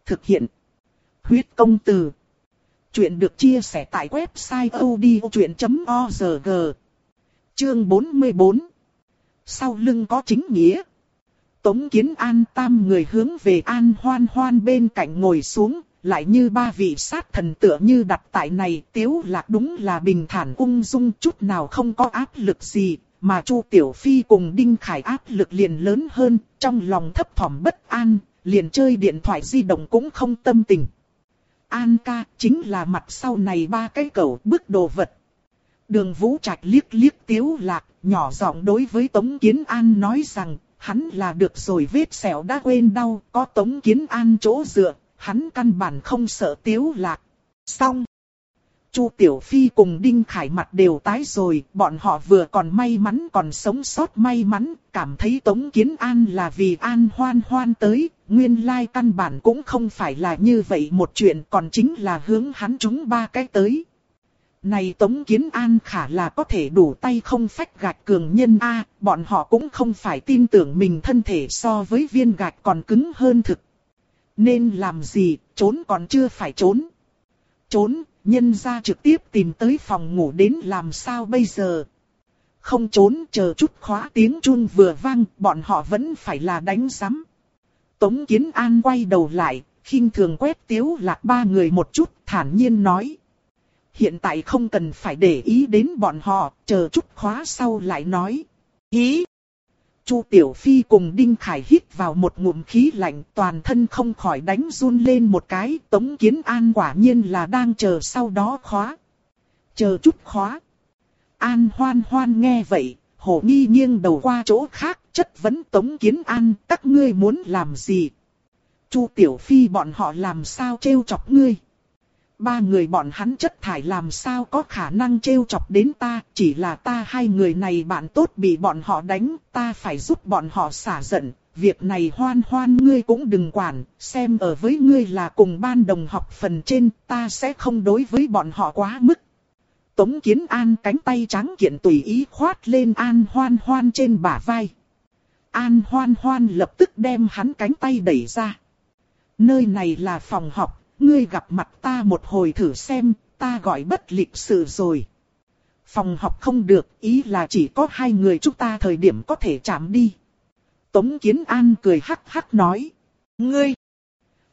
Thực hiện. Huyết công từ. Chuyện được chia sẻ tại website odchuyện.org. Chương 44 sau lưng có chính nghĩa. Tống Kiến An tam người hướng về An Hoan Hoan bên cạnh ngồi xuống, lại như ba vị sát thần tựa như đặt tại này tiếu lạc đúng là bình thản ung dung chút nào không có áp lực gì, mà Chu Tiểu Phi cùng Đinh Khải áp lực liền lớn hơn, trong lòng thấp thỏm bất an, liền chơi điện thoại di động cũng không tâm tình. An ca chính là mặt sau này ba cái cầu bước đồ vật. Đường Vũ Trạch liếc liếc tiếu lạc, nhỏ giọng đối với Tống Kiến An nói rằng, hắn là được rồi vết sẹo đã quên đau, có Tống Kiến An chỗ dựa, hắn căn bản không sợ tiếu lạc. Xong. Chu Tiểu Phi cùng Đinh Khải mặt đều tái rồi, bọn họ vừa còn may mắn còn sống sót may mắn, cảm thấy Tống Kiến An là vì An hoan hoan tới, nguyên lai căn bản cũng không phải là như vậy một chuyện còn chính là hướng hắn chúng ba cái tới. Này Tống Kiến An khả là có thể đủ tay không phách gạch cường nhân A, bọn họ cũng không phải tin tưởng mình thân thể so với viên gạch còn cứng hơn thực. Nên làm gì, trốn còn chưa phải trốn. Trốn, nhân ra trực tiếp tìm tới phòng ngủ đến làm sao bây giờ. Không trốn chờ chút khóa tiếng chun vừa vang, bọn họ vẫn phải là đánh giám. Tống Kiến An quay đầu lại, khinh thường quét tiếu lạc ba người một chút, thản nhiên nói hiện tại không cần phải để ý đến bọn họ, chờ chút khóa sau lại nói. Hí! Chu Tiểu Phi cùng Đinh Khải hít vào một ngụm khí lạnh toàn thân không khỏi đánh run lên một cái. Tống Kiến An quả nhiên là đang chờ sau đó khóa. Chờ chút khóa. An hoan hoan nghe vậy, hồ nghi nghiêng đầu qua chỗ khác, chất vấn Tống Kiến An, các ngươi muốn làm gì? Chu Tiểu Phi bọn họ làm sao trêu chọc ngươi? Ba người bọn hắn chất thải làm sao có khả năng trêu chọc đến ta, chỉ là ta hai người này bạn tốt bị bọn họ đánh, ta phải giúp bọn họ xả giận, việc này hoan hoan ngươi cũng đừng quản, xem ở với ngươi là cùng ban đồng học phần trên, ta sẽ không đối với bọn họ quá mức. Tống Kiến An cánh tay trắng kiện tùy ý khoát lên An hoan hoan trên bả vai. An hoan hoan lập tức đem hắn cánh tay đẩy ra. Nơi này là phòng học, ngươi gặp mặt ta một hồi thử xem, ta gọi bất lịch sự rồi. Phòng học không được, ý là chỉ có hai người chúng ta thời điểm có thể chạm đi. Tống Kiến An cười hắc hắc nói. Ngươi!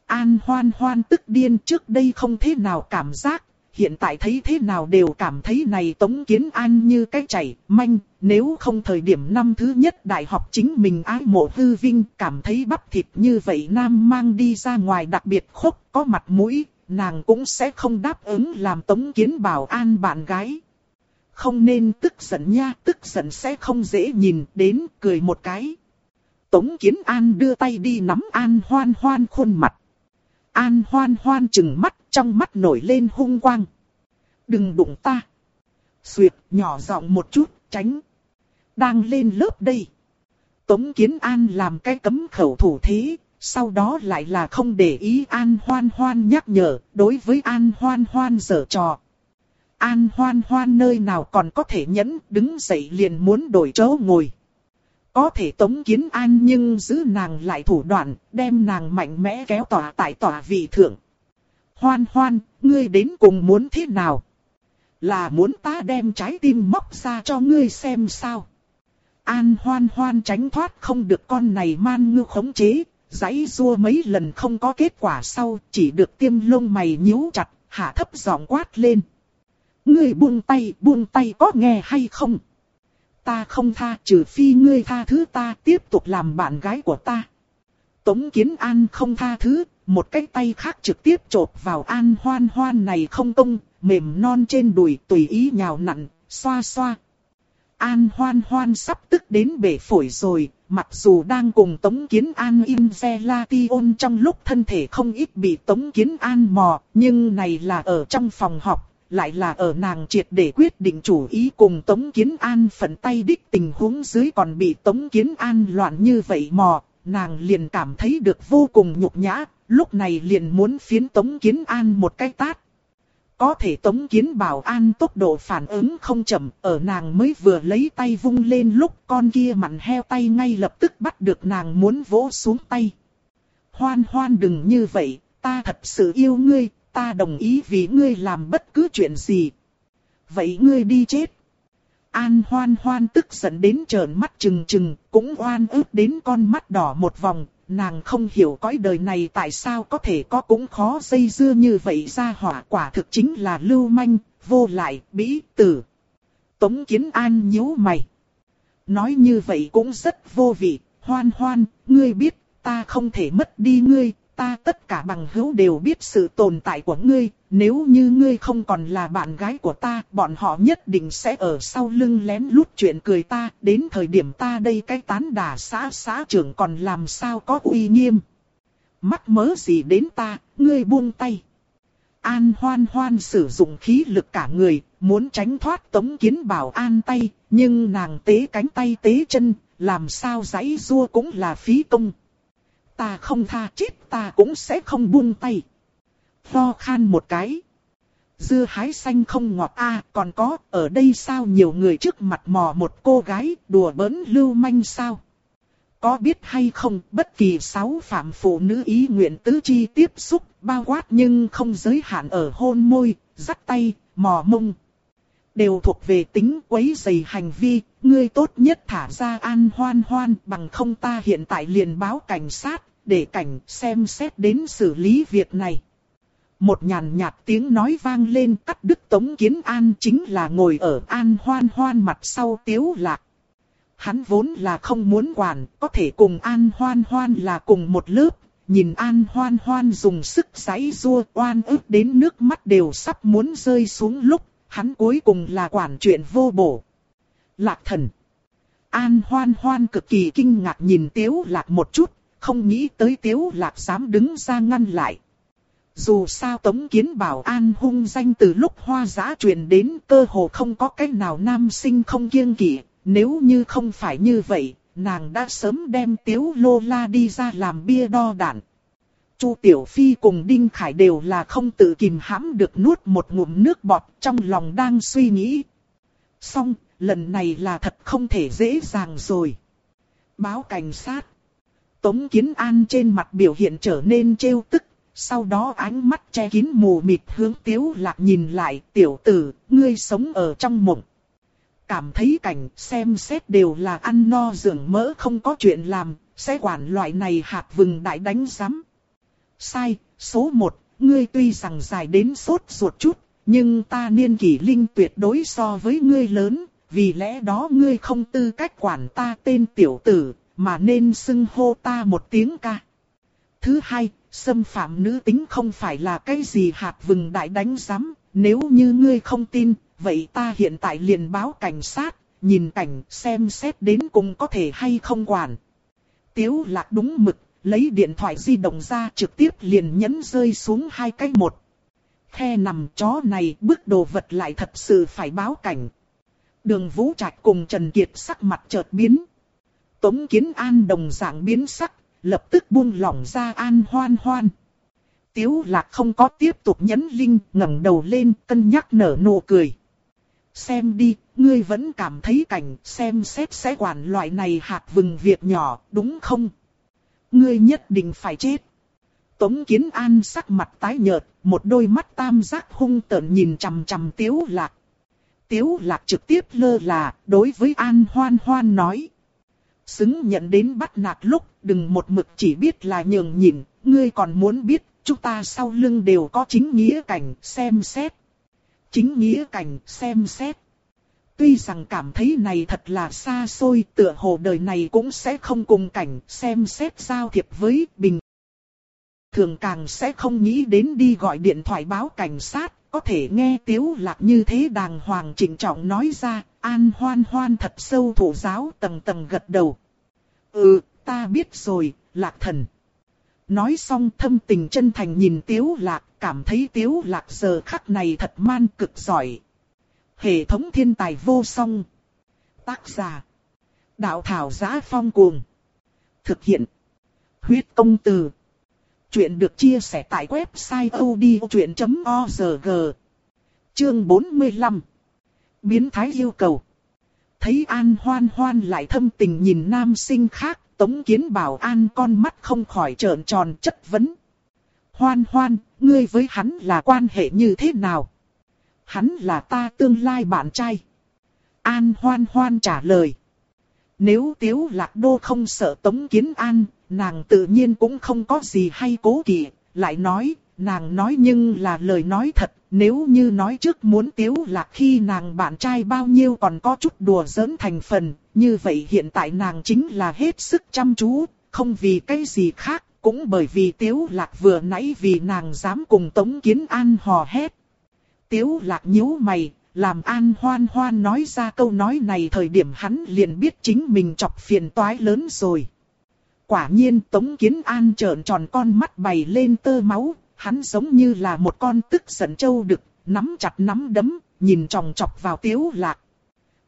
An hoan hoan tức điên trước đây không thế nào cảm giác, hiện tại thấy thế nào đều cảm thấy này Tống Kiến An như cái chảy, manh, nếu không thời điểm năm thứ nhất đại học chính mình ái mộ hư vinh, cảm thấy bắp thịt như vậy nam mang đi ra ngoài đặc biệt khốc, có mặt mũi, nàng cũng sẽ không đáp ứng làm Tống Kiến bảo an bạn gái. Không nên tức giận nha, tức giận sẽ không dễ nhìn, đến cười một cái. Tống Kiến An đưa tay đi nắm An hoan hoan khuôn mặt. An hoan hoan chừng mắt, trong mắt nổi lên hung quang. Đừng đụng ta. Xuyệt, nhỏ giọng một chút, tránh. Đang lên lớp đây. Tống Kiến An làm cái cấm khẩu thủ thế, sau đó lại là không để ý An Hoan Hoan nhắc nhở, đối với An Hoan Hoan dở trò. An Hoan Hoan nơi nào còn có thể nhẫn, đứng dậy liền muốn đổi chỗ ngồi. Có thể tống kiến an nhưng giữ nàng lại thủ đoạn, đem nàng mạnh mẽ kéo tỏa tại tỏa vị thượng. Hoan hoan, ngươi đến cùng muốn thế nào? Là muốn ta đem trái tim móc ra cho ngươi xem sao? An hoan hoan tránh thoát không được con này man ngư khống chế, giấy rua mấy lần không có kết quả sau, chỉ được tiêm lông mày nhíu chặt, hạ thấp giọng quát lên. Ngươi buông tay, buông tay có nghe hay không? Ta không tha trừ phi ngươi tha thứ ta tiếp tục làm bạn gái của ta. Tống Kiến An không tha thứ, một cái tay khác trực tiếp chộp vào An Hoan Hoan này không tung, mềm non trên đùi tùy ý nhào nặn, xoa xoa. An Hoan Hoan sắp tức đến bể phổi rồi, mặc dù đang cùng Tống Kiến An Inzelation trong lúc thân thể không ít bị Tống Kiến An mò, nhưng này là ở trong phòng học, lại là ở nàng triệt để quyết định chủ ý cùng Tống Kiến An phận tay đích tình huống dưới còn bị Tống Kiến An loạn như vậy mò, nàng liền cảm thấy được vô cùng nhục nhã, lúc này liền muốn phiến Tống Kiến An một cái tát. Có thể Tống Kiến Bảo An tốc độ phản ứng không chậm, ở nàng mới vừa lấy tay vung lên lúc con kia mặn heo tay ngay lập tức bắt được nàng muốn vỗ xuống tay. Hoan hoan đừng như vậy, ta thật sự yêu ngươi, ta đồng ý vì ngươi làm bất cứ chuyện gì. Vậy ngươi đi chết. An hoan hoan tức giận đến trợn mắt trừng trừng, cũng oan ức đến con mắt đỏ một vòng, nàng không hiểu cõi đời này tại sao có thể có cũng khó dây dưa như vậy ra hỏa quả thực chính là lưu manh, vô lại, bĩ tử. Tống Kiến An nhíu mày. Nói như vậy cũng rất vô vị, hoan hoan, ngươi biết, ta không thể mất đi ngươi, ta tất cả bằng hữu đều biết sự tồn tại của ngươi, nếu như ngươi không còn là bạn gái của ta, bọn họ nhất định sẽ ở sau lưng lén lút chuyện cười ta, đến thời điểm ta đây cái tán đà xã xã trưởng còn làm sao có uy nghiêm. Mắc mớ gì đến ta, ngươi buông tay. An hoan hoan sử dụng khí lực cả người, muốn tránh thoát tống kiến bảo an tay, nhưng nàng tế cánh tay tế chân, làm sao giãy rua cũng là phí công. Ta không tha chết ta cũng sẽ không buông tay. Lo khan một cái. Dưa hái xanh không ngọt a còn có, ở đây sao nhiều người trước mặt mò một cô gái, đùa bỡn lưu manh sao? Có biết hay không, bất kỳ sáu phạm phụ nữ ý nguyện tứ chi tiếp xúc, bao quát nhưng không giới hạn ở hôn môi, dắt tay, mò mông. Đều thuộc về tính quấy dày hành vi, ngươi tốt nhất thả ra an hoan hoan bằng không ta hiện tại liền báo cảnh sát, để cảnh xem xét đến xử lý việc này. Một nhàn nhạt tiếng nói vang lên cắt đứt Tống Kiến An chính là ngồi ở An Hoan Hoan mặt sau tiếu lạc. Hắn vốn là không muốn quản, có thể cùng An Hoan Hoan là cùng một lớp, nhìn An Hoan Hoan dùng sức giãy rua oan ức đến nước mắt đều sắp muốn rơi xuống lúc, hắn cuối cùng là quản chuyện vô bổ. Lạc thần. An Hoan Hoan cực kỳ kinh ngạc nhìn Tiếu Lạc một chút, không nghĩ tới Tiếu Lạc dám đứng ra ngăn lại. Dù sao Tống Kiến Bảo An hung danh từ lúc hoa giã truyền đến cơ hồ không có cách nào nam sinh không kiêng kỵ, nếu như không phải như vậy, nàng đã sớm đem Tiếu Lô La đi ra làm bia đo đạn. Chu Tiểu Phi cùng Đinh Khải đều là không tự kìm hãm được nuốt một ngụm nước bọt trong lòng đang suy nghĩ. Xong, lần này là thật không thể dễ dàng rồi. Báo cảnh sát. Tống Kiến An trên mặt biểu hiện trở nên trêu tức, sau đó ánh mắt che kín mù mịt hướng Tiếu Lạc nhìn lại, tiểu tử, ngươi sống ở trong mộng. Cảm thấy cảnh xem xét đều là ăn no dưỡng mỡ không có chuyện làm, sẽ quản loại này hạt vừng đại đánh giám. Sai, số 1, ngươi tuy rằng dài đến sốt ruột chút, nhưng ta niên kỷ linh tuyệt đối so với ngươi lớn, vì lẽ đó ngươi không tư cách quản ta tên tiểu tử, mà nên xưng hô ta một tiếng ca. Thứ hai, xâm phạm nữ tính không phải là cái gì hạt vừng đại đánh giám, nếu như ngươi không tin, vậy ta hiện tại liền báo cảnh sát, nhìn cảnh xem xét đến cùng có thể hay không quản. Tiếu lạc đúng mực, lấy điện thoại di động ra trực tiếp liền nhấn rơi xuống hai cái một. Khe nằm chó này bước đồ vật lại thật sự phải báo cảnh. Đường Vũ Trạch cùng Trần Kiệt sắc mặt chợt biến. Tống Kiến An đồng dạng biến sắc, lập tức buông lỏng ra an hoan hoan. Tiếu lạc không có tiếp tục nhấn linh, ngẩng đầu lên, cân nhắc nở nụ cười. Xem đi, ngươi vẫn cảm thấy cảnh xem xét sẽ quản loại này hạt vừng việc nhỏ, đúng không? Ngươi nhất định phải chết. Tống Kiến An sắc mặt tái nhợt, một đôi mắt tam giác hung tợn nhìn chằm chằm Tiếu Lạc. Tiếu Lạc trực tiếp lơ là, đối với An Hoan Hoan nói. Xứng nhận đến bắt nạt lúc, đừng một mực chỉ biết là nhường nhịn, ngươi còn muốn biết, chúng ta sau lưng đều có chính nghĩa cảnh, xem xét. Chính nghĩa cảnh, xem xét. Tuy rằng cảm thấy này thật là xa xôi, tựa hồ đời này cũng sẽ không cùng cảnh, xem xét giao thiệp với bình. Thường càng sẽ không nghĩ đến đi gọi điện thoại báo cảnh sát, có thể nghe tiếu lạc như thế đàng hoàng chỉnh trọng nói ra, an hoan hoan thật sâu thủ giáo tầng tầng gật đầu. Ừ, ta biết rồi, lạc thần. Nói xong thâm tình chân thành nhìn tiếu lạc, cảm thấy tiếu lạc giờ khắc này thật man cực giỏi. Hệ thống thiên tài vô song. Tác giả. Đạo thảo giá phong cuồng. Thực hiện. Huyết công từ. Chuyện được chia sẻ tại website odchuyện.org. Chương 45. Biến thái yêu cầu. Thấy An Hoan Hoan lại thâm tình nhìn nam sinh khác, Tống Kiến Bảo An con mắt không khỏi trợn tròn chất vấn. Hoan Hoan, ngươi với hắn là quan hệ như thế nào? Hắn là ta tương lai bạn trai. An Hoan Hoan trả lời. Nếu Tiếu Lạc Đô không sợ Tống Kiến An, nàng tự nhiên cũng không có gì hay cố kỵ, lại nói, nàng nói nhưng là lời nói thật, nếu như nói trước muốn Tiếu Lạc khi nàng bạn trai bao nhiêu còn có chút đùa giỡn thành phần, như vậy hiện tại nàng chính là hết sức chăm chú, không vì cái gì khác, cũng bởi vì Tiếu Lạc vừa nãy vì nàng dám cùng Tống Kiến An hò hét. Tiếu Lạc nhíu mày, làm An Hoan Hoan nói ra câu nói này thời điểm hắn liền biết chính mình chọc phiền toái lớn rồi. Quả nhiên Tống Kiến An trợn tròn con mắt bày lên tơ máu, hắn giống như là một con tức giận trâu đực, nắm chặt nắm đấm, nhìn tròng chọc vào Tiếu Lạc.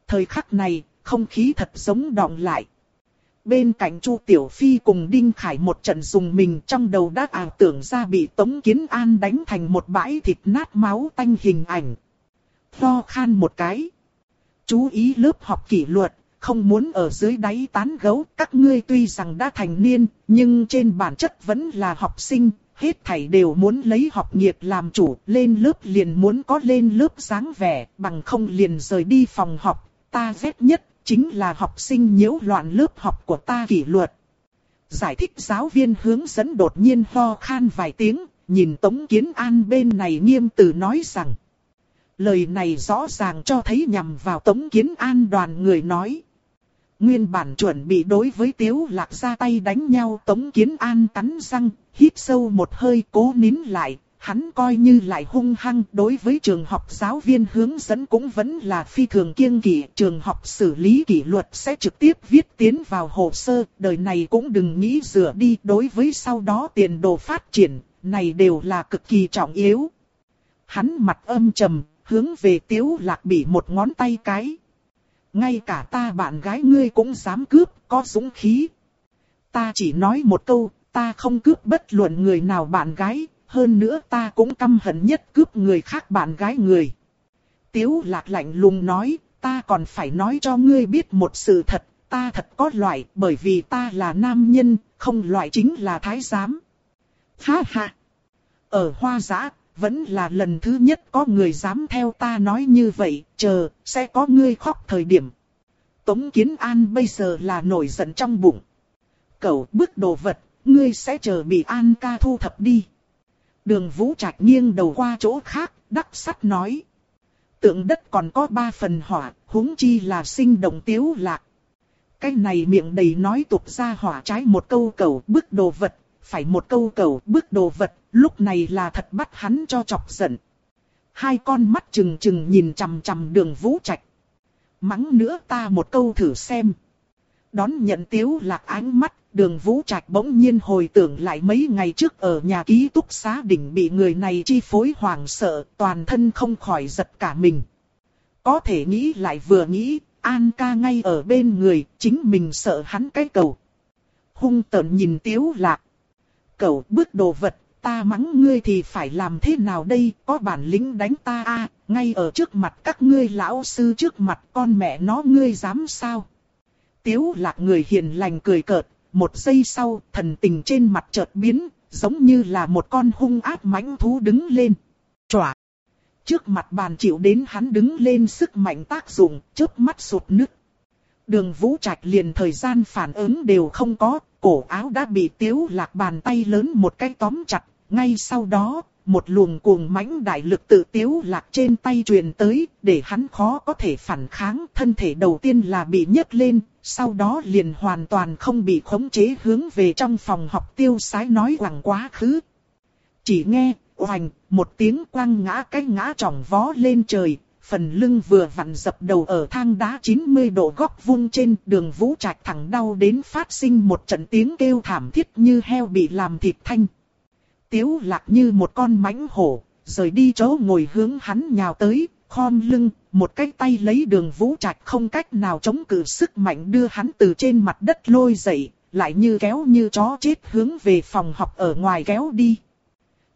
Thời khắc này, không khí thật giống đọng lại. Bên cạnh Chu Tiểu Phi cùng Đinh Khải một trận dùng mình trong đầu đã ảo tưởng ra bị Tống Kiến An đánh thành một bãi thịt nát máu tanh hình ảnh. Tho khan một cái. Chú ý lớp học kỷ luật, không muốn ở dưới đáy tán gấu. Các ngươi tuy rằng đã thành niên, nhưng trên bản chất vẫn là học sinh. Hết thảy đều muốn lấy học nghiệp làm chủ, lên lớp liền muốn có lên lớp dáng vẻ, bằng không liền rời đi phòng học. Ta ghét nhất chính là học sinh nhiễu loạn lớp học của ta kỷ luật. Giải thích giáo viên hướng dẫn đột nhiên ho khan vài tiếng, nhìn Tống Kiến An bên này nghiêm từ nói rằng. Lời này rõ ràng cho thấy nhằm vào Tống Kiến An đoàn người nói. Nguyên bản chuẩn bị đối với Tiếu Lạc ra tay đánh nhau Tống Kiến An cắn răng, hít sâu một hơi cố nín lại, hắn coi như lại hung hăng đối với trường học giáo viên hướng dẫn cũng vẫn là phi thường kiêng kỵ. Trường học xử lý kỷ luật sẽ trực tiếp viết tiến vào hồ sơ, đời này cũng đừng nghĩ rửa đi đối với sau đó tiền đồ phát triển, này đều là cực kỳ trọng yếu. Hắn mặt âm trầm, hướng về tiếu lạc bị một ngón tay cái. Ngay cả ta bạn gái ngươi cũng dám cướp, có dũng khí. Ta chỉ nói một câu, ta không cướp bất luận người nào bạn gái, hơn nữa ta cũng căm hận nhất cướp người khác bạn gái người. Tiếu lạc lạnh lùng nói, ta còn phải nói cho ngươi biết một sự thật, ta thật có loại, bởi vì ta là nam nhân, không loại chính là thái giám. Ha ha! Ở hoa giã, vẫn là lần thứ nhất có người dám theo ta nói như vậy, chờ, sẽ có ngươi khóc thời điểm. Tống Kiến An bây giờ là nổi giận trong bụng. Cậu bước đồ vật, ngươi sẽ chờ bị An ca thu thập đi. Đường Vũ Trạch nghiêng đầu qua chỗ khác, đắc sắt nói. Tượng đất còn có ba phần hỏa, huống chi là sinh động tiếu lạc. Cái này miệng đầy nói tục ra hỏa trái một câu cầu bước đồ vật, phải một câu cầu bước đồ vật, lúc này là thật bắt hắn cho chọc giận. Hai con mắt trừng trừng nhìn chằm chằm đường Vũ Trạch. Mắng nữa ta một câu thử xem. Đón nhận tiếu lạc ánh mắt, đường Vũ Trạch bỗng nhiên hồi tưởng lại mấy ngày trước ở nhà ký túc xá đỉnh bị người này chi phối hoảng sợ, toàn thân không khỏi giật cả mình. Có thể nghĩ lại vừa nghĩ, An ca ngay ở bên người, chính mình sợ hắn cái cầu. Hung tợn nhìn tiếu lạc. Cầu bước đồ vật, ta mắng ngươi thì phải làm thế nào đây, có bản lĩnh đánh ta a ngay ở trước mặt các ngươi lão sư trước mặt con mẹ nó ngươi dám sao. Tiếu lạc người hiền lành cười cợt, một giây sau, thần tình trên mặt chợt biến, giống như là một con hung ác mãnh thú đứng lên. Chòa! Trước mặt bàn chịu đến hắn đứng lên sức mạnh tác dụng, chớp mắt sụt nứt. Đường vũ trạch liền thời gian phản ứng đều không có, cổ áo đã bị tiếu lạc bàn tay lớn một cái tóm chặt, ngay sau đó, một luồng cuồng mãnh đại lực tự tiếu lạc trên tay truyền tới, để hắn khó có thể phản kháng, thân thể đầu tiên là bị nhấc lên, sau đó liền hoàn toàn không bị khống chế hướng về trong phòng học tiêu sái nói quẳng quá khứ. Chỉ nghe, oành, một tiếng quăng ngã cái ngã trỏng vó lên trời, phần lưng vừa vặn dập đầu ở thang đá 90 độ góc vung trên đường vũ trạch thẳng đau đến phát sinh một trận tiếng kêu thảm thiết như heo bị làm thịt thanh. Tiếu lạc như một con mãnh hổ, rời đi chỗ ngồi hướng hắn nhào tới, khom lưng, một cái tay lấy đường vũ trạch không cách nào chống cự sức mạnh đưa hắn từ trên mặt đất lôi dậy, lại như kéo như chó chết hướng về phòng học ở ngoài kéo đi.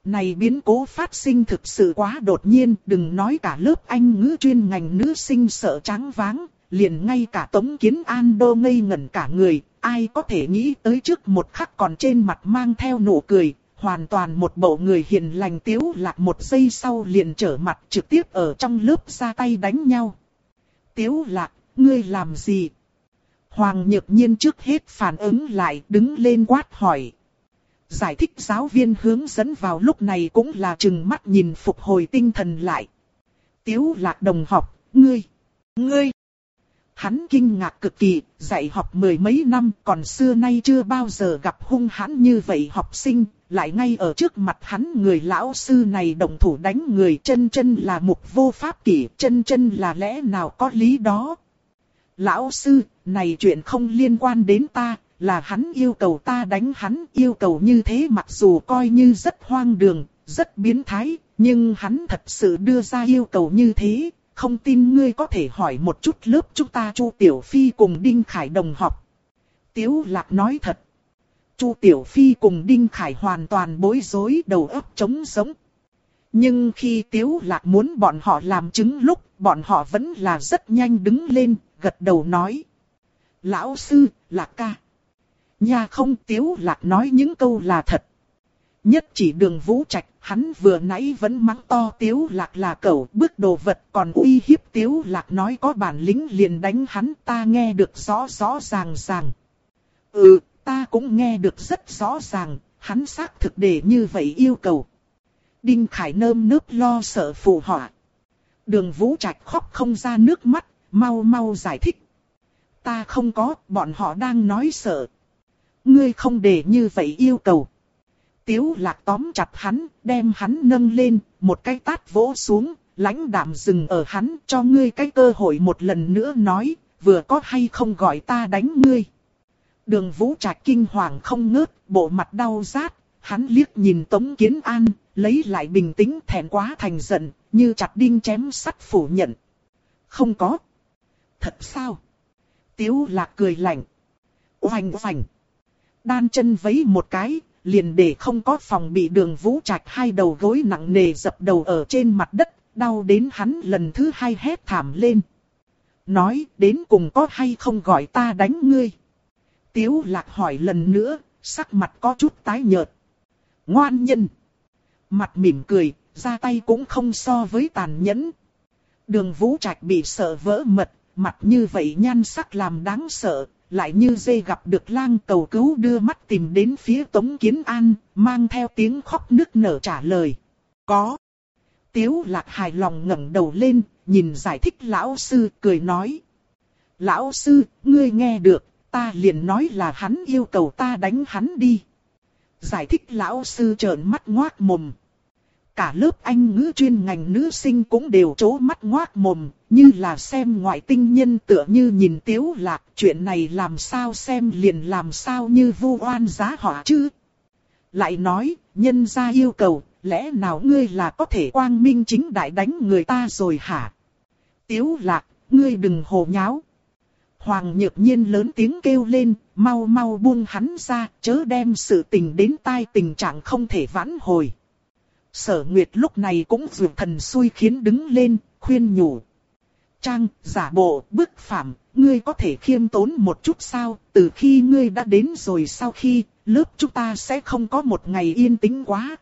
Này biến cố phát sinh thực sự quá đột nhiên, đừng nói cả lớp anh ngữ chuyên ngành nữ sinh sợ trắng váng, liền ngay cả Tống Kiến An đô ngây ngẩn cả người, ai có thể nghĩ tới trước một khắc còn trên mặt mang theo nụ cười, hoàn toàn một bộ người hiền lành tiếu lạc một giây sau liền trở mặt trực tiếp ở trong lớp ra tay đánh nhau. Tiếu lạc, ngươi làm gì? Hoàng nhược nhiên trước hết phản ứng lại đứng lên quát hỏi. Giải thích giáo viên hướng dẫn vào lúc này cũng là chừng mắt nhìn phục hồi tinh thần lại. Tiếu lạc đồng học, ngươi, ngươi. Hắn kinh ngạc cực kỳ, dạy học mười mấy năm còn xưa nay chưa bao giờ gặp hung hãn như vậy học sinh, lại ngay ở trước mặt hắn người lão sư này đồng thủ đánh người chân chân là mục vô pháp kỷ, chân chân là lẽ nào có lý đó. Lão sư, này chuyện không liên quan đến ta, là hắn yêu cầu ta đánh hắn, yêu cầu như thế mặc dù coi như rất hoang đường, rất biến thái, nhưng hắn thật sự đưa ra yêu cầu như thế, không tin ngươi có thể hỏi một chút lớp chúng ta Chu Tiểu Phi cùng Đinh Khải đồng học. Tiếu Lạc nói thật. Chu Tiểu Phi cùng Đinh Khải hoàn toàn bối rối đầu óc trống sống. Nhưng khi Tiếu Lạc muốn bọn họ làm chứng lúc, bọn họ vẫn là rất nhanh đứng lên, gật đầu nói. Lão sư, Lạc ca. Nha không Tiếu Lạc nói những câu là thật. Nhất chỉ đường vũ trạch, hắn vừa nãy vẫn mắng to Tiếu Lạc là cẩu bước đồ vật còn uy hiếp Tiếu Lạc nói có bản lĩnh liền đánh hắn ta nghe được rõ rõ ràng ràng. Ừ, ta cũng nghe được rất rõ ràng, hắn xác thực để như vậy yêu cầu. Đinh Khải nơm nước lo sợ phù họa. Đường Vũ Trạch khóc không ra nước mắt, mau mau giải thích. Ta không có, bọn họ đang nói sợ. Ngươi không để như vậy yêu cầu. Tiếu lạc tóm chặt hắn, đem hắn nâng lên, một cái tát vỗ xuống, lãnh đạm dừng ở hắn cho ngươi cái cơ hội một lần nữa nói, vừa có hay không gọi ta đánh ngươi. Đường vũ trạch kinh hoàng không ngớt, bộ mặt đau rát, hắn liếc nhìn Tống Kiến An, lấy lại bình tĩnh thẹn quá thành giận, như chặt đinh chém sắt phủ nhận. Không có. Thật sao? Tiếu lạc cười lạnh. Oanh oanh. Đan chân vấy một cái, liền để không có phòng bị đường vũ trạch hai đầu gối nặng nề dập đầu ở trên mặt đất, đau đến hắn lần thứ hai hét thảm lên. Nói đến cùng có hay không gọi ta đánh ngươi. Tiếu lạc hỏi lần nữa, sắc mặt có chút tái nhợt. Ngoan nhân. Mặt mỉm cười, ra tay cũng không so với tàn nhẫn. Đường vũ trạch bị sợ vỡ mật, mặt như vậy nhan sắc làm đáng sợ, lại như dê gặp được lang cầu cứu đưa mắt tìm đến phía Tống Kiến An, mang theo tiếng khóc nức nở trả lời. Có. Tiếu lạc hài lòng ngẩng đầu lên, nhìn giải thích lão sư cười nói. Lão sư, ngươi nghe được, ta liền nói là hắn yêu cầu ta đánh hắn đi. Giải thích lão sư trợn mắt ngoác mồm. Cả lớp anh ngữ chuyên ngành nữ sinh cũng đều chố mắt ngoác mồm, như là xem ngoại tinh nhân tựa như nhìn tiếu lạc. Chuyện này làm sao xem liền làm sao như vu oan giá họa chứ. Lại nói, nhân gia yêu cầu, lẽ nào ngươi là có thể quang minh chính đại đánh người ta rồi hả? Tiếu lạc, ngươi đừng hồ nháo. Hoàng nhược nhiên lớn tiếng kêu lên, mau mau buông hắn ra, chớ đem sự tình đến tai tình trạng không thể vãn hồi. Sở Nguyệt lúc này cũng vượt thần xui khiến đứng lên, khuyên nhủ. Trang, giả bộ, bức phạm, ngươi có thể khiêm tốn một chút sao, từ khi ngươi đã đến rồi sau khi, lớp chúng ta sẽ không có một ngày yên tĩnh quá.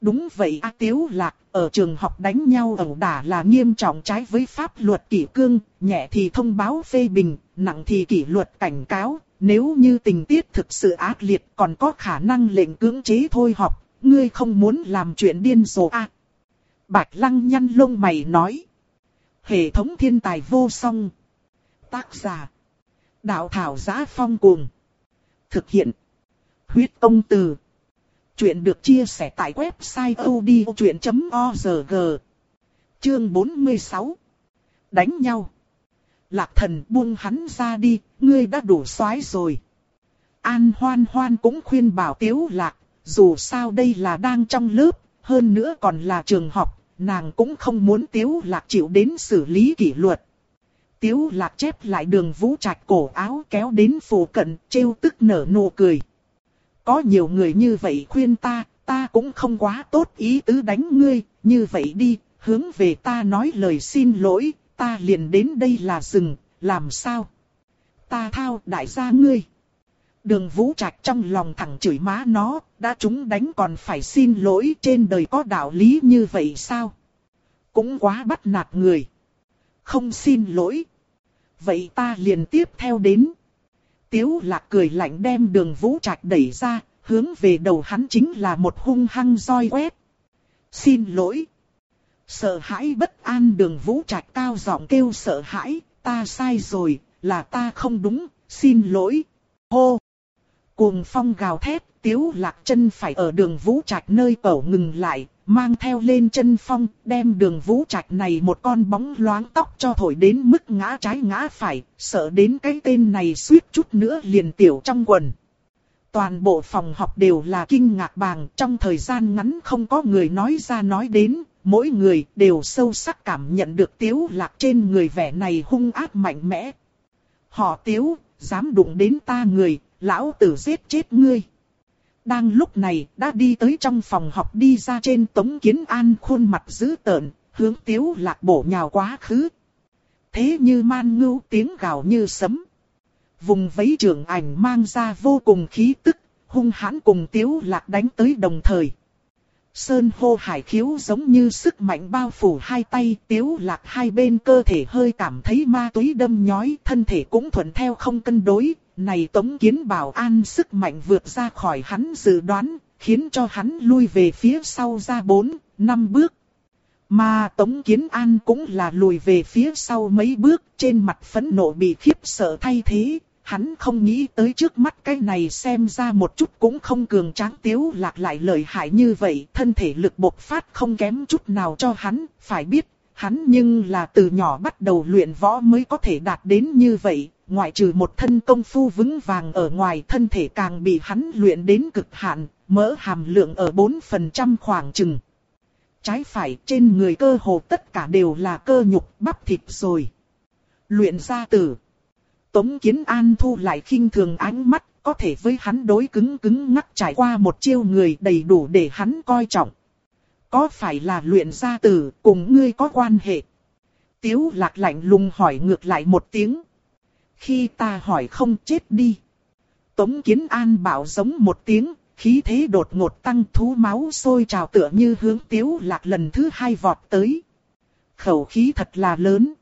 Đúng vậy A Tiếu Lạc, ở trường học đánh nhau ẩu đả là nghiêm trọng trái với pháp luật kỷ cương, nhẹ thì thông báo phê bình, nặng thì kỷ luật cảnh cáo, nếu như tình tiết thực sự ác liệt còn có khả năng lệnh cưỡng chế thôi học, ngươi không muốn làm chuyện điên rồ à? Bạch Lăng nhăn lông mày nói. Hệ thống thiên tài vô song. Tác giả. Đạo thảo giá phong cuồng. Thực hiện. Huyết công từ. Chuyện được chia sẻ tại website odchuyện.org. Chương 46. Đánh nhau. Lạc thần buông hắn ra đi, ngươi đã đủ soái rồi. An hoan hoan cũng khuyên bảo tiếu lạc, dù sao đây là đang trong lớp, hơn nữa còn là trường học, nàng cũng không muốn tiếu lạc chịu đến xử lý kỷ luật. Tiếu lạc chép lại đường vũ trạch cổ áo kéo đến phủ cận, trêu tức nở nụ cười. Có nhiều người như vậy khuyên ta, ta cũng không quá tốt ý tứ đánh ngươi, như vậy đi, hướng về ta nói lời xin lỗi, ta liền đến đây là dừng, làm sao? Ta thao đại gia ngươi. Đường vũ trạch trong lòng thẳng chửi má nó, đã chúng đánh còn phải xin lỗi trên đời có đạo lý như vậy sao? Cũng quá bắt nạt người. Không xin lỗi. Vậy ta liền tiếp theo đến. Tiếu lạc cười lạnh đem đường vũ trạch đẩy ra, hướng về đầu hắn chính là một hung hăng roi quét. Xin lỗi. Sợ hãi bất an đường vũ trạch cao giọng kêu sợ hãi, ta sai rồi, là ta không đúng, xin lỗi. Hô! Cuồng phong gào thét, tiếu lạc chân phải ở đường vũ trạch nơi cẩu ngừng lại, mang theo lên chân phong, đem đường vũ trạch này một con bóng loáng tóc cho thổi đến mức ngã trái ngã phải, sợ đến cái tên này suýt chút nữa liền tiểu trong quần. Toàn bộ phòng học đều là kinh ngạc bàng, trong thời gian ngắn không có người nói ra nói đến, mỗi người đều sâu sắc cảm nhận được tiếu lạc trên người vẻ này hung ác mạnh mẽ. Họ tiếu, dám đụng đến ta người, lão tử giết chết ngươi. Đang lúc này, đã đi tới trong phòng học đi ra trên tống kiến an khuôn mặt dữ tợn, hướng tiếu lạc bổ nhào quá khứ. Thế như man ngưu tiếng gào như sấm. Vùng vấy trường ảnh mang ra vô cùng khí tức, hung hãn cùng tiếu lạc đánh tới đồng thời. Sơn hô hải khiếu giống như sức mạnh bao phủ hai tay tiếu lạc hai bên cơ thể hơi cảm thấy ma túy đâm nhói thân thể cũng thuận theo không cân đối. Này tống kiến bảo an sức mạnh vượt ra khỏi hắn dự đoán, khiến cho hắn lui về phía sau ra bốn, năm bước. Mà Tống Kiến An cũng là lùi về phía sau mấy bước trên mặt phẫn nộ bị khiếp sợ thay thế, hắn không nghĩ tới trước mắt cái này xem ra một chút cũng không cường tráng tiếu lạc lại lợi hại như vậy, thân thể lực bộc phát không kém chút nào cho hắn, phải biết, hắn nhưng là từ nhỏ bắt đầu luyện võ mới có thể đạt đến như vậy, ngoại trừ một thân công phu vững vàng ở ngoài thân thể càng bị hắn luyện đến cực hạn, mỡ hàm lượng ở 4% khoảng chừng. Trái phải trên người cơ hồ tất cả đều là cơ nhục bắp thịt rồi. Luyện gia tử. Tống Kiến An thu lại khinh thường ánh mắt, có thể với hắn đối cứng cứng ngắc trải qua một chiêu người đầy đủ để hắn coi trọng. Có phải là luyện gia tử cùng ngươi có quan hệ? Tiếu lạc lạnh lùng hỏi ngược lại một tiếng. Khi ta hỏi không chết đi. Tống Kiến An bảo giống một tiếng, khí thế đột ngột tăng thú máu sôi trào tựa như hướng tiếu lạc lần thứ hai vọt tới. Khẩu khí thật là lớn.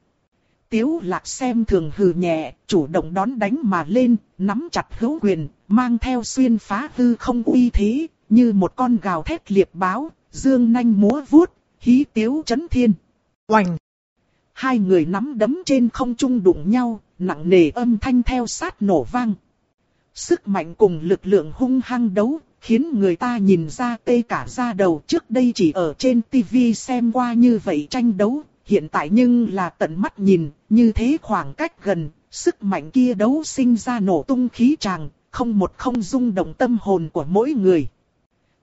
Tiếu lạc xem thường hừ nhẹ, chủ động đón đánh mà lên, nắm chặt hữu quyền, mang theo xuyên phá hư không uy thế, như một con gào thét liệp báo, dương nanh múa vuốt, hí tiếu chấn thiên. Oành! Hai người nắm đấm trên không trung đụng nhau, nặng nề âm thanh theo sát nổ vang. Sức mạnh cùng lực lượng hung hăng đấu, khiến người ta nhìn ra tê cả da đầu trước đây chỉ ở trên tivi xem qua như vậy tranh đấu, hiện tại nhưng là tận mắt nhìn, như thế khoảng cách gần, sức mạnh kia đấu sinh ra nổ tung khí tràng, không một không rung động tâm hồn của mỗi người.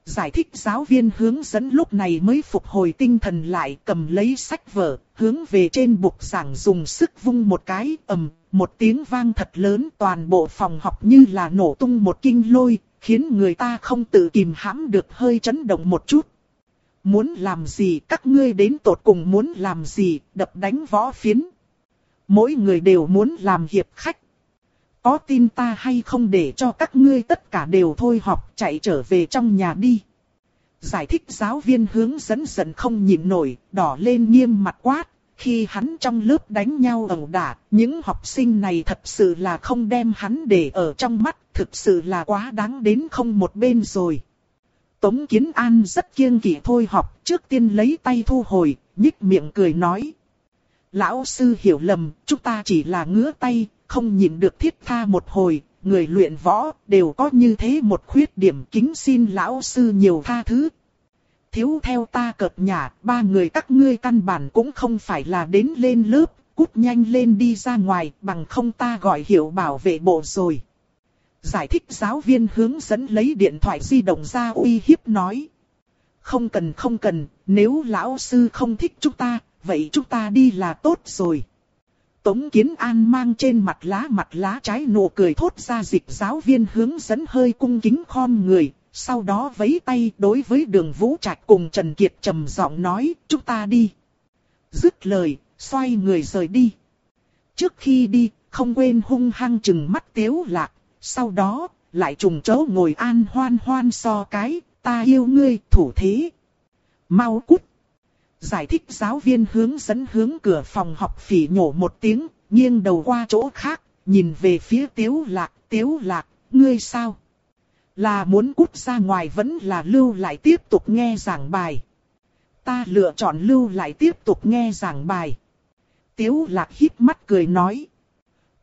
Giải thích giáo viên hướng dẫn lúc này mới phục hồi tinh thần lại cầm lấy sách vở, hướng về trên bục giảng dùng sức vung một cái ầm, một tiếng vang thật lớn toàn bộ phòng học như là nổ tung một kinh lôi, khiến người ta không tự kìm hãm được hơi chấn động một chút. Muốn làm gì các ngươi đến tột cùng muốn làm gì đập đánh võ phiến. Mỗi người đều muốn làm hiệp khách có tin ta hay không để cho các ngươi tất cả đều thôi học chạy trở về trong nhà đi. Giải thích giáo viên hướng dẫn dần không nhịn nổi, đỏ lên nghiêm mặt quát. Khi hắn trong lớp đánh nhau ẩu đả, những học sinh này thật sự là không đem hắn để ở trong mắt, thực sự là quá đáng đến không một bên rồi. Tống Kiến An rất kiêng kỵ thôi học, trước tiên lấy tay thu hồi, nhích miệng cười nói. Lão sư hiểu lầm, chúng ta chỉ là ngứa tay, không nhìn được thiết tha một hồi, người luyện võ đều có như thế một khuyết điểm kính xin lão sư nhiều tha thứ. Thiếu theo ta cợt nhả, ba người các ngươi căn bản cũng không phải là đến lên lớp, cút nhanh lên đi ra ngoài, bằng không ta gọi hiệu bảo vệ bộ rồi. Giải thích giáo viên hướng dẫn lấy điện thoại di động ra uy hiếp nói. Không cần không cần, nếu lão sư không thích chúng ta, vậy chúng ta đi là tốt rồi. Tống Kiến An mang trên mặt lá mặt lá trái nụ cười thốt ra dịch giáo viên hướng dẫn hơi cung kính khom người, sau đó vấy tay đối với đường Vũ Trạch cùng Trần Kiệt trầm giọng nói, chúng ta đi. Dứt lời, xoay người rời đi. Trước khi đi, không quên hung hăng chừng mắt tiếu lạc, sau đó, lại trùng chỗ ngồi an hoan hoan so cái, ta yêu ngươi, thủ thế. Mau cút. Giải thích giáo viên hướng dẫn hướng cửa phòng học phỉ nhổ một tiếng, nghiêng đầu qua chỗ khác, nhìn về phía tiếu lạc, tiếu lạc, ngươi sao? Là muốn cút ra ngoài vẫn là lưu lại tiếp tục nghe giảng bài. Ta lựa chọn lưu lại tiếp tục nghe giảng bài. Tiếu lạc hít mắt cười nói.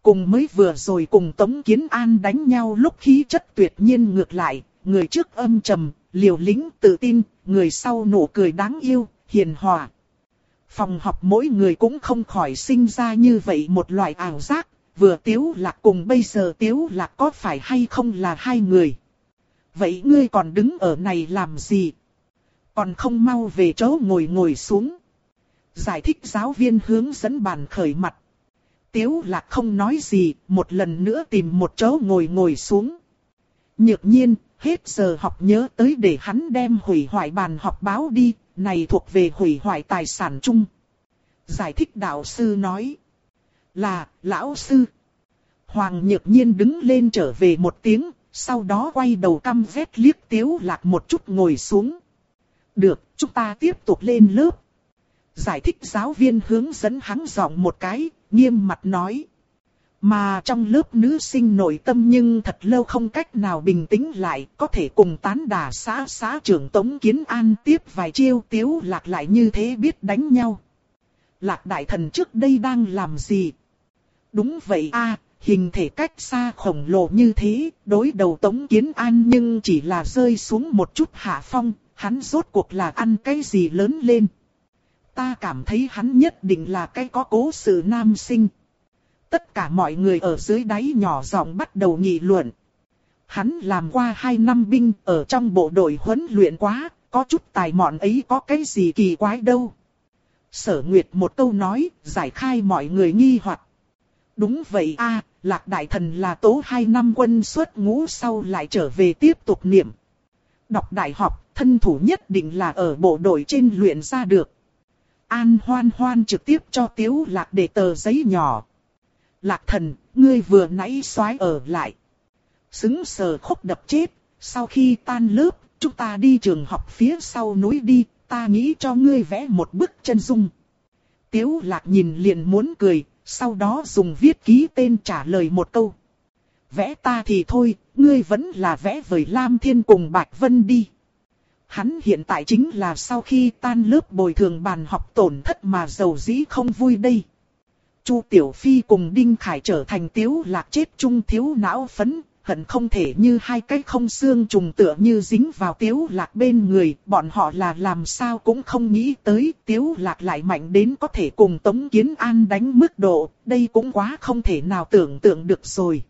Cùng mới vừa rồi cùng Tống Kiến An đánh nhau lúc khí chất tuyệt nhiên ngược lại, người trước âm trầm, liều lĩnh tự tin, người sau nụ cười đáng yêu, hiền hòa. Phòng học mỗi người cũng không khỏi sinh ra như vậy một loại ảo giác, vừa tiếu lạc cùng bây giờ tiếu lạc có phải hay không là hai người. Vậy ngươi còn đứng ở này làm gì? Còn không mau về chỗ ngồi ngồi xuống. Giải thích giáo viên hướng dẫn bàn khởi mặt. Tiếu lạc không nói gì, một lần nữa tìm một chỗ ngồi ngồi xuống. Nhược nhiên, hết giờ học nhớ tới để hắn đem hủy hoại bàn học báo đi, này thuộc về hủy hoại tài sản chung. Giải thích đạo sư nói. Là, lão sư. Hoàng nhược nhiên đứng lên trở về một tiếng, sau đó quay đầu căm vét liếc tiếu lạc một chút ngồi xuống. Được, chúng ta tiếp tục lên lớp. Giải thích giáo viên hướng dẫn hắn giọng một cái, nghiêm mặt nói. Mà trong lớp nữ sinh nội tâm nhưng thật lâu không cách nào bình tĩnh lại, có thể cùng tán đà xã xã trưởng Tống Kiến An tiếp vài chiêu tiếu lạc lại như thế biết đánh nhau. Lạc đại thần trước đây đang làm gì? Đúng vậy a hình thể cách xa khổng lồ như thế, đối đầu Tống Kiến An nhưng chỉ là rơi xuống một chút hạ phong, hắn rốt cuộc là ăn cái gì lớn lên. Ta cảm thấy hắn nhất định là cái có cố sự nam sinh. Tất cả mọi người ở dưới đáy nhỏ giọng bắt đầu nghị luận. Hắn làm qua 2 năm binh ở trong bộ đội huấn luyện quá, có chút tài mọn ấy có cái gì kỳ quái đâu. Sở Nguyệt một câu nói, giải khai mọi người nghi hoặc. Đúng vậy a Lạc Đại Thần là tố 2 năm quân xuất ngũ sau lại trở về tiếp tục niệm. Đọc đại học, thân thủ nhất định là ở bộ đội trên luyện ra được. An hoan hoan trực tiếp cho Tiếu Lạc để tờ giấy nhỏ. Lạc thần, ngươi vừa nãy xoái ở lại. Xứng sờ khúc đập chết, sau khi tan lớp, chúng ta đi trường học phía sau núi đi, ta nghĩ cho ngươi vẽ một bức chân dung. Tiếu lạc nhìn liền muốn cười, sau đó dùng viết ký tên trả lời một câu. Vẽ ta thì thôi, ngươi vẫn là vẽ với Lam Thiên cùng Bạch Vân đi. Hắn hiện tại chính là sau khi tan lớp bồi thường bàn học tổn thất mà giàu dĩ không vui đây. Chu Tiểu Phi cùng Đinh Khải trở thành tiếu lạc chết chung thiếu não phấn, hận không thể như hai cái không xương trùng tựa như dính vào tiếu lạc bên người, bọn họ là làm sao cũng không nghĩ tới tiếu lạc lại mạnh đến có thể cùng Tống Kiến An đánh mức độ, đây cũng quá không thể nào tưởng tượng được rồi.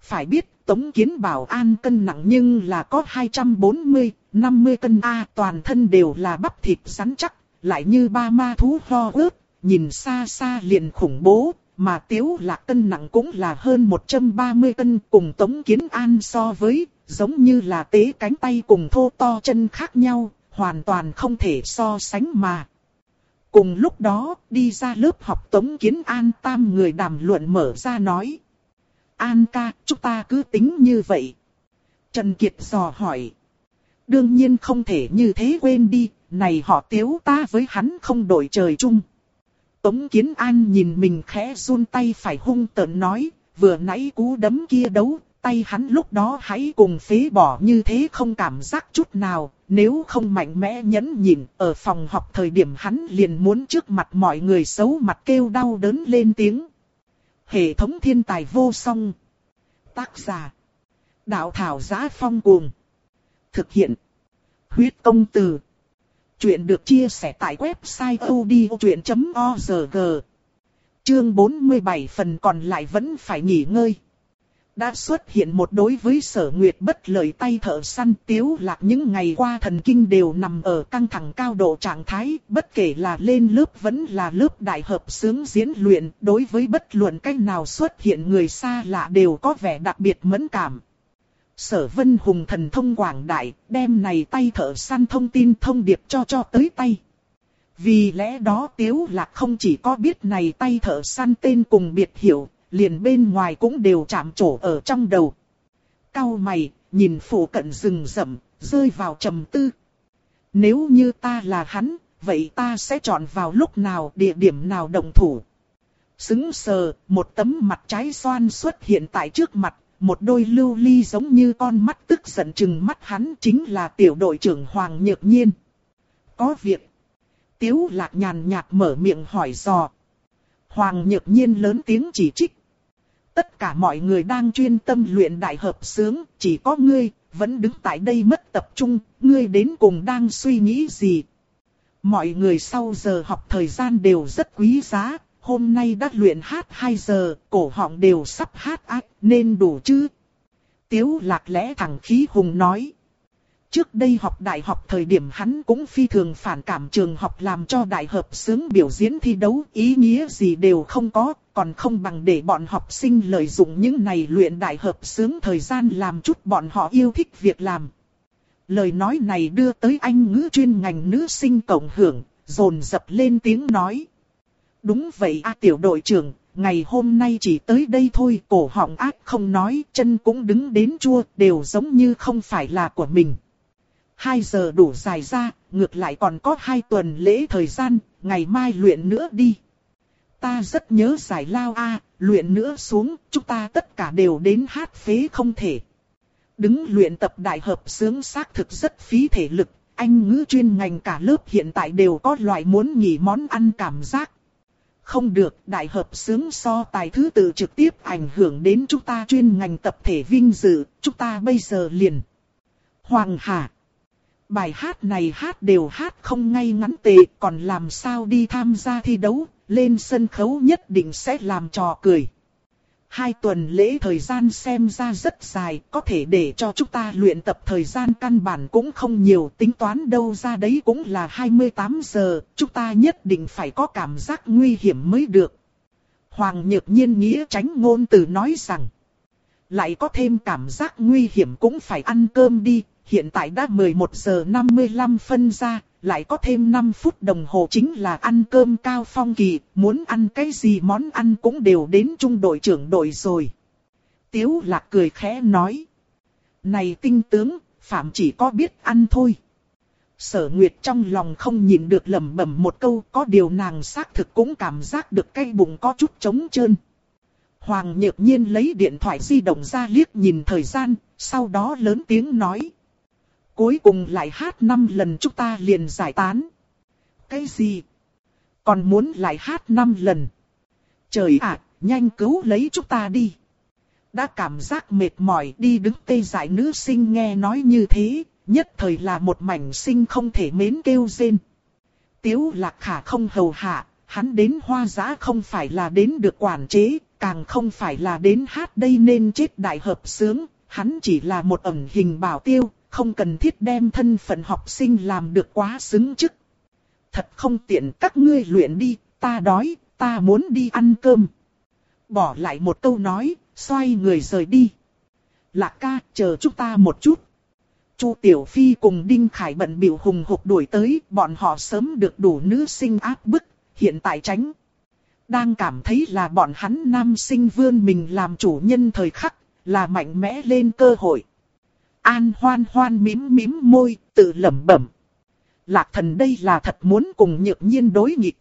Phải biết Tống Kiến Bảo An cân nặng nhưng là có 240, 50 cân A toàn thân đều là bắp thịt rắn chắc, lại như ba ma thú ho ướt, nhìn xa xa liền khủng bố, mà tiếu lạc cân nặng cũng là hơn 130 cân cùng Tống Kiến An so với, giống như là tế cánh tay cùng thô to chân khác nhau, hoàn toàn không thể so sánh mà. Cùng lúc đó, đi ra lớp học Tống Kiến An tam người đàm luận mở ra nói. An ca, chúng ta cứ tính như vậy. Trần Kiệt dò hỏi. Đương nhiên không thể như thế quên đi, này họ tiếu ta với hắn không đổi trời chung. Tống Kiến An nhìn mình khẽ run tay phải hung tợn nói, vừa nãy cú đấm kia đấu, tay hắn lúc đó hãy cùng phế bỏ như thế không cảm giác chút nào, nếu không mạnh mẽ nhẫn nhịn, ở phòng học thời điểm hắn liền muốn trước mặt mọi người xấu mặt kêu đau đớn lên tiếng. Hệ thống thiên tài vô song. Tác giả. Đạo thảo giá phong cuồng. Thực hiện. Huyết công từ. Chuyện được chia sẻ tại website odchuyện.org. Chương 47 phần còn lại vẫn phải nghỉ ngơi. Đã xuất hiện một đối với sở nguyệt bất lợi tay thợ săn tiếu lạc những ngày qua thần kinh đều nằm ở căng thẳng cao độ trạng thái, bất kể là lên lớp vẫn là lớp đại hợp sướng diễn luyện, đối với bất luận cách nào xuất hiện người xa lạ đều có vẻ đặc biệt mẫn cảm. Sở vân hùng thần thông quảng đại, đem này tay thợ săn thông tin thông điệp cho cho tới tay. Vì lẽ đó tiếu lạc không chỉ có biết này tay thợ săn tên cùng biệt hiệu, liền bên ngoài cũng đều chạm trổ ở trong đầu. Cao mày, nhìn phủ cận rừng rậm, rơi vào trầm tư. Nếu như ta là hắn, vậy ta sẽ chọn vào lúc nào, địa điểm nào động thủ. Xứng sờ, một tấm mặt trái xoan xuất hiện tại trước mặt, một đôi lưu ly giống như con mắt tức giận chừng mắt hắn chính là tiểu đội trưởng Hoàng Nhược Nhiên. Có việc. Tiếu lạc nhàn nhạt mở miệng hỏi dò. Hoàng Nhược Nhiên lớn tiếng chỉ trích. Tất cả mọi người đang chuyên tâm luyện đại hợp sướng, chỉ có ngươi, vẫn đứng tại đây mất tập trung, ngươi đến cùng đang suy nghĩ gì. Mọi người sau giờ học thời gian đều rất quý giá, hôm nay đã luyện hát 2 giờ, cổ họng đều sắp hát ác, nên đủ chứ. Tiếu lạc lẽ thẳng khí hùng nói. Trước đây học đại học thời điểm hắn cũng phi thường phản cảm trường học làm cho đại hợp sướng biểu diễn thi đấu ý nghĩa gì đều không có, còn không bằng để bọn học sinh lợi dụng những này luyện đại hợp sướng thời gian làm chút bọn họ yêu thích việc làm. Lời nói này đưa tới anh ngữ chuyên ngành nữ sinh cộng hưởng, dồn dập lên tiếng nói. Đúng vậy a tiểu đội trưởng, ngày hôm nay chỉ tới đây thôi, cổ họng ác không nói, chân cũng đứng đến chua, đều giống như không phải là của mình. Hai giờ đủ dài ra, ngược lại còn có hai tuần lễ thời gian, ngày mai luyện nữa đi. Ta rất nhớ giải lao a, luyện nữa xuống, chúng ta tất cả đều đến hát phế không thể. Đứng luyện tập đại hợp sướng xác thực rất phí thể lực, anh ngữ chuyên ngành cả lớp hiện tại đều có loại muốn nghỉ món ăn cảm giác. Không được, đại hợp sướng so tài thứ tự trực tiếp ảnh hưởng đến chúng ta chuyên ngành tập thể vinh dự, chúng ta bây giờ liền. Hoàng Hà Bài hát này hát đều hát không ngay ngắn tệ, còn làm sao đi tham gia thi đấu, lên sân khấu nhất định sẽ làm trò cười. Hai tuần lễ thời gian xem ra rất dài, có thể để cho chúng ta luyện tập thời gian căn bản cũng không nhiều, tính toán đâu ra đấy cũng là 28 giờ, chúng ta nhất định phải có cảm giác nguy hiểm mới được. Hoàng Nhược Nhiên nghĩa tránh ngôn từ nói rằng, lại có thêm cảm giác nguy hiểm cũng phải ăn cơm đi, hiện tại đã 11 giờ 55 phân ra, lại có thêm 5 phút đồng hồ chính là ăn cơm cao phong kỳ, muốn ăn cái gì món ăn cũng đều đến trung đội trưởng đội rồi. Tiếu lạc cười khẽ nói. Này tinh tướng, phạm chỉ có biết ăn thôi. Sở Nguyệt trong lòng không nhìn được lẩm bẩm một câu, có điều nàng xác thực cũng cảm giác được cái bụng có chút trống trơn. Hoàng Nhược Nhiên lấy điện thoại di động ra liếc nhìn thời gian, sau đó lớn tiếng nói. Cuối cùng lại hát 5 lần chúng ta liền giải tán. Cái gì? Còn muốn lại hát 5 lần? Trời ạ, nhanh cứu lấy chúng ta đi. Đã cảm giác mệt mỏi đi đứng tê giải nữ sinh nghe nói như thế, nhất thời là một mảnh sinh không thể mến kêu rên. Tiếu lạc khả không hầu hạ, hắn đến hoa giã không phải là đến được quản chế, càng không phải là đến hát đây nên chết đại hợp sướng, hắn chỉ là một ẩn hình bảo tiêu, không cần thiết đem thân phận học sinh làm được quá xứng chức. Thật không tiện các ngươi luyện đi, ta đói, ta muốn đi ăn cơm. Bỏ lại một câu nói, xoay người rời đi. Lạc ca, chờ chúng ta một chút. Chu Tiểu Phi cùng Đinh Khải bận biểu hùng hục đuổi tới, bọn họ sớm được đủ nữ sinh áp bức, hiện tại tránh. Đang cảm thấy là bọn hắn nam sinh vươn mình làm chủ nhân thời khắc, là mạnh mẽ lên cơ hội. An hoan hoan mím mím môi, tự lẩm bẩm. Lạc thần đây là thật muốn cùng nhược nhiên đối nghịch.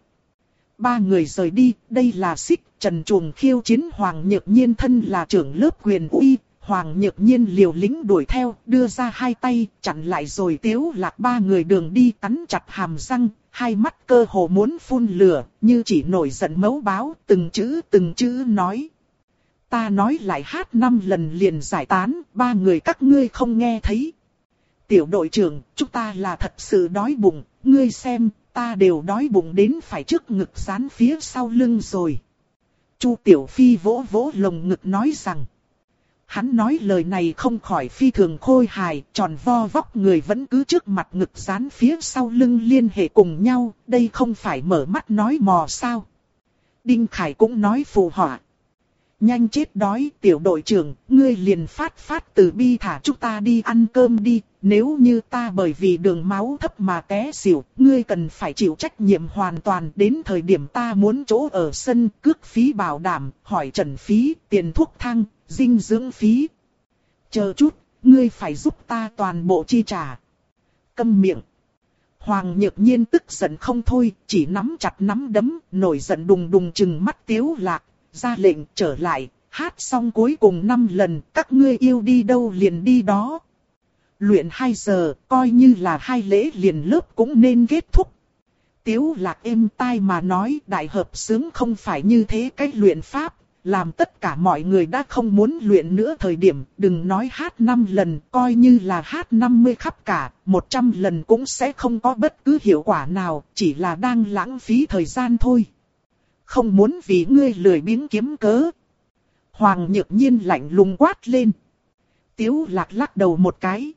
Ba người rời đi, đây là xích, trần chuồng khiêu chiến hoàng nhược nhiên thân là trưởng lớp quyền uy. Hoàng nhược nhiên liều lĩnh đuổi theo, đưa ra hai tay, chặn lại rồi tiếu lạc ba người đường đi cắn chặt hàm răng, hai mắt cơ hồ muốn phun lửa, như chỉ nổi giận mấu báo, từng chữ từng chữ nói. Ta nói lại hát năm lần liền giải tán, ba người các ngươi không nghe thấy. Tiểu đội trưởng, chúng ta là thật sự đói bụng, ngươi xem, ta đều đói bụng đến phải trước ngực dán phía sau lưng rồi. Chu Tiểu Phi vỗ vỗ lồng ngực nói rằng. Hắn nói lời này không khỏi phi thường khôi hài, tròn vo vóc người vẫn cứ trước mặt ngực dán phía sau lưng liên hệ cùng nhau, đây không phải mở mắt nói mò sao. Đinh Khải cũng nói phù họa. Nhanh chết đói, tiểu đội trưởng, ngươi liền phát phát từ bi thả chúng ta đi ăn cơm đi, nếu như ta bởi vì đường máu thấp mà té xỉu, ngươi cần phải chịu trách nhiệm hoàn toàn đến thời điểm ta muốn chỗ ở sân, cước phí bảo đảm, hỏi trần phí, tiền thuốc thang, dinh dưỡng phí. Chờ chút, ngươi phải giúp ta toàn bộ chi trả. Câm miệng. Hoàng nhược nhiên tức giận không thôi, chỉ nắm chặt nắm đấm, nổi giận đùng đùng chừng mắt tiếu lạc, ra lệnh trở lại, hát xong cuối cùng 5 lần, các ngươi yêu đi đâu liền đi đó. Luyện 2 giờ, coi như là hai lễ liền lớp cũng nên kết thúc. Tiếu lạc êm tai mà nói đại hợp sướng không phải như thế cách luyện pháp, làm tất cả mọi người đã không muốn luyện nữa thời điểm, đừng nói hát 5 lần, coi như là hát 50 khắp cả, 100 lần cũng sẽ không có bất cứ hiệu quả nào, chỉ là đang lãng phí thời gian thôi. Không muốn vì ngươi lười biếng kiếm cớ. Hoàng nhược nhiên lạnh lùng quát lên. Tiếu lạc lắc đầu một cái.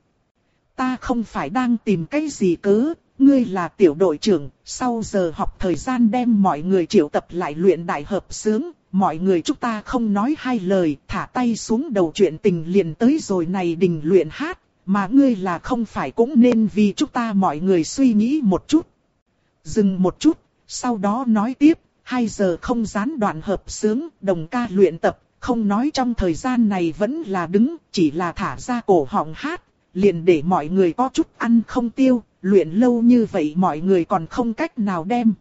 Ta không phải đang tìm cái gì cớ, ngươi là tiểu đội trưởng, sau giờ học thời gian đem mọi người triệu tập lại luyện đại hợp sướng, mọi người chúng ta không nói hai lời, thả tay xuống đầu chuyện tình liền tới rồi này đình luyện hát, mà ngươi là không phải cũng nên vì chúng ta mọi người suy nghĩ một chút. Dừng một chút, sau đó nói tiếp, hai giờ không gián đoạn hợp sướng, đồng ca luyện tập, không nói trong thời gian này vẫn là đứng, chỉ là thả ra cổ họng hát, liền để mọi người có chút ăn không tiêu, luyện lâu như vậy mọi người còn không cách nào đem.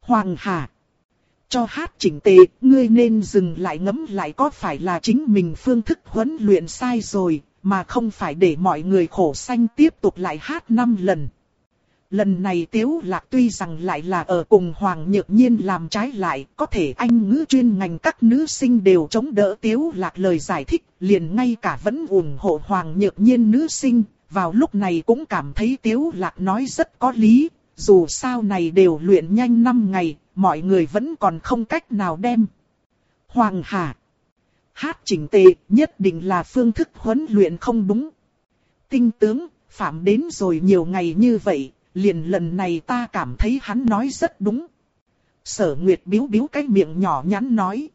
Hoàng Hà cho hát chỉnh tề, ngươi nên dừng lại ngẫm lại có phải là chính mình phương thức huấn luyện sai rồi, mà không phải để mọi người khổ sanh tiếp tục lại hát năm lần. Lần này Tiếu Lạc tuy rằng lại là ở cùng Hoàng Nhược Nhiên làm trái lại, có thể anh ngữ chuyên ngành các nữ sinh đều chống đỡ Tiếu Lạc lời giải thích, liền ngay cả vẫn ủng hộ Hoàng Nhược Nhiên nữ sinh, vào lúc này cũng cảm thấy Tiếu Lạc nói rất có lý, dù sao này đều luyện nhanh 5 ngày, mọi người vẫn còn không cách nào đem. Hoàng Hà Hát chỉnh tề nhất định là phương thức huấn luyện không đúng. Tinh tướng, phạm đến rồi nhiều ngày như vậy, liền lần này ta cảm thấy hắn nói rất đúng. Sở Nguyệt biếu biếu cái miệng nhỏ nhắn nói.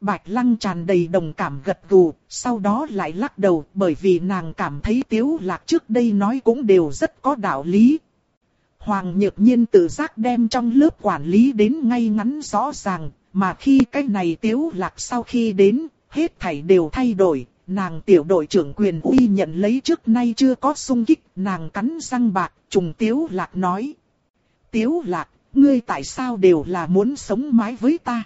Bạch Lăng tràn đầy đồng cảm gật gù, sau đó lại lắc đầu bởi vì nàng cảm thấy Tiếu Lạc trước đây nói cũng đều rất có đạo lý. Hoàng Nhược Nhiên tự giác đem trong lớp quản lý đến ngay ngắn rõ ràng, mà khi cái này Tiếu Lạc sau khi đến, hết thảy đều thay đổi, nàng tiểu đội trưởng quyền uy nhận lấy trước nay chưa có sung kích, nàng cắn răng bạc, trùng tiếu lạc nói. Tiếu lạc, ngươi tại sao đều là muốn sống mái với ta?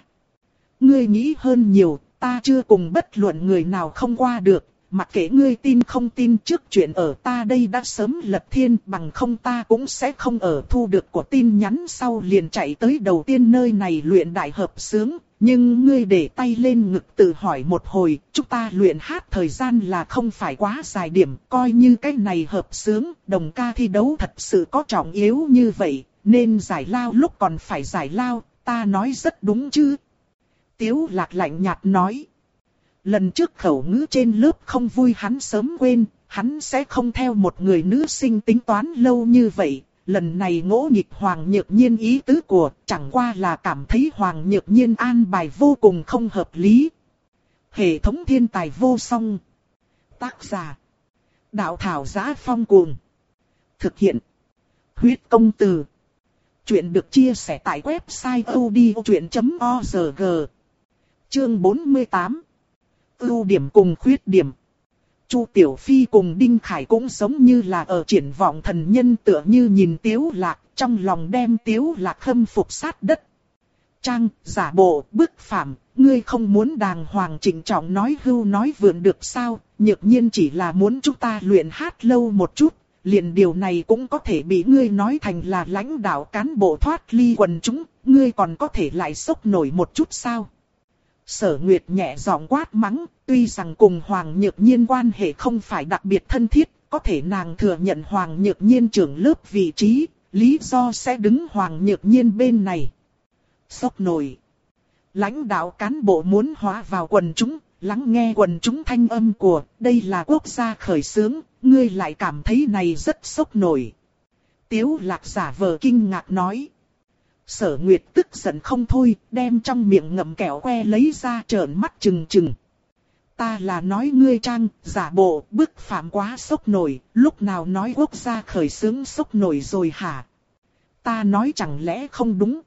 Ngươi nghĩ hơn nhiều, ta chưa cùng bất luận người nào không qua được, mặc kệ ngươi tin không tin trước chuyện ở ta đây đã sớm lật thiên bằng không ta cũng sẽ không ở thu được của tin nhắn sau liền chạy tới đầu tiên nơi này luyện đại hợp sướng, nhưng ngươi để tay lên ngực tự hỏi một hồi, chúng ta luyện hát thời gian là không phải quá dài điểm, coi như cái này hợp sướng, đồng ca thi đấu thật sự có trọng yếu như vậy, nên giải lao lúc còn phải giải lao, ta nói rất đúng chứ. Tiếu lạc lạnh nhạt nói. Lần trước khẩu ngữ trên lớp không vui hắn sớm quên, hắn sẽ không theo một người nữ sinh tính toán lâu như vậy, lần này ngỗ nghịch Hoàng Nhược Nhiên ý tứ của, chẳng qua là cảm thấy Hoàng Nhược Nhiên an bài vô cùng không hợp lý. Hệ thống thiên tài vô song. Tác giả. Đạo thảo giá phong cuồng. Thực hiện. Huyết công từ. Chuyện được chia sẻ tại website odchuyện.org. Chương 48. Ưu điểm cùng khuyết điểm. Chu Tiểu Phi cùng Đinh Khải cũng giống như là ở triển vọng thần nhân tựa như nhìn Tiếu Lạc, trong lòng đem Tiếu Lạc khâm phục sát đất. Trang, giả bộ, bức phạm, ngươi không muốn đàng hoàng chỉnh trọng nói hưu nói vượn được sao, nhược nhiên chỉ là muốn chúng ta luyện hát lâu một chút, liền điều này cũng có thể bị ngươi nói thành là lãnh đạo cán bộ thoát ly quần chúng, ngươi còn có thể lại sốc nổi một chút sao. Sở Nguyệt nhẹ giọng quát mắng, tuy rằng cùng Hoàng Nhược Nhiên quan hệ không phải đặc biệt thân thiết, có thể nàng thừa nhận Hoàng Nhược Nhiên trưởng lớp vị trí, lý do sẽ đứng Hoàng Nhược Nhiên bên này. Sốc nổi. Lãnh đạo cán bộ muốn hóa vào quần chúng, lắng nghe quần chúng thanh âm của, đây là quốc gia khởi xướng, ngươi lại cảm thấy này rất sốc nổi. Tiếu lạc giả vờ kinh ngạc nói. Sở Nguyệt tức giận không thôi, đem trong miệng ngậm kẹo que lấy ra trợn mắt trừng trừng. Ta là nói ngươi trang, giả bộ, bức phạm quá sốc nổi, lúc nào nói quốc gia khởi xướng sốc nổi rồi hả? Ta nói chẳng lẽ không đúng?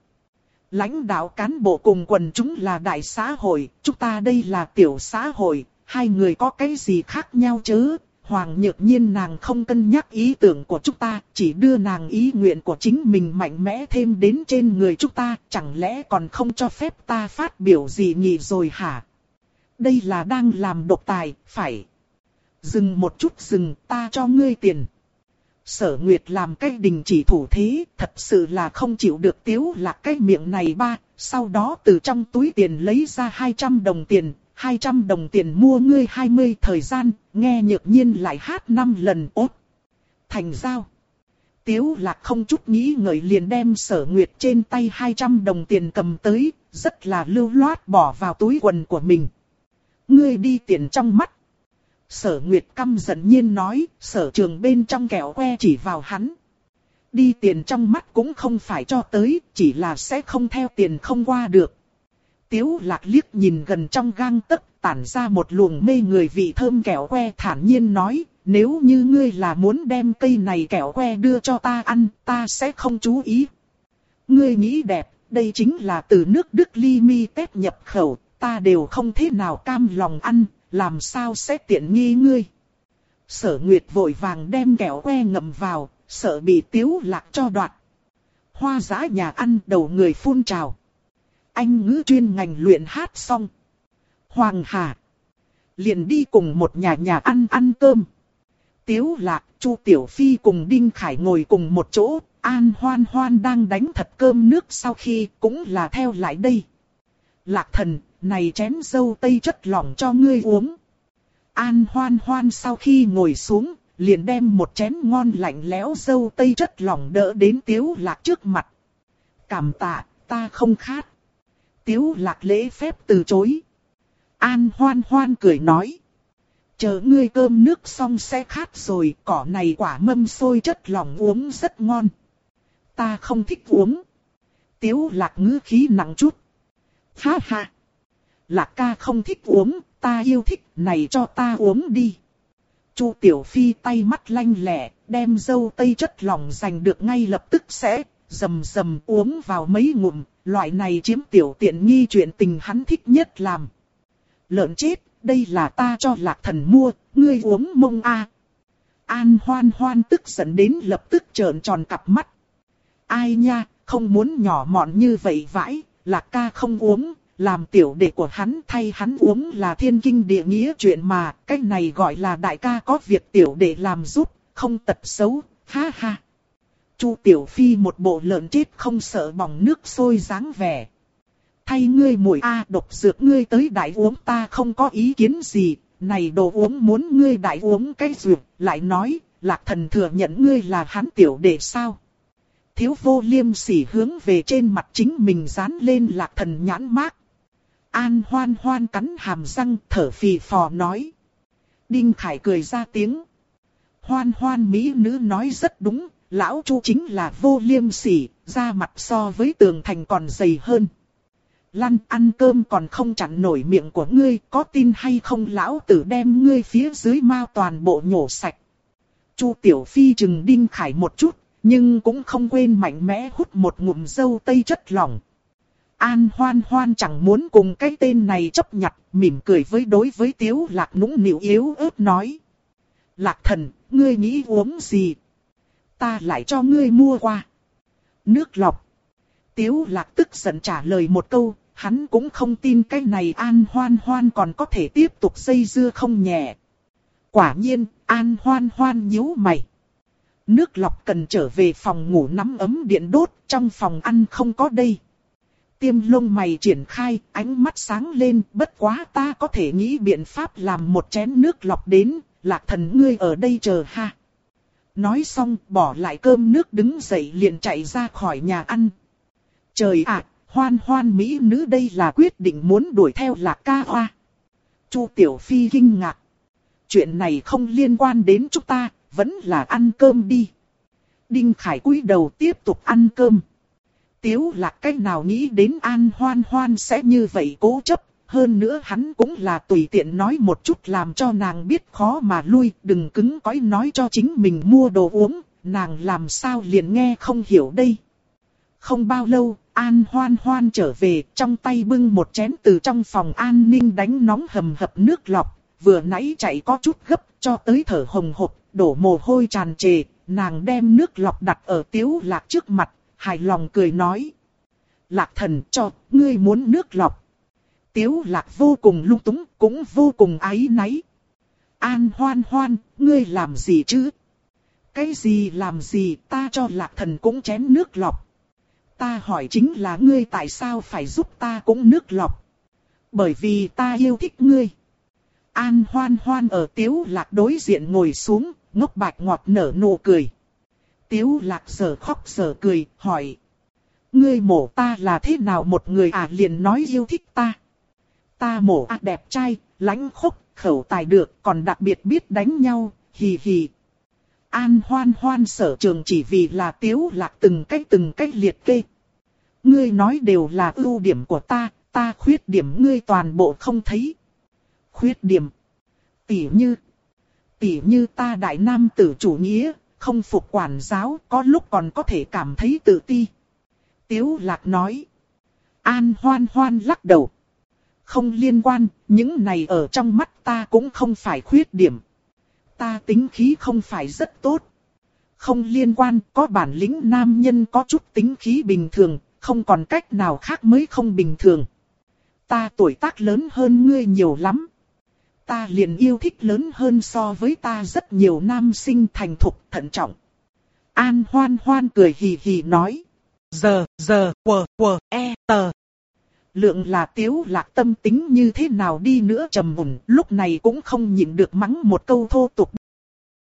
Lãnh đạo cán bộ cùng quần chúng là đại xã hội, chúng ta đây là tiểu xã hội, hai người có cái gì khác nhau chứ? Hoàng nhược nhiên nàng không cân nhắc ý tưởng của chúng ta, chỉ đưa nàng ý nguyện của chính mình mạnh mẽ thêm đến trên người chúng ta, chẳng lẽ còn không cho phép ta phát biểu gì nhỉ rồi hả? Đây là đang làm độc tài, phải. Dừng một chút dừng, ta cho ngươi tiền. Sở Nguyệt làm cái đình chỉ thủ thế, thật sự là không chịu được tiếu lạc cái miệng này ba, sau đó từ trong túi tiền lấy ra 200 đồng tiền, 200 đồng tiền mua ngươi 20 thời gian, nghe nhược nhiên lại hát 5 lần ốt. Thành giao. Tiếu lạc không chút nghĩ ngợi liền đem sở nguyệt trên tay 200 đồng tiền cầm tới, rất là lưu loát bỏ vào túi quần của mình. Ngươi đi tiền trong mắt. Sở nguyệt căm giận nhiên nói, sở trường bên trong kẹo que chỉ vào hắn. Đi tiền trong mắt cũng không phải cho tới, chỉ là sẽ không theo tiền không qua được. Tiếu lạc liếc nhìn gần trong gang tấc tản ra một luồng mê người vị thơm kẹo que thản nhiên nói, nếu như ngươi là muốn đem cây này kẹo que đưa cho ta ăn, ta sẽ không chú ý. Ngươi nghĩ đẹp, đây chính là từ nước Đức ly mi Tết nhập khẩu, ta đều không thế nào cam lòng ăn, làm sao sẽ tiện nghi ngươi. Sở Nguyệt vội vàng đem kẹo que ngậm vào, sợ bị tiếu lạc cho đoạt. Hoa giá nhà ăn đầu người phun trào anh ngữ chuyên ngành luyện hát xong. Hoàng Hà. Liền đi cùng một nhà nhà ăn ăn cơm. Tiếu lạc, Chu Tiểu Phi cùng Đinh Khải ngồi cùng một chỗ, An Hoan Hoan đang đánh thật cơm nước sau khi cũng là theo lại đây. Lạc thần, này chén dâu tây chất lỏng cho ngươi uống. An Hoan Hoan sau khi ngồi xuống, liền đem một chén ngon lạnh lẽo dâu tây chất lỏng đỡ đến Tiếu lạc trước mặt. Cảm tạ, ta không khát. Tiếu lạc lễ phép từ chối. An hoan hoan cười nói. Chờ ngươi cơm nước xong sẽ khát rồi, cỏ này quả mâm sôi chất lỏng uống rất ngon. Ta không thích uống. Tiếu lạc ngữ khí nặng chút. Ha ha. Lạc ca không thích uống, ta yêu thích, này cho ta uống đi. Chu Tiểu Phi tay mắt lanh lẹ, đem dâu tây chất lỏng giành được ngay lập tức sẽ, rầm rầm uống vào mấy ngụm, loại này chiếm tiểu tiện nghi chuyện tình hắn thích nhất làm. Lợn chết, đây là ta cho lạc thần mua, ngươi uống mông a. An hoan hoan tức giận đến lập tức trợn tròn cặp mắt. Ai nha, không muốn nhỏ mọn như vậy vãi, lạc ca không uống, làm tiểu đệ của hắn thay hắn uống là thiên kinh địa nghĩa chuyện mà, cái này gọi là đại ca có việc tiểu đệ làm giúp, không tật xấu, ha ha. Chu Tiểu Phi một bộ lợn chết không sợ bỏng nước sôi dáng vẻ. Thay ngươi mùi A độc dược ngươi tới đại uống ta không có ý kiến gì, này đồ uống muốn ngươi đại uống cái dược, lại nói, lạc thần thừa nhận ngươi là hắn tiểu đệ sao. Thiếu vô liêm sỉ hướng về trên mặt chính mình dán lên lạc thần nhãn mát. An hoan hoan cắn hàm răng thở phì phò nói. Đinh Khải cười ra tiếng. Hoan hoan mỹ nữ nói rất đúng, lão chu chính là vô liêm sỉ, da mặt so với tường thành còn dày hơn. Lăn ăn cơm còn không chặn nổi miệng của ngươi, có tin hay không lão tử đem ngươi phía dưới mao toàn bộ nhổ sạch. Chu Tiểu Phi chừng Đinh Khải một chút, Nhưng cũng không quên mạnh mẽ hút một ngụm dâu tây chất lỏng. An hoan hoan chẳng muốn cùng cái tên này chấp nhặt, mỉm cười với đối với tiếu lạc nũng nịu yếu ớt nói. Lạc thần, ngươi nghĩ uống gì? Ta lại cho ngươi mua qua. Nước lọc. Tiếu lạc tức giận trả lời một câu, hắn cũng không tin cái này an hoan hoan còn có thể tiếp tục xây dưa không nhẹ. Quả nhiên, an hoan hoan nhíu mày. Nước lọc cần trở về phòng ngủ nắm ấm điện đốt, trong phòng ăn không có đây. Tiêm lông mày triển khai, ánh mắt sáng lên, bất quá ta có thể nghĩ biện pháp làm một chén nước lọc đến, lạc thần ngươi ở đây chờ ha. Nói xong, bỏ lại cơm nước đứng dậy liền chạy ra khỏi nhà ăn. Trời ạ, hoan hoan mỹ nữ đây là quyết định muốn đuổi theo lạc ca hoa. Chu Tiểu Phi kinh ngạc. Chuyện này không liên quan đến chúng ta, vẫn là ăn cơm đi. Đinh Khải cúi đầu tiếp tục ăn cơm. Tiếu lạc cách nào nghĩ đến an hoan hoan sẽ như vậy cố chấp, hơn nữa hắn cũng là tùy tiện nói một chút làm cho nàng biết khó mà lui, đừng cứng cõi nói cho chính mình mua đồ uống, nàng làm sao liền nghe không hiểu đây. Không bao lâu, An hoan hoan trở về, trong tay bưng một chén từ trong phòng an ninh đánh nóng hầm hập nước lọc, vừa nãy chạy có chút gấp, cho tới thở hồng hộc, đổ mồ hôi tràn trề, nàng đem nước lọc đặt ở tiếu lạc trước mặt, hài lòng cười nói. Lạc thần cho, ngươi muốn nước lọc. Tiếu lạc vô cùng lung túng, cũng vô cùng áy náy. An hoan hoan, ngươi làm gì chứ? Cái gì làm gì ta cho lạc thần cũng chén nước lọc. Ta hỏi chính là ngươi tại sao phải giúp ta cũng nước lọc. Bởi vì ta yêu thích ngươi. An hoan hoan ở tiếu lạc đối diện ngồi xuống, ngốc bạch ngọt nở nụ cười. Tiếu lạc sở khóc sở cười, hỏi. Ngươi mổ ta là thế nào một người à liền nói yêu thích ta. Ta mổ à đẹp trai, lãnh khốc, khẩu tài được, còn đặc biệt biết đánh nhau, hì hì. An hoan hoan sở trường chỉ vì là tiếu lạc từng cách từng cách liệt kê. Ngươi nói đều là ưu điểm của ta, ta khuyết điểm ngươi toàn bộ không thấy. Khuyết điểm. Tỉ như. Tỉ như ta đại nam tử chủ nghĩa, không phục quản giáo, có lúc còn có thể cảm thấy tự ti. Tiếu lạc nói. An hoan hoan lắc đầu. Không liên quan, những này ở trong mắt ta cũng không phải khuyết điểm. Ta tính khí không phải rất tốt. Không liên quan, có bản lĩnh nam nhân có chút tính khí bình thường, không còn cách nào khác mới không bình thường. Ta tuổi tác lớn hơn ngươi nhiều lắm. Ta liền yêu thích lớn hơn so với ta rất nhiều nam sinh thành thục thận trọng. An hoan hoan cười hì hì nói. Giờ, giờ, quờ, quờ, e, tờ. Lượng là tiếu lạc tâm tính như thế nào đi nữa trầm mùn, lúc này cũng không nhịn được mắng một câu thô tục.